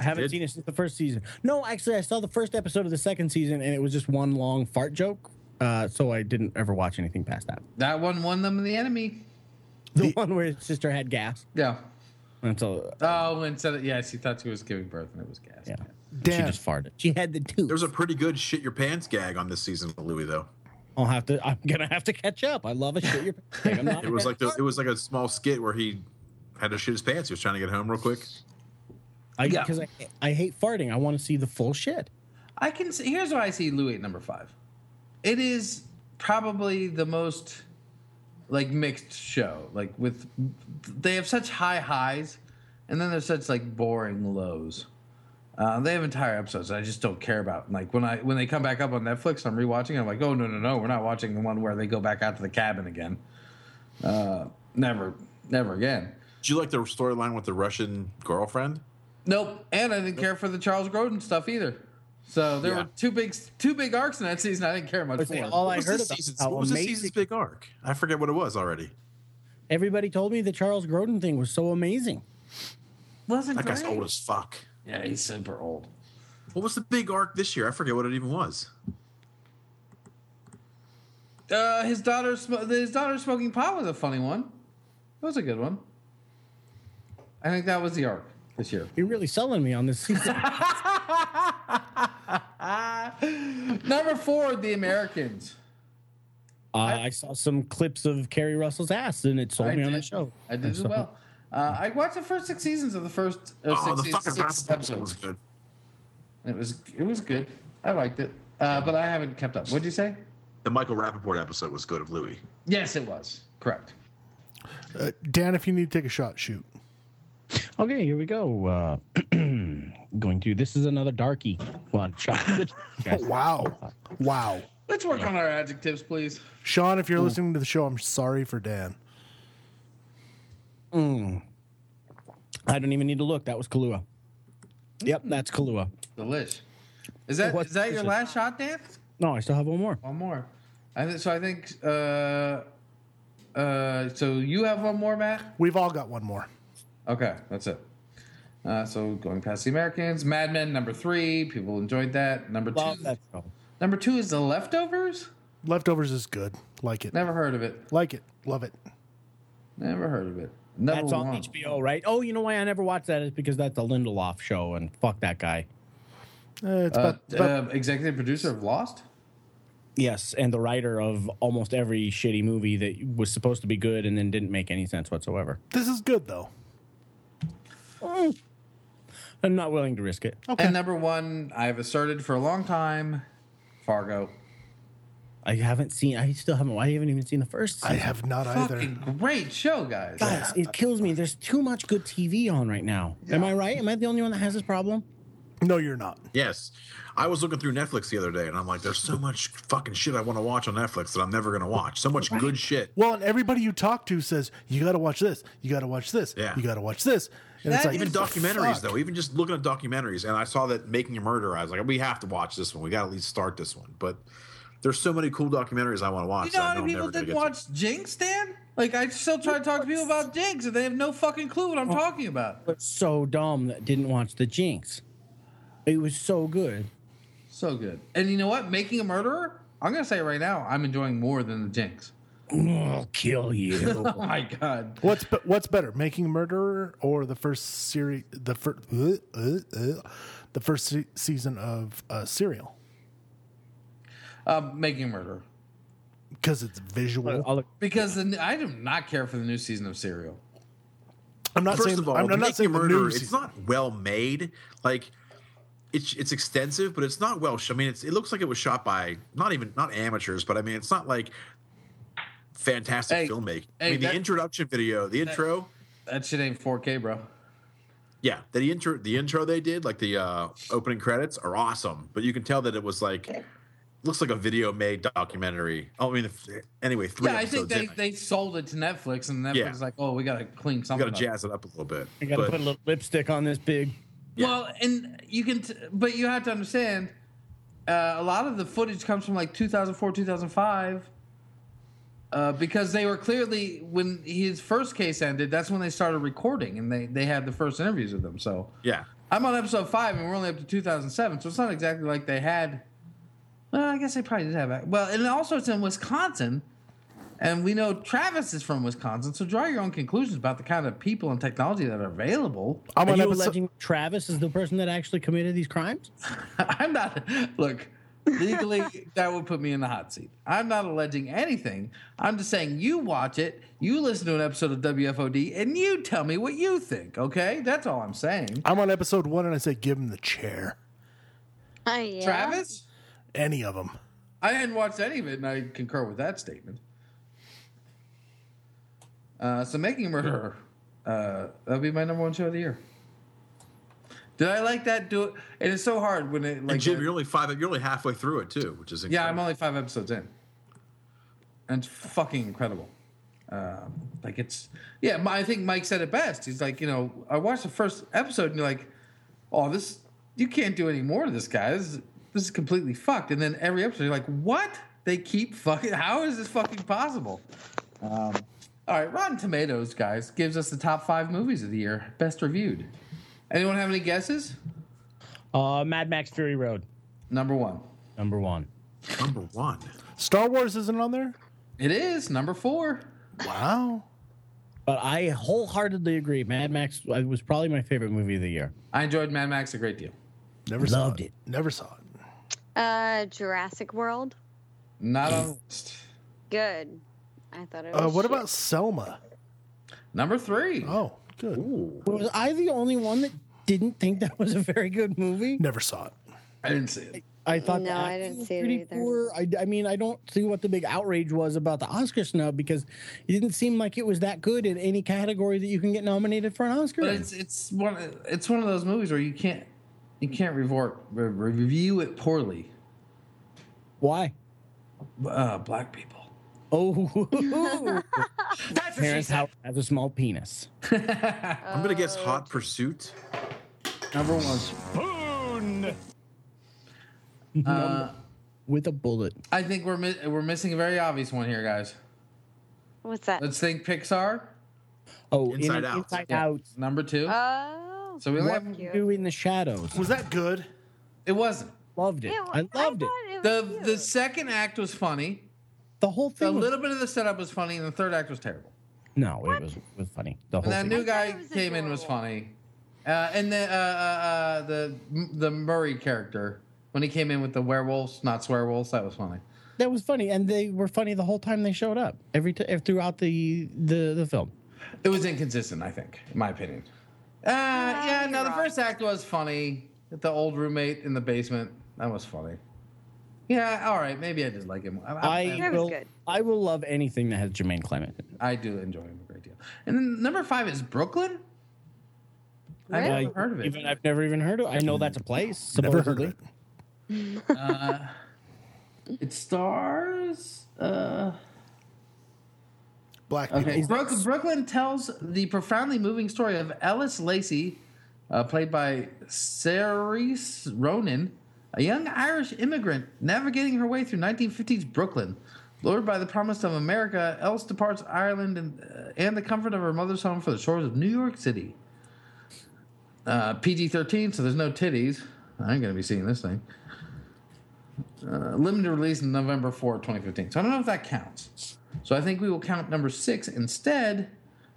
I haven't Did? seen it since the first season. No, actually, I saw the first episode of the second season, and it was just one long fart joke. Uh, so I didn't ever watch anything past that. That one won them the Emmy. The one where his sister had gas. Yeah. And so Oh, instead of yes, he thought she was giving birth and it was gas. yeah, she just farted. She had the tooth. There was a pretty good shit your pants gag on this season of Louie though. I'll have to. I'm gonna have to catch up. I love a shit. Your pants. I'm not It was like the, it was like a small skit where he had to shit his pants. He was trying to get home real quick. I Yeah. because I, I hate farting. I want to see the full shit. I can see, here's why I see Louie at number five. It is probably the most like mixed show. Like with they have such high highs, and then there's such like boring lows. Uh, they have entire episodes I just don't care about. Like when I when they come back up on Netflix, I'm rewatching. I'm like, oh no no no, we're not watching the one where they go back out to the cabin again. Uh, never never again. Did you like the storyline with the Russian girlfriend? Nope. And I didn't care for the Charles Grodin stuff either. So there Yeah. were two big two big arcs in that season. I didn't care much But for. see, all I What was heard this about season's- what was this amazing. season's big arc? I forget what it was already. Everybody told me the Charles Grodin thing was so amazing. wasn't That guy's great. old as fuck. Yeah, he's super old. What was the big arc this year? I forget what it even was. Uh, his daughter, sm- his daughter smoking pot was a funny one. That was a good one. I think that was the arc this year. You're really selling me on this season. Number four, The Americans. uh, I saw some clips of Keri Russell's ass, and it sold I me on did. that show. I did And as well. Uh, I watched the first six seasons of the first uh, Oh, the six, fucking six basketball episode was episodes. good. It was it was good. I liked it, uh, but I haven't kept up. What'd you say? The Michael Rapaport episode was good of Louie. Yes, it was correct. uh, Dan, if you need to take a shot, shoot. Okay, here we go. Uh, going to this is another darky one shot. Wow, wow. Let's work on our adjectives, please. Sean, if you're listening to the show, I'm sorry for Dan. I don't even need to look. That was Kahlua. Yep, that's Kahlua. Delish. Is that What is that your last shot, Dan? No, I still have one more. One more. I th- so I think. Uh, uh, so you have one more, Matt. We've all got one more. Okay, that's it. Uh, so going past the Americans, Mad Men number three. People enjoyed that. Number two. Love that show. Number two is The Leftovers. Leftovers is good. Like it. Never heard of it. Like it. Love it. Never heard of it. Number That's on one. HBO, right? Oh, you know why I never watched that is because that's a Lindelof show, and fuck that guy. Uh, it's Uh, about, it's about- uh, executive producer of Lost. Yes, and the writer of almost every shitty movie that was supposed to be good and then didn't make any sense whatsoever. this is good though. I'm not willing to risk it. And number one, I've asserted for a long time, Fargo. I haven't seen. I still haven't. I haven't even seen the first. I have not either. Fucking great show, guys. Guys, it kills me. There's too much good TV on right now. Am I right? Am I the only one that has this problem? No, you're not. Yes. I was looking through Netflix the other day and I'm like, there's so much fucking shit I want to watch on Netflix that I'm never going to watch. So much good shit. Well, and everybody you talk to says you got to watch this. You got to watch this. Yeah. You got to watch this. And it's like Even documentaries, though, even just looking at documentaries. And I saw that Making a Murderer. I was like, we have to watch this one. We got to at least start this one. But there's so many cool documentaries I want to watch. You know that I how many people didn't get to. watch Jinx, Dan? Like, I still try to talk to people about Jinx, and they have no fucking clue what I'm Oh. talking about. But so dumb that didn't watch the Jinx. It was so good. So good. And you know what? Making a Murderer, I'm going to say it right now, I'm enjoying more than the Jinx. I'll kill you. Oh, my God. What's be- what's better, Making a Murderer or the first series, the first, uh, uh, uh, the first se- season of uh, Serial? Um, Making Murder. Because it's visual. I'll- Because the, I do not care for the new season of Serial. I'm not First saying. of all, I'm, I'm not Making saying a the Murderer, new it's season. not well made. Like, it's it's extensive, but it's not well. sh- I mean, it's, it looks like it was shot by not even not amateurs, but I mean, it's not like fantastic Hey, filmmaking. I mean, that- the introduction video, the intro, That shit ain't 4K, bro. yeah, the intro, the intro they did, like the uh, opening credits, are awesome. But you can tell that it was like looks like a video made documentary. Oh, I mean, if, anyway, three Yeah, I think they, in, they sold it to Netflix, and Netflix Yeah. is like, oh, we got to clean you something got to jazz it up a little bit. I got to put a little lipstick on this big. Well, and you can, t- but you have to understand, uh, a lot of the footage comes from like 2004, 2005, uh, because they were clearly when his first case ended. That's when they started recording, and they they had the first interviews with them. So yeah, I'm on episode five, and we're only up to 2007, so it's not exactly like they had. Well, I guess they probably did have. Well, and also it's in Wisconsin, and we know Travis is from Wisconsin, so draw your own conclusions about the kind of people and technology that are available. I'm Are you episode. alleging Travis is the person that actually committed these crimes? I'm not. Look, legally, that would put me in the hot seat. I'm not alleging anything. I'm just saying you watch it, you listen to an episode of WFOD, and you tell me what you think. Okay, that's all I'm saying. I'm on episode one, and I say give him the chair. Uh, yeah. Travis, Any of them. I hadn't watched any of it, and I concur with that statement. Uh, so, Making a Murderer, uh, that'll be my number one show of the year. Did I like that? Do it, and it's so hard when it like and Jim, you're only five. You're only halfway through it too, which is Yeah. I'm only five episodes in, and it's fucking incredible. Um, like it's yeah. my- I think Mike said it best. He's like, you know, I watched the first episode and you're like, oh, this you can't do any more to this guy. This is, this is completely fucked. And then every episode, you're like, what? They keep fucking. How is this fucking possible? Um, all right, Rotten Tomatoes, guys, gives us the top five movies of the year, best reviewed. Anyone have any guesses? Uh, Mad Max Fury Road, Number one. number one. number one. Star Wars isn't on there. It is number four. Wow. But I wholeheartedly agree. Mad Max uh, was probably my favorite movie of the year. I enjoyed Mad Max a great deal. Never saw Loved it. it. Never saw it. Uh, Jurassic World. Not on the list. Good. I thought it was. Uh, what shit. about Selma? Number three. Oh, good. Was I the only one that didn't think that was a very good movie? Never saw it. I didn't see it. I thought No, I didn't was see it pretty either. poor. I, I mean, I don't see what the big outrage was about the Oscar snub because it didn't seem like it was that good in any category that you can get nominated for an Oscar. But it's it's one it's one of those movies where you can't you can't revort, re- review it poorly. Why? Uh, black people. Oh, That's Terrence Howard has a small penis. I'm gonna guess Hot Pursuit. Number one. Uh, With a bullet. I think we're mi- we're missing a very obvious one here, guys. What's that? Let's think Pixar. Oh, Inside in, Out. Inside Yeah. Out. Number two. Oh. so we only What have, you. do in the shadows? Was that good? it wasn't. Loved it. Yeah, I loved it. it The was the cute. second act was funny. The whole A thing. was- little bit of the setup was funny, and the third act was terrible. no, it was was funny. The whole And that thing. new I thought guy it was came in was adorable. funny. Uh, and the uh, uh, uh, the the Murray character when he came in with the werewolves, not swearwolves, that was funny. that was funny, and they were funny the whole time they showed up. Every t- throughout the the the film. It was inconsistent, I think, in my opinion. Uh, yeah, no, you're the first act was funny. The old roommate in the basement, that was funny. Yeah, all right, maybe I just like him. I, I, I It was will. good. I will love anything that has Jemaine Clement. in it. I do enjoy him a great deal. And then number five is Brooklyn. I've Really? never heard of it. Even I've never even heard of. it. I know that's a place. Never heard of Supposedly. it. Uh, it stars. Uh, Black people. Okay, Brook, Brooklyn tells the profoundly moving story of Ellis Lacey, uh, played by Cerise Ronan, a young Irish immigrant navigating her way through 1950s Brooklyn. Lured by the promise of America, Ellis departs Ireland and, uh, and the comfort of her mother's home for the shores of New York City. Uh, PG 13, so there's no titties. I ain't going to be seeing this thing. Uh, limited release in November 4, 2015. So I don't know if that counts. So I think we will count number six instead,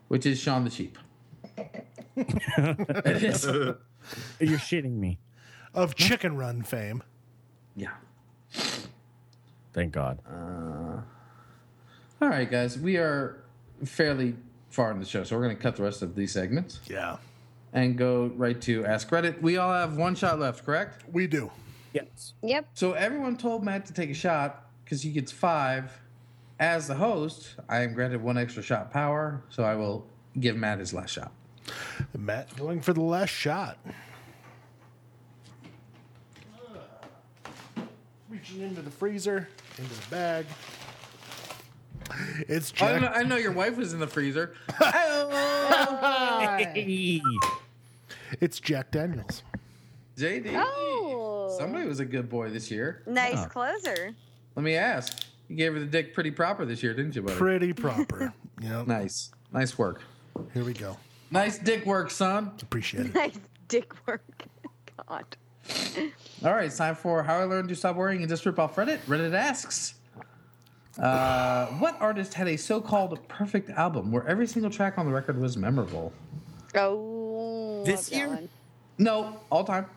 which is Shaun the Sheep. it is. You're shitting me. Of Chicken Run fame. Yeah. Thank God. Uh, all right, guys. We are fairly far in the show, so we're going to cut the rest of these segments Yeah. and go right to Ask Reddit. We all have one shot left, correct? We do. yes. Yep. So everyone told Matt to take a shot because he gets five. As the host, I am granted one extra shot power, so I will give Matt his last shot. Matt going for the last shot. Reaching into the freezer, into the bag. It's oh, I know, Jack. I know your wife was in the freezer. Hey. It's Jack Daniels. JD. Oh. Somebody was a good boy this year. Nice ah. closer. Let me ask. You gave her the dick pretty proper this year, didn't you, buddy? Pretty proper. yeah. Nice. Nice work. Here we go. Nice dick work, son. Appreciate it. Nice dick work. God. All right, it's time for how I learned to stop worrying and just rip off Reddit. Reddit asks, uh, "What artist had a so-called perfect album where every single track on the record was memorable?" Oh, This year? one. No, all time.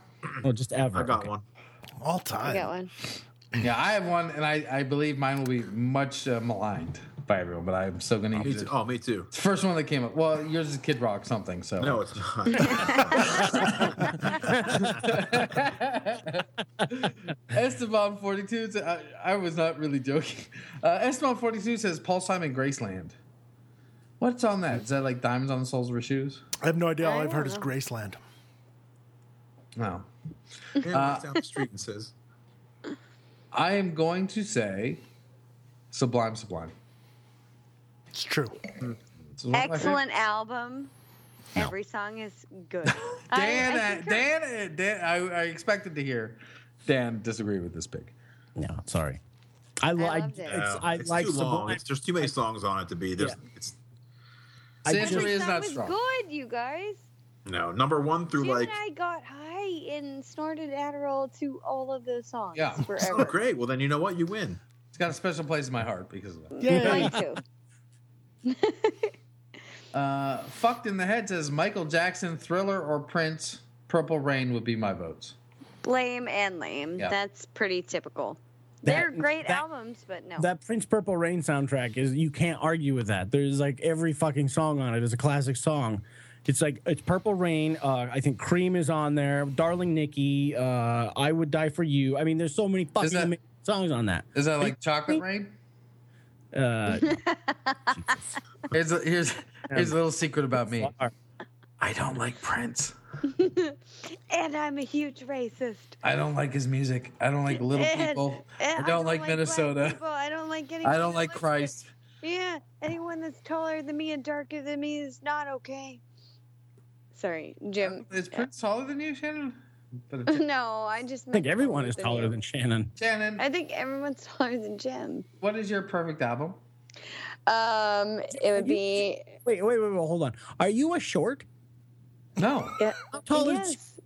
Oh, just ever. I got Okay. one. All time. I got one. Yeah, I have one, and I, I believe mine will be much uh, maligned by everyone, but I'm still going to use it. Oh, me too. It's the first one that came up. Well, yours is Kid Rock something. So No, it's not. Esteban forty two. I, I was not really joking. Uh, Esteban forty two says Paul Simon Graceland. What's on that? Is that like diamonds on the soles of her shoes? I have no idea. All I I've heard don't is. Graceland. No. He walks down the street and says, I am going to say Sublime Sublime. It's true. It's one Excellent album. Every song is good. Dan, I- I uh. Dan, uh, Dan, I, I expected to hear Dan disagree with this pick. No, sorry. I like. loved it. It's, "No, I it's like too long. It's, there's too many songs on it to be. There's, Yeah. it's I Sandra just- is not strong. good, you guys. no number one through Jim like. and I got high and snorted Adderall to all of those songs. Yeah. Oh, great. Well, then you know what? You win. It's got a special place in my heart because of that. Yeah. Mine too. Uh, fucked in the head says Michael Jackson, Thriller, or Prince. Purple Rain would be my votes. Lame and lame. Yeah. That's pretty typical. That- They're great that- albums, but no. That Prince Purple Rain soundtrack is you can't argue with that. There's like every fucking song on it is a classic song. It's like it's Purple Rain. Uh, I think Cream is on there. Darling Nikki. Uh, I would die for you. I mean, there's so many fucking that- amazing songs on that. Is that like Chocolate Rain? Uh, Here's a, here's here's a little secret about me. I don't like Prince. and I'm a huge racist. I don't like his music. I don't like little And- people. and I don't like black Minnesota. I don't like anyone I don't like Christ. Yeah, anyone that's taller than me and darker than me is not okay. Sorry, Jim. Is Prince taller than you, Shannon? But no, I just. I think everyone is taller you. than Shannon. Shannon, I think everyone's taller than Jim. what is your perfect album? Um, it would be Wait, wait, wait, wait, hold on. Are you a short? No, yeah. How tall is Yes.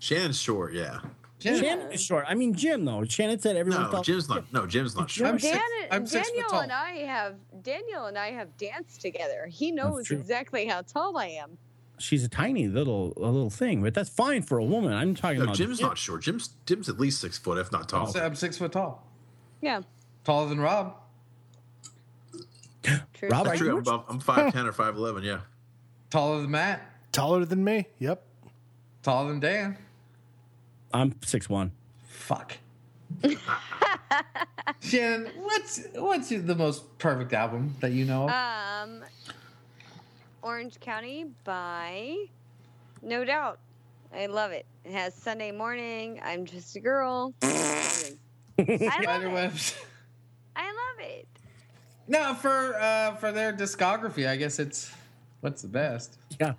Shannon's short. Yeah. Shannon. Shannon? Is short. I mean, Jim though. Shannon said everyone's No, tall. Jim's not. No, Jim's not short. I'm six- Dan, I'm six foot Daniel tall. and I have Daniel and I have danced together. He knows exactly how tall I am. She's a tiny little a little thing, but that's fine for a woman. I'm talking No, about Jim's Jim. not short. Jim's Jim's at least six foot, if not tall. I'm six foot tall, Yeah, taller than Rob, true. Rob, That's true. I'm, about, I'm five ten or five eleven. Yeah. taller than Matt, Taller than me? Yep. taller than Dan. I'm six one. Fuck. Shannon, what's what's the most perfect album that you know of? Um, Orange County by No Doubt. I love it. It has Sunday morning. I'm just a girl. I love it. Spiderwebs. I love it. No, for uh, for their discography, I guess it's what's the best. Yeah.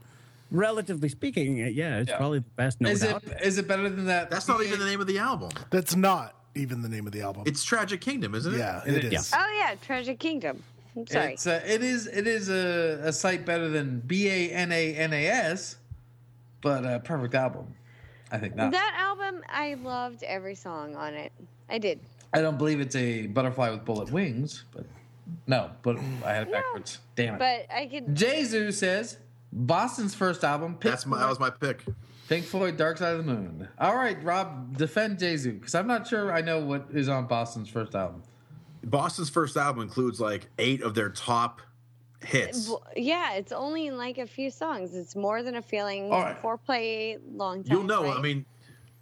Relatively speaking, yeah, it's Yeah. probably the best. No is doubt. it is it better than that? That's not even the name of the album. That's not even the name of the album. It's Tragic Kingdom, isn't it? yeah, It it is. is. Oh yeah, Tragic Kingdom. I'm sorry. It's, uh, it is it is a, a site better than B A N A N A S, but a perfect album. I think not. That album, I loved every song on it. I did. I don't believe it's a butterfly with bullet wings, but no, but I had it backwards. Damn it. But I could. Jesus says Boston's first album. Pink That's my. That was my pick. Pink Floyd, Dark Side of the Moon. All right, Rob, defend Jesu because I'm not sure I know what is on Boston's first album. Boston's first album includes like eight of their top hits. Yeah, it's only like a few songs. It's more than a feeling. All right. Foreplay, long time. You'll know. right? I mean,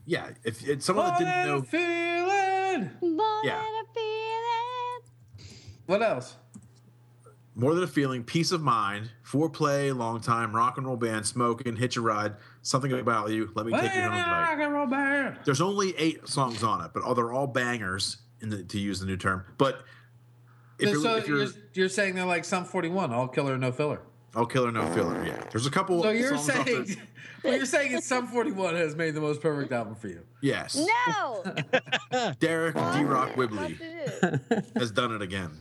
yeah. If it's someone that didn't know, feeling. More Yeah. than a feeling. What else? more than a feeling, peace of mind, foreplay, long time, rock and roll band, smoking, hitch a ride, something about you. Let me take you home tonight. Rock and roll band. There's only eight songs on it, but oh, they're all bangers. In the, to use the new term, but if you're, so if you're, you're, you're saying they're like Sum 41, all killer, no filler. all killer, no filler. Yeah, there's a couple. So you're songs saying, the- well, you're saying it's Sum 41 has made the most perfect album for you. yes, No. Deryck D. Rock Yes, Whibley has done it again.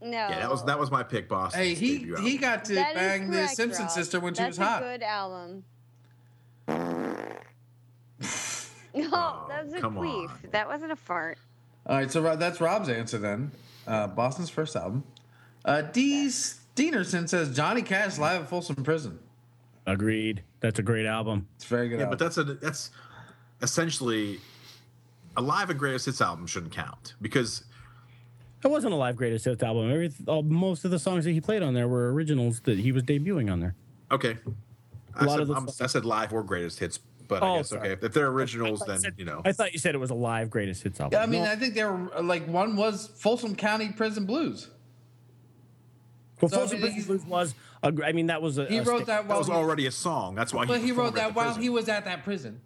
No. Yeah, that was that was my pick, boss. Hey, he he got to That is bang the correct, Simpson Rob. sister when she That's was hot. good album. No, Oh, that was a come queef. on. That wasn't a fart. All right, so that's Rob's answer then. Uh, Boston's first album. Uh, D. Steenerson says Johnny Cash live at Folsom Prison. Agreed. That's a great album. It's a very good. Yeah, album. but that's a that's essentially a live and greatest hits album shouldn't count because It wasn't a live greatest hits album. Every, all, most of the songs that he played on there were originals that he was debuting on there. okay, I A lot said, of the I'm- I said live or greatest hits, but Oh, I guess sorry. okay if they're originals, then said- you know. I thought you said it was a live greatest hits album. yeah, I mean, No. I think they were like one was Folsom County Prison Blues. well, so, I Folsom mean, Prison Blues was. A, gr- I mean, that was a. He a wrote sta- that that while was he, already a song. That's why. but he wrote that while prison. he was at that prison.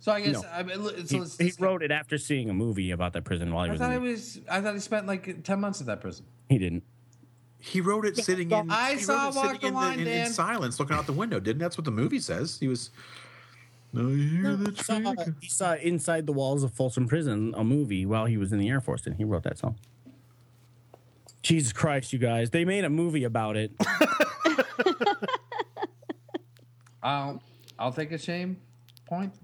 So I guess No. I mean, so He, it's- he wrote it after seeing a movie about that prison while he I was. thought in it was. I thought he spent like ten months at that prison. He didn't. He wrote it sitting in. I saw wrote Walk the in, Line, in, in Dan. silence, looking out the window. Didn't that's what the movie says? He was. No, you hear the He saw, he saw inside the walls of Folsom Prison a movie while he was in the Air Force, and he wrote that song. Jesus Christ, you guys! They made a movie about it. I'll I'll take a shame point.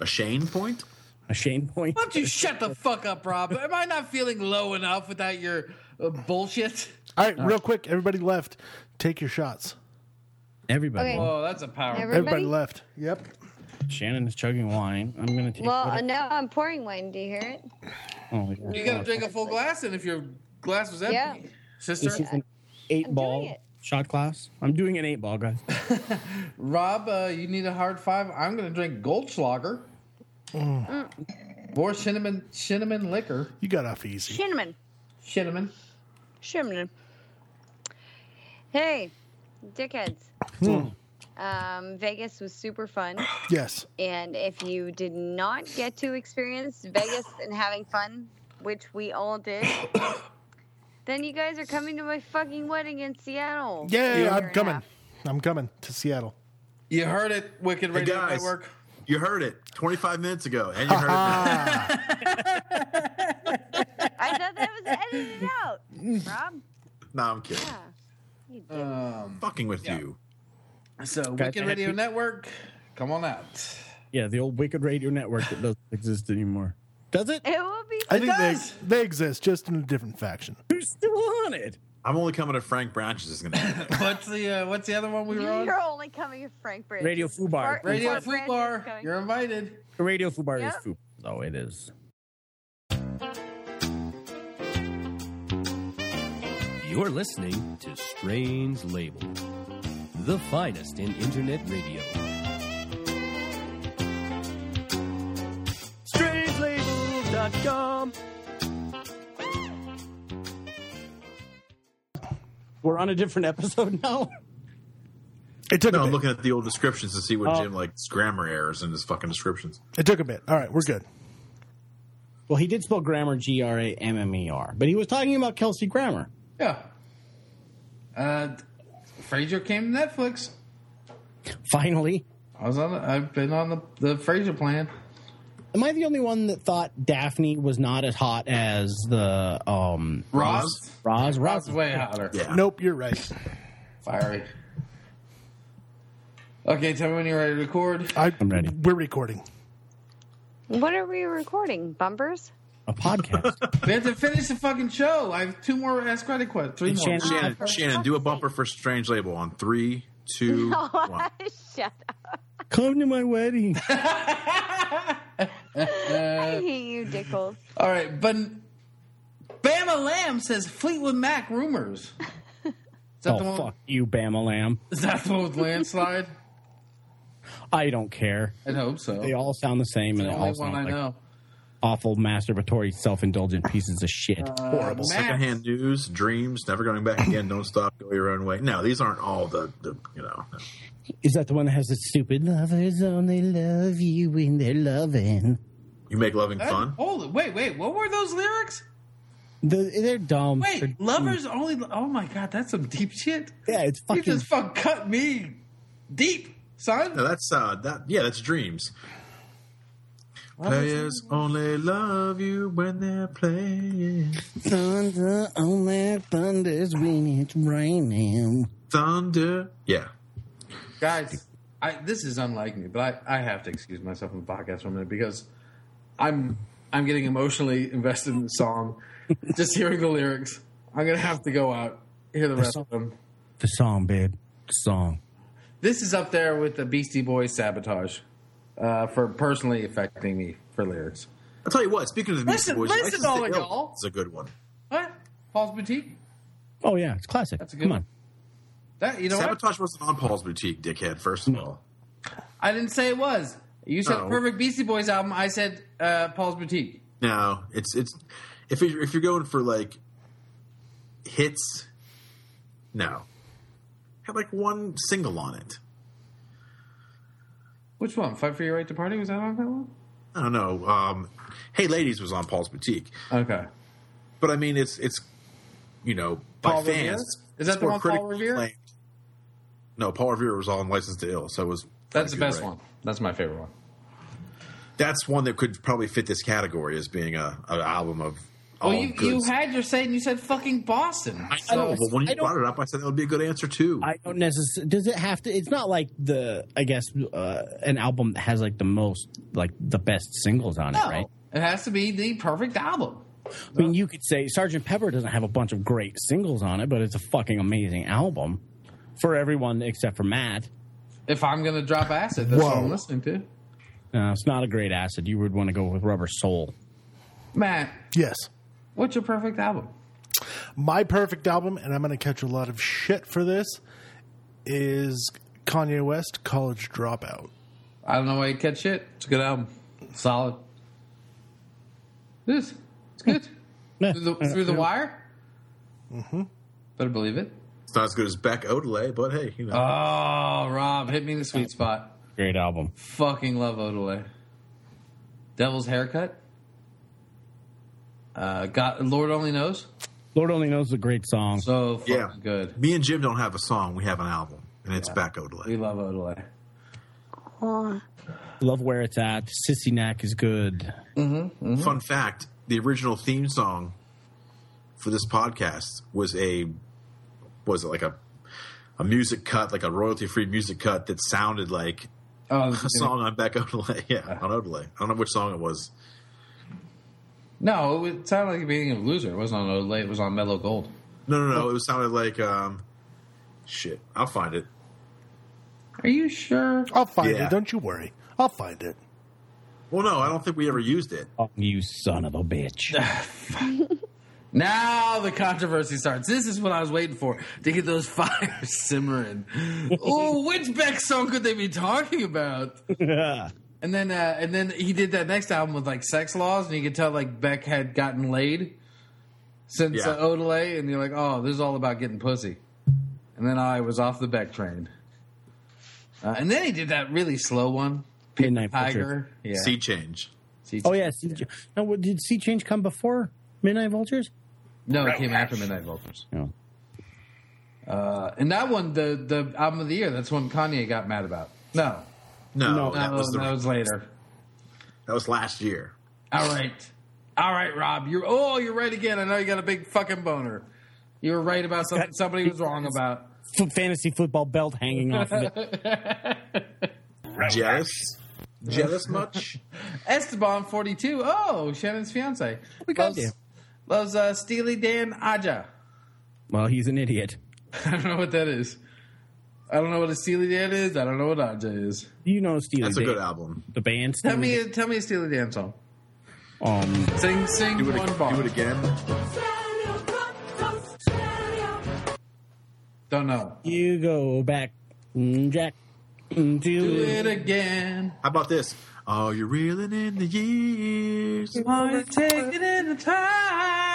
A shame point. A shame point. Why don't you shut the fuck up, Rob? Am I not feeling low enough without your uh, bullshit? All right, real quick, everybody left. Take your shots. Everybody. Okay. Oh, that's a power. Every- Everybody, Everybody? left. Yep. Shannon is chugging wine. I'm gonna take. Well, what- now I'm pouring wine. Do you hear it? oh, yeah. You gotta drink a full glass, and if your glass was empty, Yeah. sister, This is an eight I'm ball shot glass. I'm doing an eight ball, guys. Rob, uh, you need a hard five. I'm gonna drink Goldschlager. More cinnamon cinnamon liquor. You got off easy. Cinnamon. Cinnamon. Cinnamon. Hey, dickheads. Hmm. Um, Vegas was super fun. Yes. And if you did not get to experience Vegas and having fun, which we all did, then you guys are coming to my fucking wedding in Seattle. Yeah, in I'm coming. I'm coming to Seattle. You heard it, Wicked Hey Radio guys, Network. you heard it 25 minutes ago, and you heard it now. I thought that was edited out. Rob? No, I'm kidding. Yeah. You did. Um, Fucking with Yeah. you. so Guys, Wicked Radio to- Network, come on out. Yeah, the old Wicked Radio Network that doesn't exist anymore. Does it? it will be I think does. they they exist just in a different faction. Who's still on it? I'm only coming if Frank Branches is gonna. What's the uh, what's the other one we were on? You're only coming if Frank Bridge. Radio Fubar. Radio Fort Food Branch is Bar. You're invited. Radio Fubar Yeah. is Fubar. Oh, it is. You're listening to Strange Label, the finest in internet radio. Strangelabel.com. We're on a different episode now. It took No, a I'm bit. looking at the old descriptions to see what Oh. Jim likes grammar errors in his fucking descriptions. It took a bit. All right, we're good. Well, he did spell grammar G R A M M E R, but he was talking about Kelsey Grammer. Yeah. Uh, Frasier came to Netflix. Finally. I was on. The, I've been on the the Frasier plan. Am I the only one that thought Daphne was not as hot as the um Ross. Roz? Ross Roz is way hotter. Yeah. Nope, you're right. Fiery. Okay, tell me when you're ready to record. I, I'm ready. We're recording. What are we recording? Bumpers? A podcast. We have to finish the fucking show. I have two more Ask Reddit Questions. Three more. Shannon- ah, Shannon, for Shannon, do a bumper for Strange Label on three, two, one. Shut up. Come to my wedding. I hate you, Dickles. All right, but Bama Lamb says Fleetwood Mac rumors. Is that, oh, the oh one, fuck you, Bama Lamb. is that the one with landslide? I don't care. I hope so. They all sound the same, and the they only all one sound I like know. Awful, masturbatory, self-indulgent pieces of shit. Horrible. Secondhand news, dreams, never going back again, don't stop, go your own way. No, these aren't all the, the you know. Is that the one that has the stupid lovers only love you when they're loving? You make loving fun. Hold it. Wait, wait. What were those lyrics? The, they're dumb. Wait, They're- lovers only. Oh my god, that's some deep shit. Yeah, it's fucking. You just fuck cut me deep, son. No, that's uh, that. Yeah, that's dreams. Players only love you when they're playing. Thunder only thunders when it's raining. Thunder. Yeah. Guys, I this is unlike me, but I, I have to excuse myself from the podcast for a minute because I'm I'm getting emotionally invested in the song. Just hearing the lyrics, I'm gonna have to go out hear the rest of them. The song, babe. The song. This is up there with the Beastie Boys sabotage uh, for personally affecting me for lyrics. I'll tell you what. Speaking of the Beastie Listen- Boys, listen, License to all Ill y'all. It's a good one. What? Paul's Boutique? Oh yeah, it's classic. That's a good Come one. on. That you know what? Sabotage wasn't on Paul's Boutique, dickhead. First of all, I didn't say it was. You said No. perfect Beastie Boys album. I said uh, Paul's Boutique. no, it's it's if you're, if you're going for like hits, no, had like one single on it. Which one? Fight for Your Right to Party? Was that on that one? I don't know. Um, hey, ladies was on Paul's Boutique, Okay. but I mean, it's it's you know by Paul Revere? fans. Is that the one Paul Revere? acclaimed. No, Paul Revere was on Licensed to Ill, so it was. That's the best right. one. That's my favorite one. That's one that could probably fit this category as being a an album of. Oh, all you, you had your say and you said fucking Boston. I know, but when you don't- brought it up, I said that would be a good answer too. I don't necessarily. Does it have to? It's not like the. I guess uh, an album that has like the most, like the best singles on it, right? it has to be the perfect album. I mean, you could say Sergeant Pepper doesn't have a bunch of great singles on it, but it's a fucking amazing album for everyone except for Matt. If I'm going to drop acid, that's what I'm listening to. No, it's not a great acid. You would want to go with Rubber Soul. Matt, Yes. What's your perfect album? My perfect album, and I'm going to catch a lot of shit for this, is Kanye West, College Dropout. I don't know why you catch shit. It's a good album. Solid. It is. It's good. Through the, through the wire? Mm-hmm. Better believe it. it's not as good as Beck Odelay, but hey, you know. Oh, Rob, hit me in the sweet spot. Great album. Fucking love Odelay. Devil's Haircut. Uh, got Lord Only Knows. Lord Only Knows is a great song. So fucking yeah, good. Me and Jim don't have a song; we have an album, and it's Beck We Odelay. We love Odelay. Aw. Love Where It's At. Sissy Knack is good. Fun fact: the original theme song for this podcast was a was it like a a music cut, like a royalty free music cut that sounded like Oh, a song on Beck Odelay. Yeah, on Odelay. I don't know which song it was. No, it sounded like the beginning of Loser. It wasn't on Odelay. It was on Mellow Gold. No, no, no. It was sounded like um, shit. I'll find it. Are you sure? I'll find Yeah. it. Don't you worry. I'll find it. Well, no, I don't think we ever used it. Oh, you son of a bitch. Now the controversy starts. This is what I was waiting for to get those fires simmering. oh, which Beck song could they be talking about? And then, uh, and then he did that next album with like sex laws, and you could tell like Beck had gotten laid since Yeah. uh, Odelay, and you're like, oh, this is all about getting pussy. And then I was off the Beck train. Uh, and then he did that really slow one, Midnight Tiger. Yeah. Sea change. Sea Oh yeah. Sea, no, what- did Sea Change come before Midnite Vultures? No, it came after Midnite Vultures. No. Uh, and that one, the the album of the year, that's one Kanye got mad about. No, No, No, that was the that was later. that was last year. All right, all right, Rob. You're oh, you're right again. I know you got a big fucking boner. You were right about something somebody was wrong about. F- fantasy football belt hanging off of it. Jealous? Jealous much? Esteban, forty two. Oh, Shannon's fiance. We got loves, you. loves uh, Steely Dan Aja. Well, he's an idiot. I don't know what that is. I don't know what a Steely Dan is. I don't know what Aja is. You know Steely That's a good album. the band. Tell Steely me, tell me a Steely Dan song. Um, Sing, sing Do it, one ag- bar. do it again. Don't know. you go back, mm, Jack, mm, Do it to again. How about this? Oh, you're reeling in the years. Wanna take it in the time.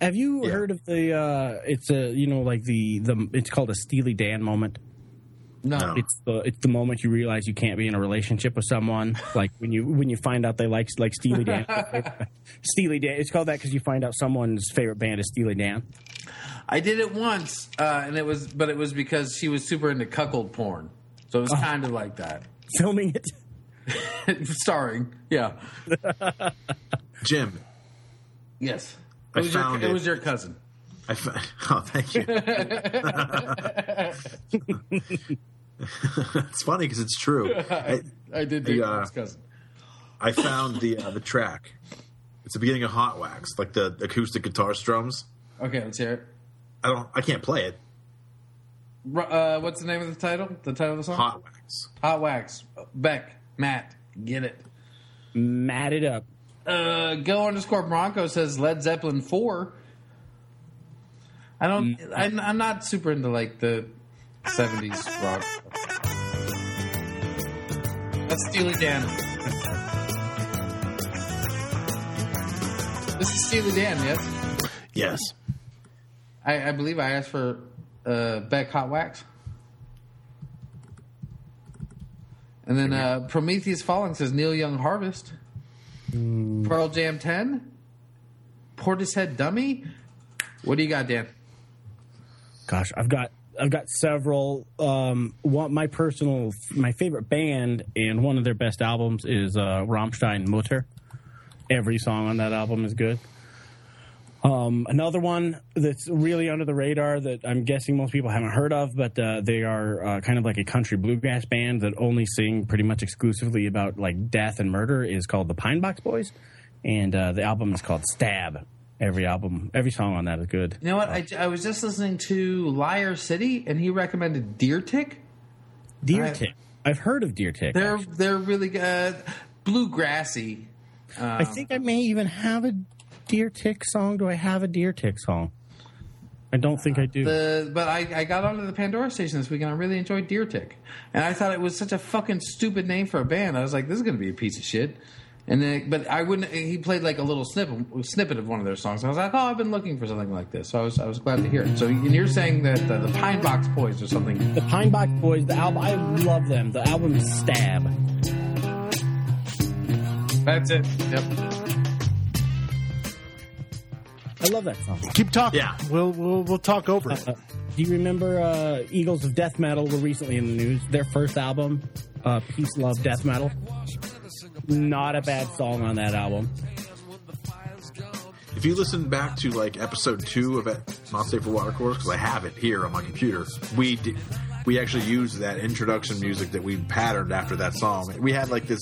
Have you Yeah. heard of the? uh It's a you know like the the. It's called a Steely Dan moment. No. No. It's the it's the moment you realize you can't be in a relationship with someone. like when you when you find out they like like Steely Dan. Steely Dan. It's called that because you find out someone's favorite band is Steely Dan. I did it once, uh, and it was, but it was because she was super into cuckold porn, so it was kind of like that. Filming it. Starring, yeah, Jim, yes. I It was, your, found it it. was your cousin. I fa- oh, thank you. it's funny because it's true. I, I did The, date uh, cousin. I found the uh, the track. It's the beginning of Hot Wax, like the acoustic guitar strums. Okay, let's hear it. I don't. I can't play it. Uh, what's the name of the title? The title of the song? Hot Wax. Hot Wax. Beck. Matt. Get it. Mat it up. Uh, Go underscore Bronco says Led Zeppelin 4. I don't. I'm, I'm not super into like the 70s rock. That's Steely Dan. This is Steely Dan, yes? Yes. I, I believe I asked for uh, Beck Hot Wax. And then uh, Prometheus Falling says Neil Young Harvest. Pearl Jam 10. Portishead Dummy. What do you got, Dan? Gosh, I've got I've got several. Um, one my personal my favorite band and one of their best albums is uh, Rammstein Mutter. Every song on that album is good. Um, another one that's really under the radar that I'm guessing most people haven't heard of, but uh, they are uh, kind of like a country bluegrass band that only sing pretty much exclusively about like death and murder is called the Pine Box Boys, and uh, the album is called Stab. Every album, every song on that is good. You know what? I, I was just listening to Liar City, and he recommended Deer Tick. Deer I- Tick. I've heard of Deer Tick. They're actually. they're really good. Bluegrassy. I think I may even have a Deer Tick song. Do I have a Deer Tick song? I don't think I do. The but I, I got onto the Pandora station this week and I really enjoyed Deer Tick. And I thought it was such a fucking stupid name for a band. I was like, this is gonna be a piece of shit. And then, but I wouldn't. He played like a little snippet, snippet of one of their songs. I was like, "Oh, I've been looking for something like this." So I was, I was glad to hear it. So, and you're saying that uh, the Pine Box Boys or something? the Pine Box Boys, the album, I love them. The album is Stab. That's it. Yep. I love that song. Keep talking. Yeah. We'll we'll we'll talk over it. Uh, do you remember uh, Eagles of Death Metal were recently in the news? Their first album, uh, Peace, Love, Death Metal. Not a bad song on that album. If you listen back to like episode two of it, not safe for water coolers, because I have it here on my computer, we did, we actually used that introduction music that we patterned after that song. We had like this.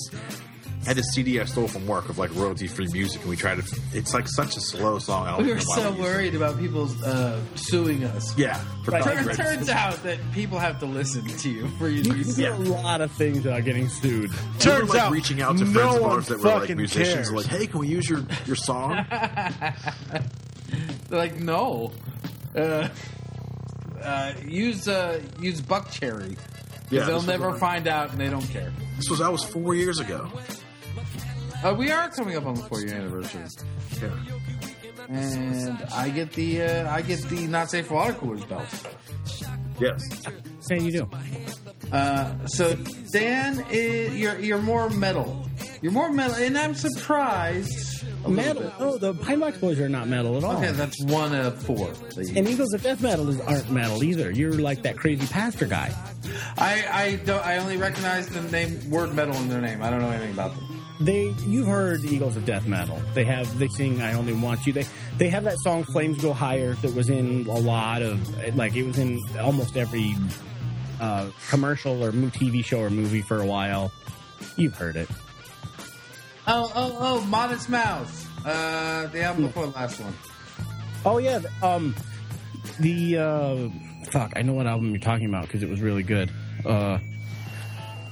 I had this CD I stole from work of like royalty free music, and we tried to. It's like such a slow song. I don't We were so we worried about people uh, suing us. Yeah, for But it turns out that people have to listen to you for you to You be can Yeah. a lot of things without getting sued. We were, Turns like out reaching out to no friends of ours that were like musicians, cares. like, "Hey, can we use your your song?" They're like, no. Uh, uh, use uh, use Buckcherry. Yeah, they'll never find out and they don't care. This was that was four years ago. Uh, we are coming up on the four year anniversary, Yeah. and I get the uh, I get the not safe for water coolers belt. Yes. Say you do. Uh, so Dan, i you're you're more metal. You're more metal, and I'm surprised. Metal. Oh, the Pine Box Boys are not metal at all. Okay, that's one of four. and Eagles of Death Metal is, aren't metal either. You're like that crazy pastor guy. I I don't. I only recognize the name word metal in their name. I don't know anything about them. They, you've heard Eagles of Death Metal. They have, they sing "I Only Want You." They, they have that song "Flames Go Higher" that was in a lot of, like it was in almost every uh, commercial or mo- TV show or movie for a while. You've heard it. Oh oh oh, Modest Mouse. Uh, the album before the last one. Oh yeah, um, the uh, fuck, I know what album you're talking about because it was really good. Uh,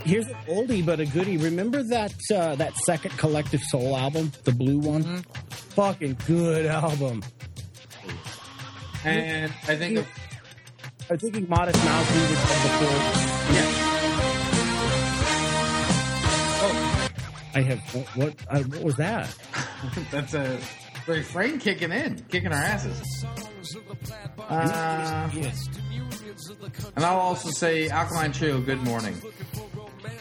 here's an oldie but a goodie. Remember that uh, that second Collective Soul album, the blue one? Fucking good album. And I think of, I'm thinking Modest Mouse we were said before. yeah. I have what? What, uh, what was that? That's a refrain kicking in, kicking our asses. Uh, and I'll also say Alkaline Trio, good morning.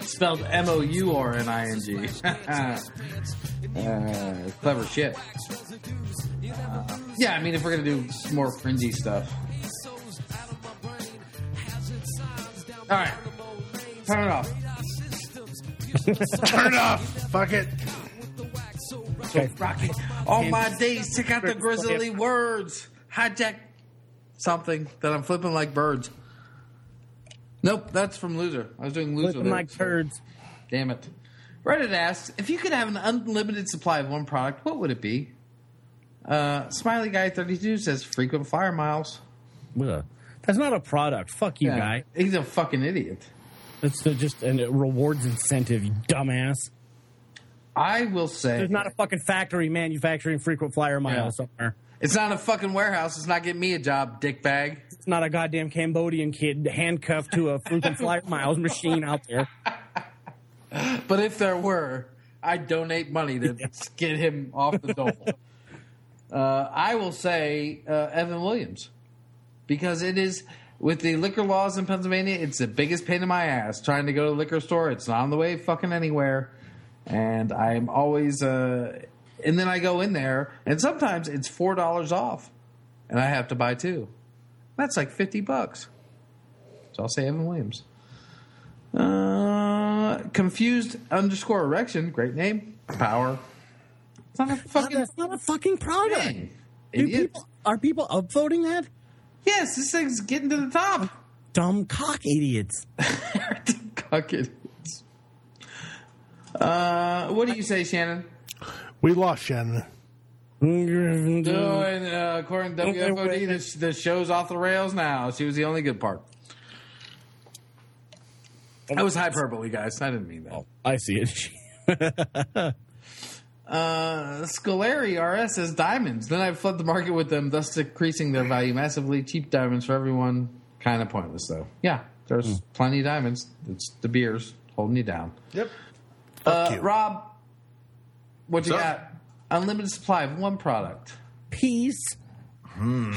Spelled M O U R N I N G. Uh, Clever shit. Uh, yeah, I mean, if we're gonna do more fringy stuff. All right, turn it off. Turn it off. Fuck it. Okay. Rocky. All my days, check out the grizzly words. Hijack something that I'm flipping like birds. Nope, that's from Loser. I was doing Loser. Flipping my there. turds. Damn it. Reddit asks if you could have an unlimited supply of one product, what would it be? Uh, Smiley Guy 32 says frequent flyer miles. Ugh. That's not a product. Fuck you, guy. He's a fucking idiot. It's just a rewards incentive, you dumbass. I will say There's not a fucking factory manufacturing frequent flyer miles somewhere. it's not a fucking warehouse. It's not getting me a job, dickbag. It's not a goddamn Cambodian kid handcuffed to a frequent flight miles machine out there. But if there were, I'd donate money to get him off the dole. uh, I will say uh, Evan Williams because it is with the liquor laws in Pennsylvania. It's the biggest pain in my ass trying to go to the liquor store. It's not on the way fucking anywhere, and I'm always. Uh, and then I go in there, and sometimes it's four dollars off, and I have to buy two. That's like fifty bucks. So I'll say Evan Williams. Uh, confused underscore erection. Great name. Power. It's not a fucking. That's not a fucking product. thing. Do people, are people upvoting that? Yes, this thing's getting to the top. Dumb cock idiots. Cock idiots. Uh, what do you say, Shannon? We lost Shannon. Oh, and uh, according to WFOD, the, sh- the show's off the rails now. She was the only good part. That was hyperbole, guys. I didn't mean that. I see it. Uh, Scolari RS says diamonds. Then I flood the market with them, thus decreasing their value massively. Cheap diamonds for everyone. Kind of pointless, though. Yeah, there's plenty of diamonds. It's the beers holding you down. Yep. Uh, you. Rob, what you What's got? Up? Unlimited supply of one product. Peace. Hmm.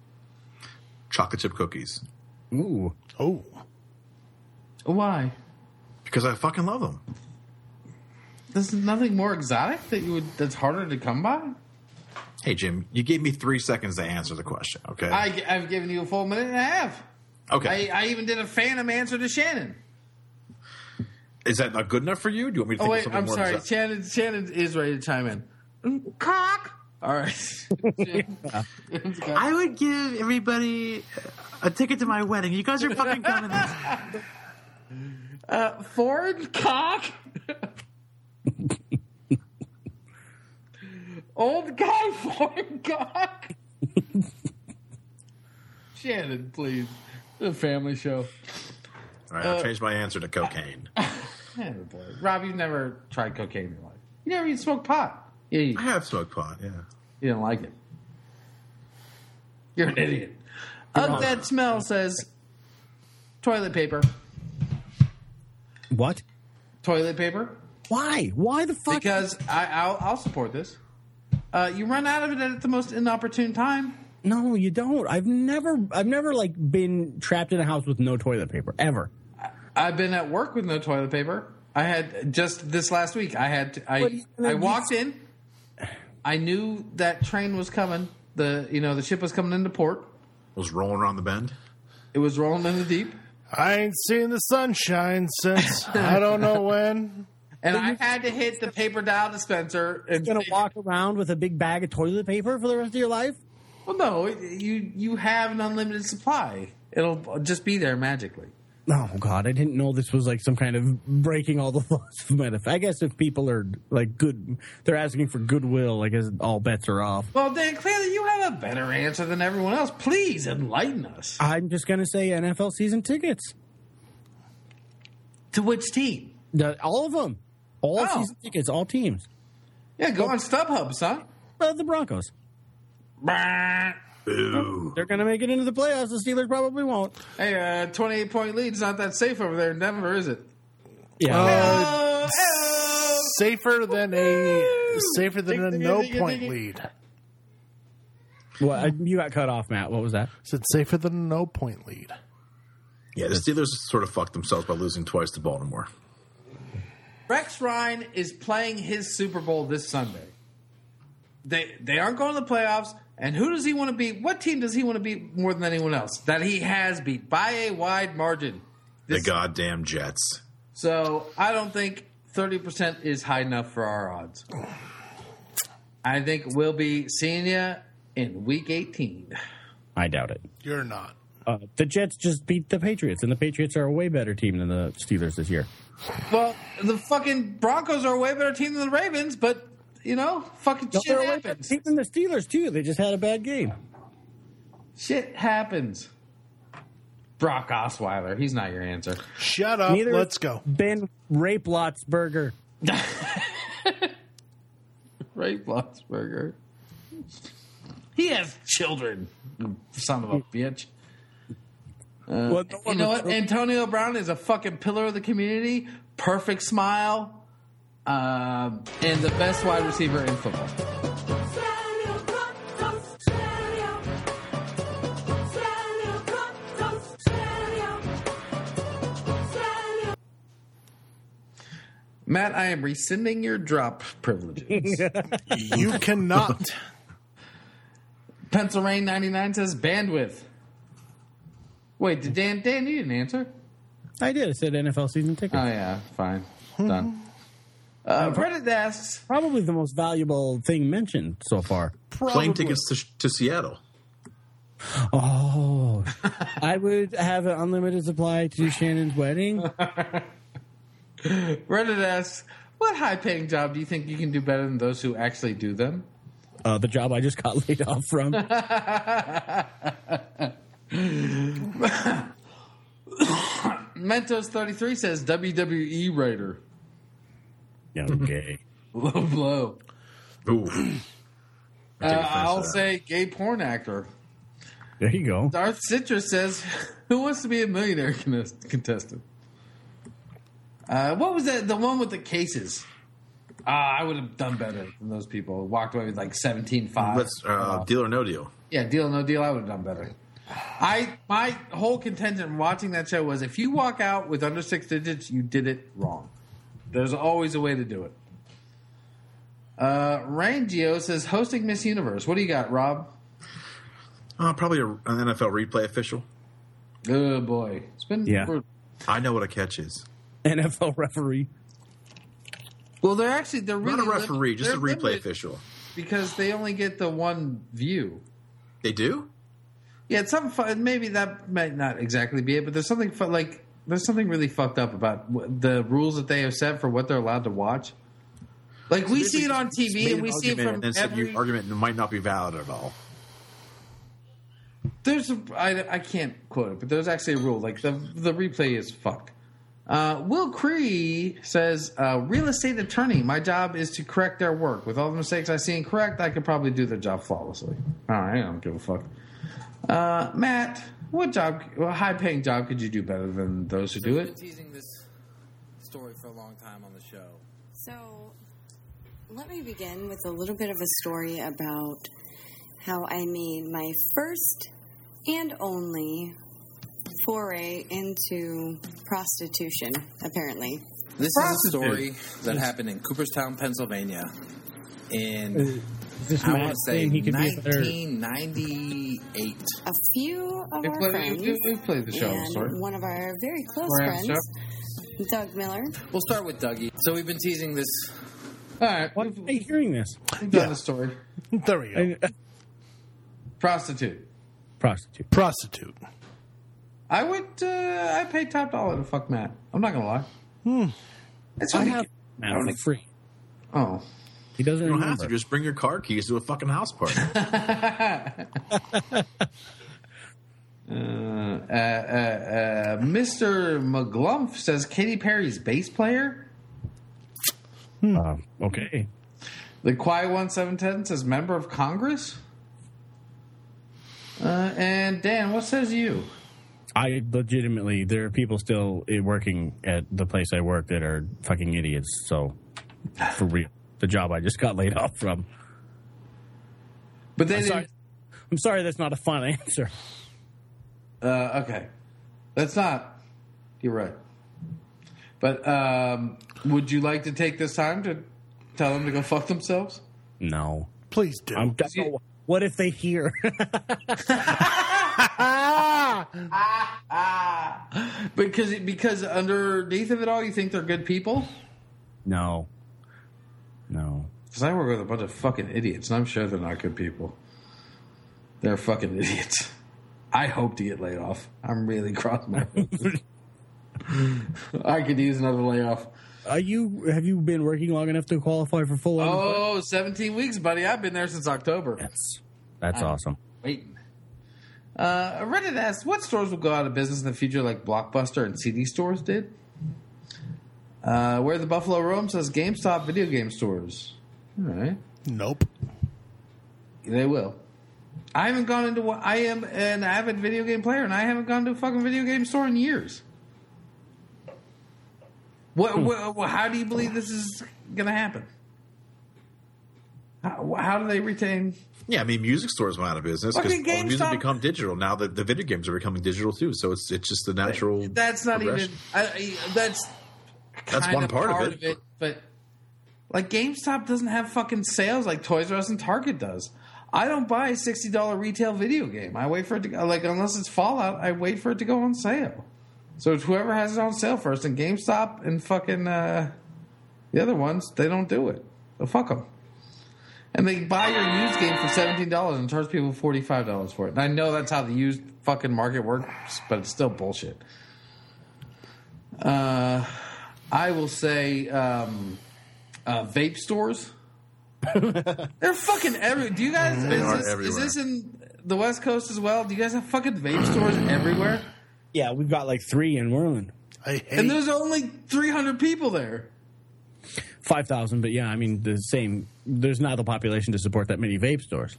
Chocolate chip cookies. Ooh. Oh, Why? Because I fucking love them. There's nothing more exotic that you would that's harder to come by. Hey, Jim, you gave me three seconds to answer the question, okay? I, have given you a full minute and a half. okay. I, I even did a phantom answer to Shannon. Is that not good enough for you? Do you want me to think Oh think of wait, something I'm more sorry. Shannon Shannon is ready to chime in. Cock. All right. I would give everybody a ticket to my wedding. You guys are fucking coming. uh, foreign cock. Old guy foreign cock. Shannon, please. The family show. All right, I'll change my answer to cocaine. Yeah, boy. Rob, you've never tried cocaine in your life. You never even smoked pot. Yeah, you, I have smoked pot, yeah. you didn't like it. You're an idiot. Ugh, that smell says toilet paper. What? Toilet paper. Why? Why the fuck? Because I, I'll, I'll support this. Uh, you run out of it at the most inopportune time. no, you don't. I've never, I've never like been trapped in a house with no toilet paper ever. I've been at work with no toilet paper. I had just this last week. I had to, I I walked in. I knew that train was coming. The you know the ship was coming into port. Was rolling around the bend. It was rolling in the deep, I ain't seen the sunshine since I don't know when. and I had to hit the paper dial dispenser. And You're gonna walk around with a big bag of toilet paper for the rest of your life? Well, no, you you have an unlimited supply. It'll just be there magically. Oh God, I didn't know this was like some kind of breaking all the laws of medicine. I guess if people are like good, they're asking for goodwill. I guess all bets are off. Well, Dan, clearly you have a better answer than everyone else. Please enlighten us. I'm just gonna say NFL season tickets. To which team? The, all of them, all Oh. season tickets, all teams. Yeah, go on StubHub, son. Uh, the Broncos. Boo. They're gonna make it into the playoffs. The Steelers probably won't. Hey, uh, 28 point lead's not that safe over there in Denver, is it? Yeah. Uh, safer than a safer than a Ding, ding, no point ding. lead. Well, I, you got cut off, Matt. What was that? Said safer than a no point lead. Yeah, the Steelers sort of fucked themselves by losing twice to Baltimore. Rex Ryan is playing his Super Bowl this Sunday. They they aren't going to the playoffs. And who does he want to beat? What team does he want to beat more than anyone else? That he has beat by a wide margin. The This- goddamn Jets. So I don't think 30% is high enough for our odds. I think we'll be seeing you in week 18. I doubt it. You're not. Uh, the Jets just beat the Patriots, and the Patriots are a way better team than the Steelers this year. Well, the fucking Broncos are a way better team than the Ravens, but you know, fucking No, shit they're a way better happens. team than the Steelers too. They just had a bad game. Shit happens. Brock Osweiler, he's not your answer. Shut up. Neither Let's go. Ben Rape-Lotzberger. Ray Blotsberger. He has children. Son of a bitch. Uh, Well, no you know what? Antonio Brown is a fucking pillar of the community. Perfect smile. Um, and the best wide receiver in football. Matt, I am rescinding your drop privileges. You cannot. Pennsylvania 99 says bandwidth. Wait, did Dan, Dan, you didn't answer? I did. I said NFL season ticket. Oh, yeah, fine. Done. Uh, Reddit asks, Probably the most valuable thing mentioned so far. Plane tickets to, to Seattle. Oh, I would have an unlimited supply to Shannon's wedding. Reddit asks, what high paying job do you think you can do better than those who actually do them? Uh, the job I just got laid off from. Mentos33 says WWE writer. Okay. Low blow. Ooh. Uh, I'll say gay porn actor. There you go. Darth Citrus says, "Who wants to be a millionaire contestant?" Uh, what was that? The one with the cases. Uh, I would have done better than those people. Walked away with like 17-5. Let's uh, deal or no deal. Yeah, deal or no deal. I would have done better. I my whole contention in watching that show was if you walk out with under six digits, you did it wrong. There's always a way to do it. Uh, Rain Geo says hosting Miss Universe. What do you got, Rob? Uh, probably a, an NFL replay official. Oh boy, it's been Yeah. I know what a catch is. NFL referee. Well, they're actually they're really Not a referee, lim- just a replay limited official. because they only get the one view. They do? Yeah, it's something. fun. Maybe that might not exactly be it, but there's something fu- like there's something really fucked up about the rules that they have set for what they're allowed to watch. Like we see it on TV and we an see it from and then every. your argument might not be valid at all. There's a, I, I can't quote it, but there's actually a rule. Like the the replay is fucked. Uh, Will Cree says, uh, "Real estate attorney. My job is to correct their work. With all the mistakes I see incorrect, I could probably do their job flawlessly. All right, I don't give a fuck." Uh, Matt, what job, what high paying job could you do better than those who do We've it? been teasing this story for a long time on the show. So, let me begin with a little bit of a story about how I made my first and only foray into prostitution, apparently. This is a story that happened in Cooperstown, Pennsylvania, in This I want Matt to say saying he could be a better. 1998. A few of We our played- friends, we- we played the show, and sorry. one of our very close We're on friends, Doug Miller. We'll start with Dougie. So we've been teasing this. All right, Why am I hearing this? we've done the story. There we go. I- Prostitute. prostitute. Prostitute. I would. Uh, I pay top dollar to fuck Matt. I'm not gonna lie. Hmm. It's I only- have Matt for free. Oh, He doesn't You don't remember. have to. Just bring your car keys to a fucking house party. Uh, uh, uh, Mr. McGlumph says Katy Perry's bass player. Uh, okay. The Quiet One Seven Ten says member of Congress. Uh, and Dan, what says you? I legitimately, there are people still eh, working at the place I work that are fucking idiots. So, for real, the job I just got laid off from. But then, I'm didn't. sorry, I'm sorry that's not a fun answer. Uh, okay, that's not. You're right. But um, would you like to take this time to tell them to go fuck themselves? No. Please do. I'm, what if they hear? Because because underneath of it all, you think they're good people. no. Because I work with a bunch of fucking idiots, and I'm sure they're not good people. They're fucking idiots. I hope to get laid off. I'm really crossing my fingers. I could use another layoff. Are you have you been working long enough to qualify for full? Oh, 17 weeks, buddy. I've been there since October. That's that's I'm awesome. Waiting. Uh, Reddit asks, what stores will go out of business in the future like Blockbuster and CD stores did? Uh, where the Buffalo Roam says GameStop video game stores. All right. Nope. They will. I haven't gone into one. I am an avid video game player, and I haven't gone to a fucking video game store in years. What? Hmm. what how do you believe this is going to happen? How, how do they retain? Yeah, I mean, music stores went out of business because the music become digital. Now the, the video games are becoming digital too, so it's it's just the natural. That's not even. I, that's That's one part of it. But like GameStop doesn't have fucking sales like Toys R Us and Target does. I don't buy a sixty dollar retail video game. I wait for it to go, like unless it's Fallout. I wait for it to go on sale. So whoever has it on sale first, and GameStop and fucking uh, the other ones, they don't do it. So fuck them. And they buy your used game for seventeen dollars and charge people forty five dollars for it. And I know that's how the used fucking market works, but it's still bullshit. Uh, I will say um, uh, vape stores. They're fucking every. Do you guys? They is, are this, is this in the West Coast as well? Do you guys have fucking vape stores everywhere? Yeah, we've got like three in Werland. I hate. And there's only 300 people there. Five thousand, but yeah, I mean the same. There's not the population to support that many vape stores.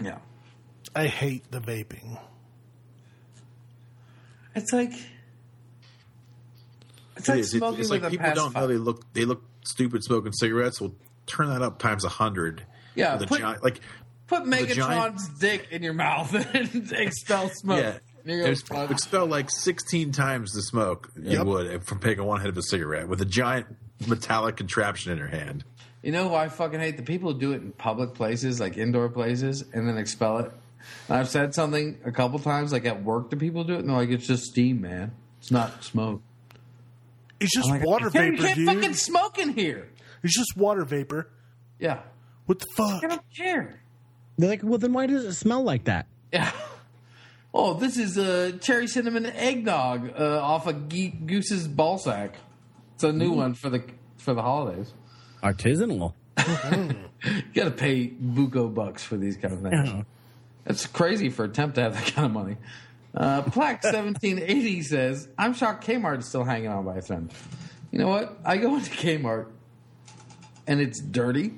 Yeah. I hate the vaping. It's like it's It like is. Smoking it's like with a people don't know they look they look stupid smoking cigarettes. we'll turn that up times a hundred. Yeah, put- giant, like Put Megatron's giant- dick in your mouth and expel smoke. yeah, Here you go, there's bud. expel like sixteen times the smoke you would from taking one hit of a cigarette with a giant metallic contraption in your hand. You know who I fucking hate? The people who do it in public places, like indoor places, and then expel it. And I've said something a couple times, like at work, to people do it, and they're like, "It's just steam, man. It's not smoke." It's just like, water vapor, you can't dude. fucking smoke in here. It's just water vapor. Yeah, What the fuck? I don't care. They're like, well, then why does it smell like that? Yeah. Oh, this is a cherry cinnamon eggnog uh, off of Ge- Goose's ball sack. It's a new one for the for the holidays. Artisanal. You got to pay buco bucks for these kind of things. Yeah. That's crazy for a temp to have that kind of money. Uh, Plaque seventeen eighty says, "I'm shocked Kmart is still hanging on by a thread." You know what? I go into Kmart, and it's dirty.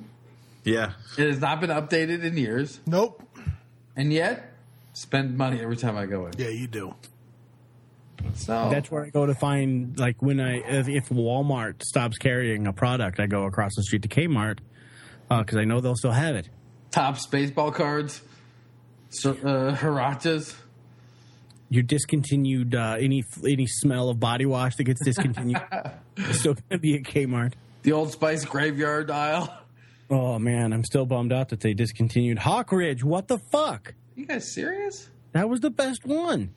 Yeah, It has not been updated in years, Nope. and yet spend money every time I go in. Yeah, you do. So That's where I go to find like when I if, if Walmart stops carrying a product, I go across the street to Kmart because I know they'll still have it. Topps baseball cards, so, uh, Hirachas. You discontinued uh, any any smell of body wash that gets discontinued. it's still going to be at Kmart. The Old Spice graveyard aisle. Oh man, I'm still bummed out that they discontinued Hawkridge. What the fuck? You guys serious? That was the best one.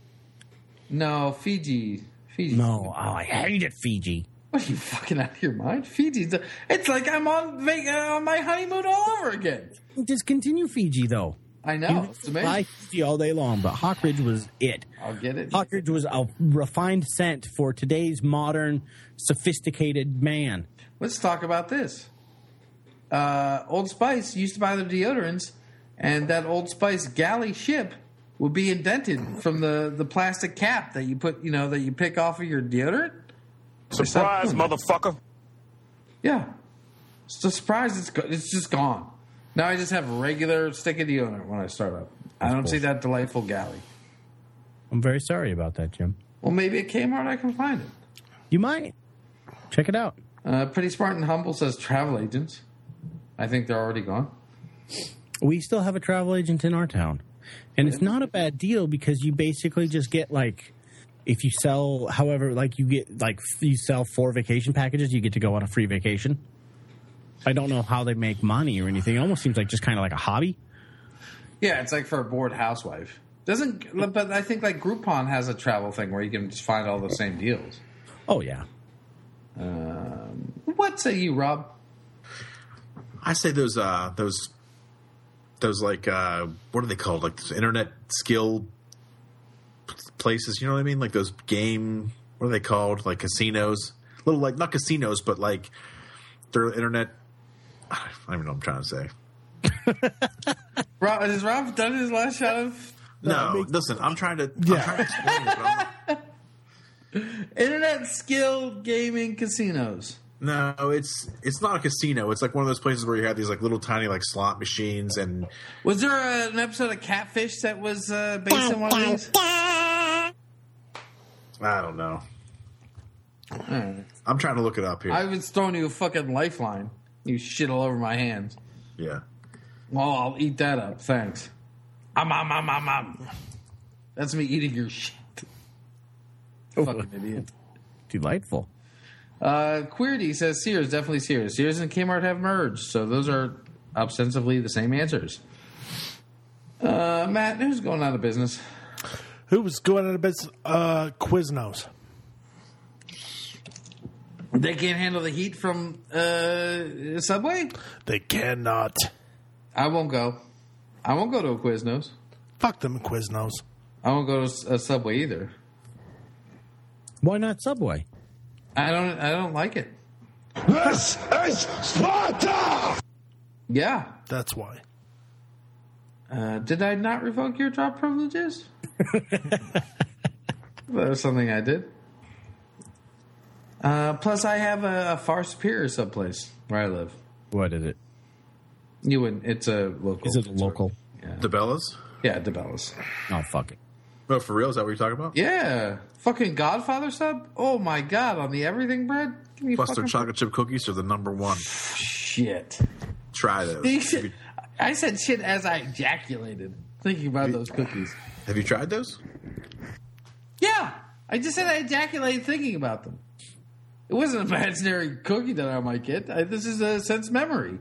No, Fiji. Fiji. No, oh, I hated Fiji. What are you fucking out of your mind? Fiji's. A, it's like I'm on on my honeymoon all over again. Discontinue Fiji though. I know. It's amazing. Buy Fiji all day long, but Hawkridge was it. I'll get it. Hawkridge was a refined scent for today's modern, sophisticated man. Let's talk about this. Uh, Old Spice used to buy their deodorants, and that Old Spice galley ship would be indented from the, the plastic cap that you put, you know, that you pick off of your deodorant. Surprise, motherfucker. Yeah, it's a surprise. It's go- it's just gone. Now I just have regular sticky deodorant when I start up. I don't see that delightful galley. I'm very sorry about that, Jim. Well, maybe at Kmart I can find it. You might check it out. Uh, Pretty Smart and Humble says travel agents. I think they're already gone. We still have a travel agent in our town, and it's not a bad deal because you basically just get like. If you sell, however, like you get like you sell four vacation packages, you get to go on a free vacation. I don't know how they make money or anything. It almost seems like just kind of like a hobby. Yeah, it's like for a bored housewife. Doesn't but I think like Groupon has a travel thing where you can just find all the same deals. Oh yeah. Um, what say you, Rob? I say those uh those those like uh what are they called like those internet skill places. You know what I mean? Like those game. What are they called? Like casinos. Little like not casinos, but like they're internet. I don't even know what I'm trying to say. Rob, has Rob done his last shot of No, listen. I'm trying to. I'm trying to explain this, but I'm not- internet skill gaming casinos? No, it's it's not a casino. It's like one of those places where you have these like little tiny like slot machines and Was there a, an episode of Catfish that was uh, based on one of these? I don't know. I'm trying to look it up here. I was throwing you a fucking lifeline. You shit all over my hands. yeah. Well, I'll eat that up. Thanks. Um, um, um, um, um. That's me eating your shit. Fucking idiot. Delightful. Uh, Queerty says Sears, definitely Sears. Sears and Kmart have merged, so those are ostensibly the same answers. Uh, Matt, who's going out of business? Who was going out of business? Uh, Quiznos. They can't handle the heat from uh, Subway? They cannot. I won't go. I won't go to a Quiznos. Fuck them Quiznos. I won't go to a Subway either. Why not Subway? I don't. I don't like it. This is Sparta! Yeah. That's why. Uh, did I not revoke your job privileges? that was something I did. Uh, plus, I have a, a far superior subplace where I live. What is it? You wouldn't. It's a local. Is it a local? DiBellas? Yeah, DiBellas. Oh fuck it. No, for real? Is that what you're talking about? Yeah, fucking Godfather sub. Oh my god, on the everything bread. Give me Plus, their fucking chocolate chip cookies are the number one. shit. Try those. You I said shit as I ejaculated thinking about those cookies. Have you tried those? Yeah, I just said I ejaculated thinking about them. It wasn't an imaginary cookie that I might get. I, this is a sense memory.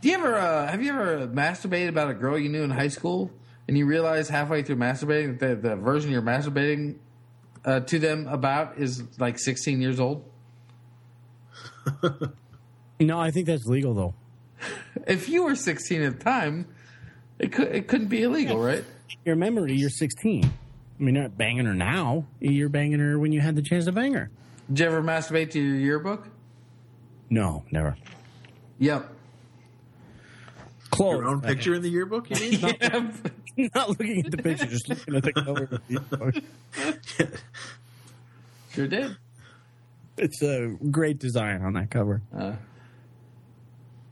Do you ever uh, have you ever masturbated about a girl you knew in high school and you realize halfway through masturbating that the, the version you're masturbating uh, to them about is like 16 years old? No, I think that's legal though. If you were 16 at the time, it could it couldn't be illegal, right? Your memory, you're 16. I mean, you're not banging her now. You're banging her when you had the chance to bang her. Did you ever masturbate to your yearbook? No, never. Yep. Close. Your own picture in the yearbook, you mean? Not looking at the picture, just looking at the cover. of the book. Sure did. It's a great design on that cover. Uh,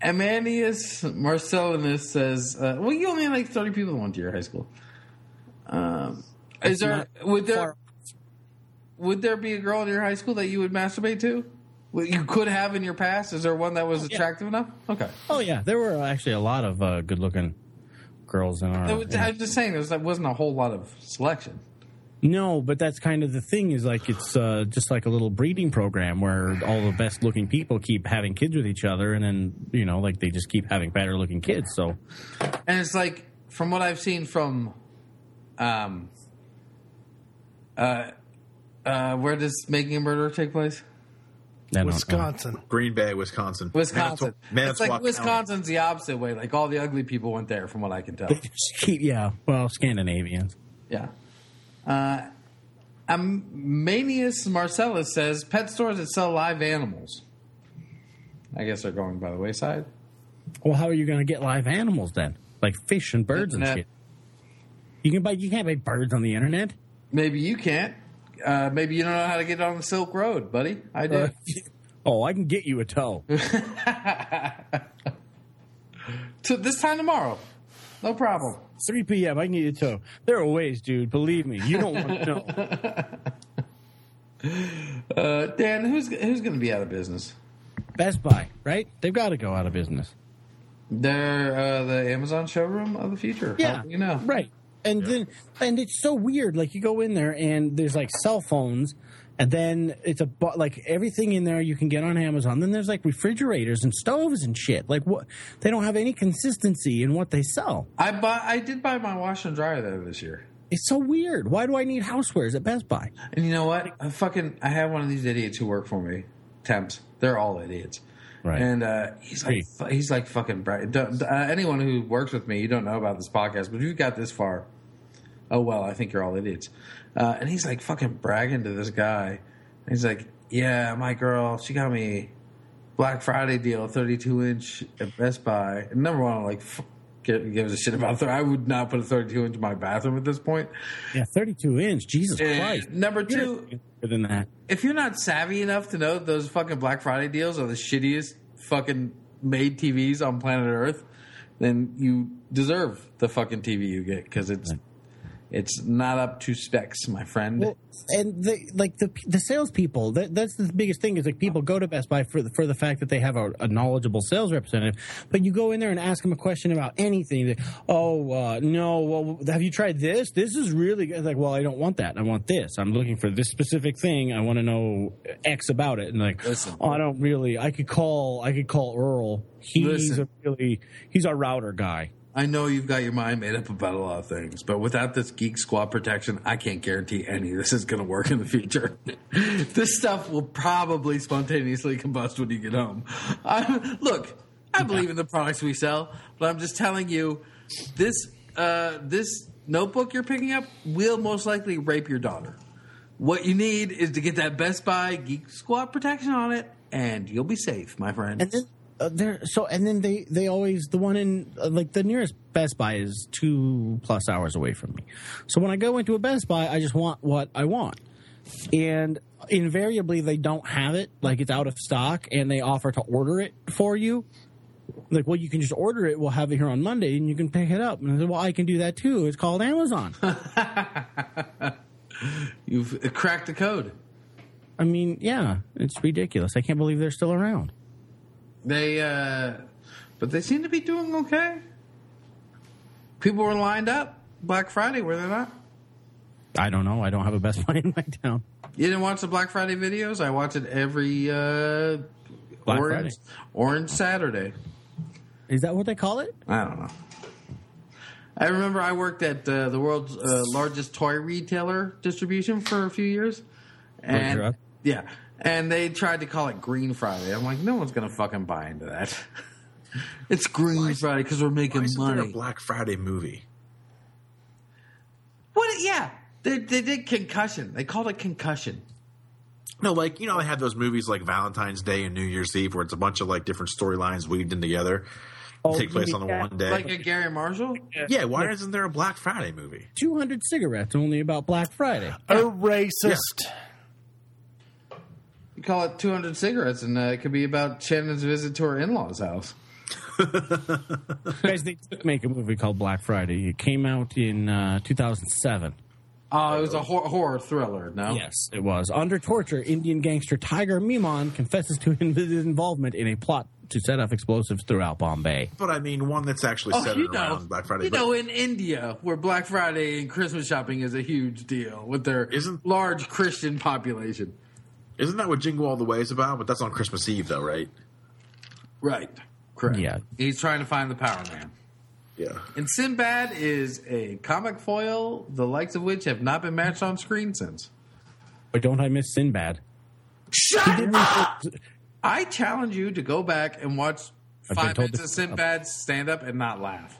Ammianus Marcellinus says, uh, "Well, you only had like thirty people that went to your high school. Um, is there would there far- would there be a girl in your high school that you would masturbate to? You could have in your past? Is there one that was attractive enough? Okay, Oh yeah, there were actually a lot of uh, good-looking girls in our. I was, I was just saying there was, wasn't a whole lot of selection. No, but that's kind of the thing. Is like it's uh, just like a little breeding program where all the best-looking people keep having kids with each other, and then you know, like they just keep having better-looking kids. So And it's like from what I've seen from, um, uh, uh, where does Making a Murderer take place? I don't know. Wisconsin. Green Bay, Wisconsin. Wisconsin. Manitowoc- it's like Manitowoc Wisconsin's the opposite way. Like all the ugly people went there, from what I can tell. They just keep, yeah. Well, Scandinavians. Yeah. Uh, Ammianus Marcellus says pet stores that sell live animals. I guess they're going by the wayside. Well, how are you going to get live animals then? Like fish and birds and Internet. shit. You can buy. You can't buy birds on the internet. Maybe you can't. Uh, maybe you don't know how to get on the Silk Road, buddy. I do. Uh, oh, I can get you a tow. to this time tomorrow, no problem. 3 p.m. I can get you a tow. There are ways, dude. Believe me. You don't want to know. Uh, Dan, who's who's going to be out of business? Best Buy, right? They've got to go out of business. They're uh, the Amazon showroom of the future. Yeah, you know. Right. And then, and it's so weird. Like you go in there and there's like cell phones, and then it's a like everything in there you can get on Amazon. Then there's like refrigerators and stoves and shit. Like what? They don't have any consistency in what they sell. I buy. I did buy my washer and dryer there this year. It's so weird. Why do I need housewares at Best Buy? And you know what? I fucking I have one of these idiots who work for me. Temps. They're all idiots. Right. And uh, he's like he's like fucking bright. Uh, anyone who works with me, you don't know about this podcast, but if you got this far, Oh well, I think you're all idiots. Uh, and he's like fucking bragging to this guy. He's like, "Yeah, my girl, she got me Black Friday deal, 32 inch at Best Buy." And number one, I'm like, gives a shit about that. I would not put a 32 inch in my bathroom at this point. Yeah, 32 inch. Jesus And Christ. Number two, than that. if you're not savvy enough to know that those fucking Black Friday deals are the shittiest fucking made TVs on planet Earth, then you deserve the fucking TV you get because it's it's not up to specs, my friend. Well, and the like the the salespeople that that's the biggest thing is like people go to Best Buy for the, for the fact that they have a, a knowledgeable sales representative, but you go in there and ask them a question about anything. They, oh uh, no, well have you tried this? This is really good. It's like well I don't want that. I want this. I'm looking for this specific thing. I want to know X about it. And like Listen. oh, I don't really. I could call. I could call Earl. He's Listen. a really he's our router guy. I know you've got your mind made up about a lot of things, but without this Geek Squad protection, I can't guarantee any of this is going to work in the future. this stuff will probably spontaneously combust when you get home. I, look, I believe in the products we sell, but I'm just telling you, this uh, this notebook you're picking up will most likely rape your daughter. What you need is to get that Best Buy Geek Squad protection on it, and you'll be safe, my friend. And then uh, there, so and then they they always the one in uh, like the nearest Best Buy is two plus hours away from me. So when I go into a Best Buy, I just want what I want, and invariably they don't have it. Like it's out of stock, and they offer to order it for you. Like, well, you can just order it. We'll have it here on Monday, and you can pick it up. And I said, well, I can do that too. It's called Amazon. You've cracked the code. I mean, yeah, it's ridiculous. I can't believe they're still around. They, uh, but they seem to be doing okay. People were lined up Black Friday, were they not? I don't know. I don't have a Best Buy in my town. You didn't watch the Black Friday videos? I watch it every uh, Black Orange Friday. Orange Saturday. Is that what they call it? I don't know. I remember I worked at uh, the world's uh, largest toy retailer distribution for a few years, and yeah, and they tried to call it Green Friday. I'm like, no one's gonna fucking buy into that. it's Green Friday because we're making Why isn't there money. a Black Friday movie? What? Yeah, they, they did concussion. They called it concussion. No, like you know, they have those movies like Valentine's Day and New Year's Eve, where it's a bunch of like different storylines weaved in together, Oh, take place on the mean one day. Like a Garry Marshall. yeah, why isn't there a Black Friday movie? 200 cigarettes only about Black Friday. A racist. You call it 200 cigarettes, and uh, it could be about Shannon's visit to her in-laws' house. Guys, they did make a movie called Black Friday. It came out in uh, 2007. Oh, it was a hor- horror thriller. No, Yes, it was. Under torture, Indian gangster Tiger Memon confesses to his involvement in a plot to set off explosives throughout Bombay. But I mean, one that's actually Oh, centered you know, around Black Friday. you but- know, in India, where Black Friday and Christmas shopping is a huge deal with their Isn't- large Christian population. Isn't that what Jingle All the Way is about? But that's on Christmas Eve, though, right? Right. Correct. Yeah. He's trying to find the Power Man. Yeah. And Sinbad is a comic foil, the likes of which have not been matched on screen since. But don't I miss Sinbad? Shut up! I challenge you to go back and watch I've five told minutes of to- Sinbad stand up and not laugh.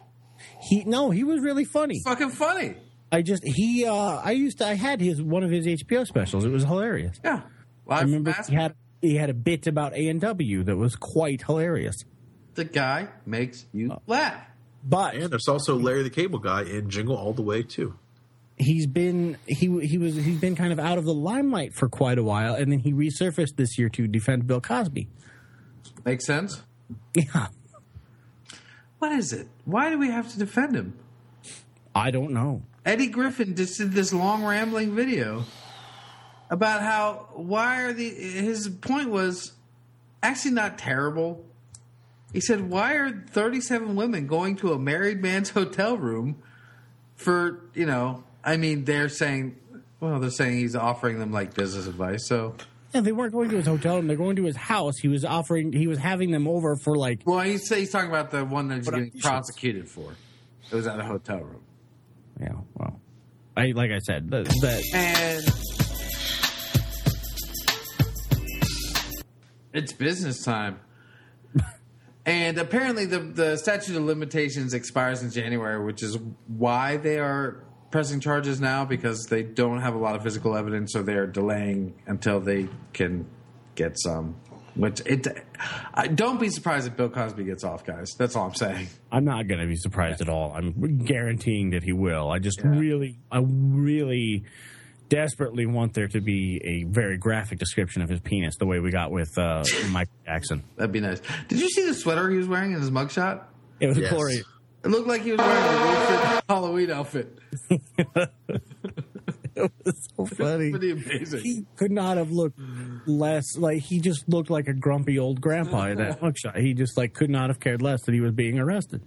He no, he was really funny. Fucking funny. I just he uh I used to I had his one of his HBO specials. It was hilarious. Yeah. I remember he had he had a bit about A and W that was quite hilarious. the guy makes you uh, laugh. But And there's also Larry the Cable Guy in Jingle All the Way, too. he's been he he was he's been kind of out of the limelight for quite a while, and then he resurfaced this year to defend Bill Cosby. Makes sense? Yeah, What is it? Why do we have to defend him? I don't know. Eddie Griffin just did this long rambling video about how why are the his point was actually not terrible. He said, "Why are 37 women going to a married man's hotel room for, you know, I mean, they're saying well, they're saying he's offering them like business advice. So, Yeah, they weren't going to his hotel room; they're going to his house. He was offering, he was having them over for like. well, he's, he's talking about the one that he's But getting prosecuted for. It was at a hotel room. Yeah, well, I like I said, the, the, And it's business time. and apparently the the statute of limitations expires in January, which is why they are pressing charges now because they don't have a lot of physical evidence, so they're delaying until they can get some. Which it, I, don't be surprised if Bill Cosby gets off, guys. That's all I'm saying. I'm not going to be surprised at all. I'm guaranteeing that he will. I just really, I really desperately want there to be a very graphic description of his penis, the way we got with uh, Michael Jackson. That'd be nice. Did you see the sweater he was wearing in his mugshot? It was glorious. It looked like he was wearing a Wilfred Halloween outfit. it was so funny. Pretty amazing. He could not have looked less like he just looked like a grumpy old grandpa in that mugshot. He just like could not have cared less that he was being arrested.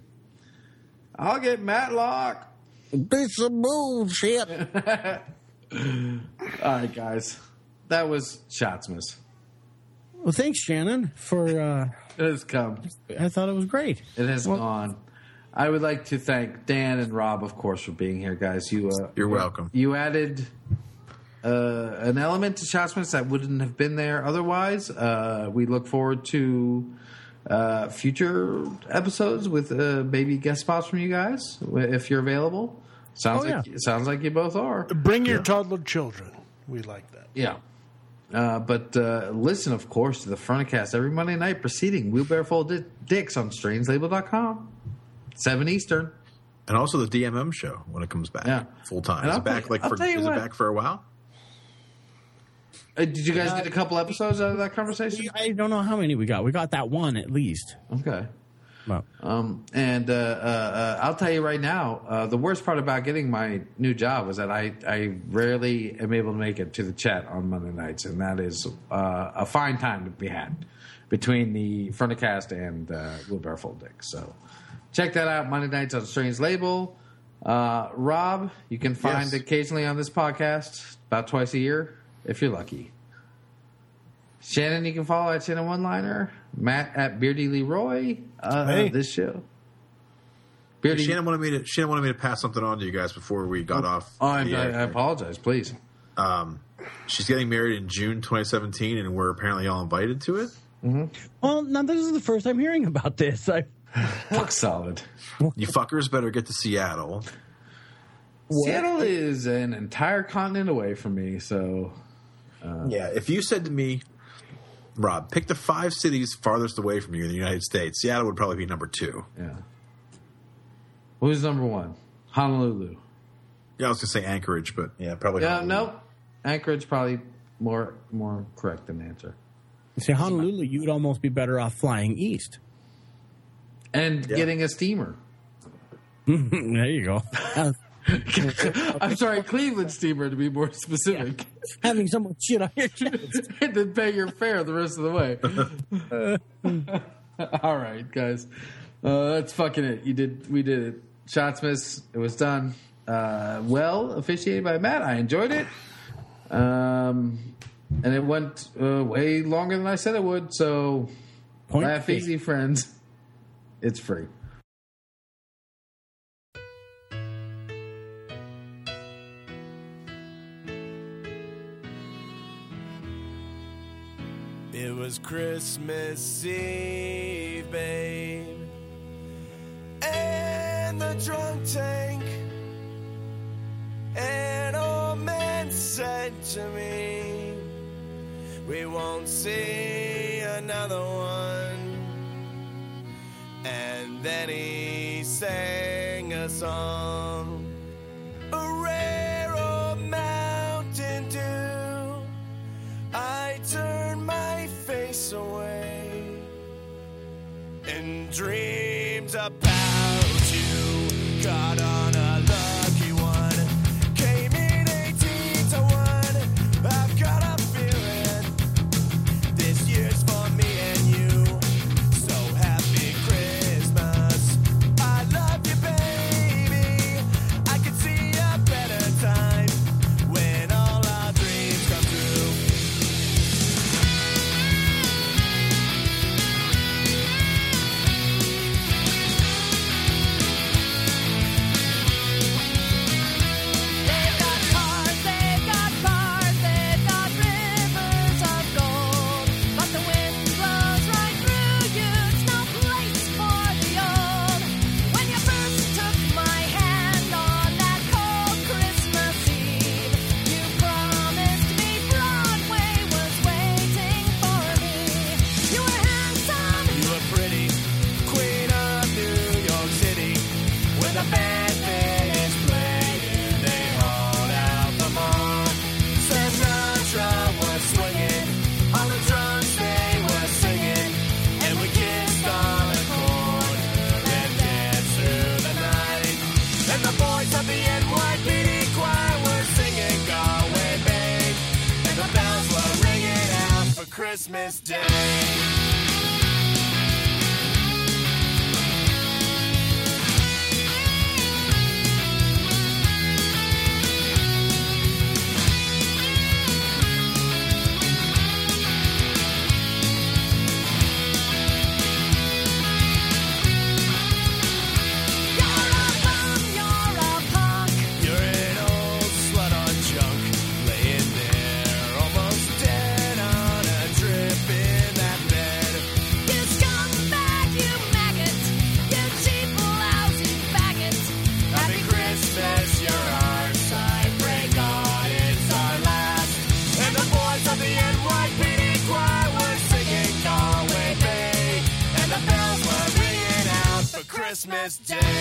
I'll get Matlock. This is bullshit. All right, guys. That was Shotsmas. Well, thanks, Shannon, for. Uh, it has come. I thought it was great. It has gone. I would like to thank Dan and Rob, of course, for being here, guys. You, uh, You're welcome. You added uh, an element to Shotsmas that wouldn't have been there otherwise. Uh, we look forward to uh, future episodes with uh, maybe guest spots from you guys if you're available. Sounds Oh, like sounds like you both are. Bring your toddler children. We like that. Yeah. Uh, but uh, listen, of course, to the Fronticast every Monday night preceding Wheelbarrow Full Di- Dicks on StrangeLabel.com. 7 Eastern. And also the DMM show when it comes back. Yeah. Full time. And Is it back like for is what. it back for a while? Uh, did you guys get a couple episodes out of that conversation? I don't know how many we got. We got that one at least. Okay. Um, and uh, uh, uh, I'll tell you right now, uh, the worst part about getting my new job was that I, I rarely am able to make it to the chat on Monday nights, and that is uh, a fine time to be had between the Fronticast and uh, Wheelbarrow Full Dick. So check that out Monday nights on Strange Label. Uh, Rob, you can find Yes. occasionally on this podcast about twice a year if you're lucky. Shannon, you can follow at Shannon One Liner. Matt at Beardy Leroy. Uh, Hey. This show. Beardy. Shannon wanted me to Shannon wanted me to pass something on to you guys before we got off. Oh, I, the I. I apologize. Please. Um, she's getting married in June 2017, and we're apparently all invited to it. well, now this is the first I'm hearing about this. I Fuck solid. You fuckers better get to Seattle. Seattle is an entire continent away from me, so. Uh, Yeah, if you said to me, Rob, pick the five cities farthest away from you in the United States, Seattle would probably be number two. Yeah. Who's number one? Honolulu. Yeah, I was gonna say Anchorage, but yeah, probably. Yeah, Honolulu. no. Anchorage probably more more correct than answer. See, Honolulu, you would almost be better off flying east. And getting a steamer. there you go. I'm sorry, Cleveland steamer to be more specific. Having so much shit on your chest. and then pay your fare the rest of the way. All right, guys. Uh, that's fucking it. You did. We did it. Shotsmas. It was done. Uh, well officiated by Matt. I enjoyed it. Um, and it went uh, way longer than I said it would. So Point laugh easy, friends. It's free. It was Christmas Eve, babe. And the drunk tank. An old man said to me, We won't see another one. And then he sang a song. A and dreamed about you. On Christmas Day. Christmas Day.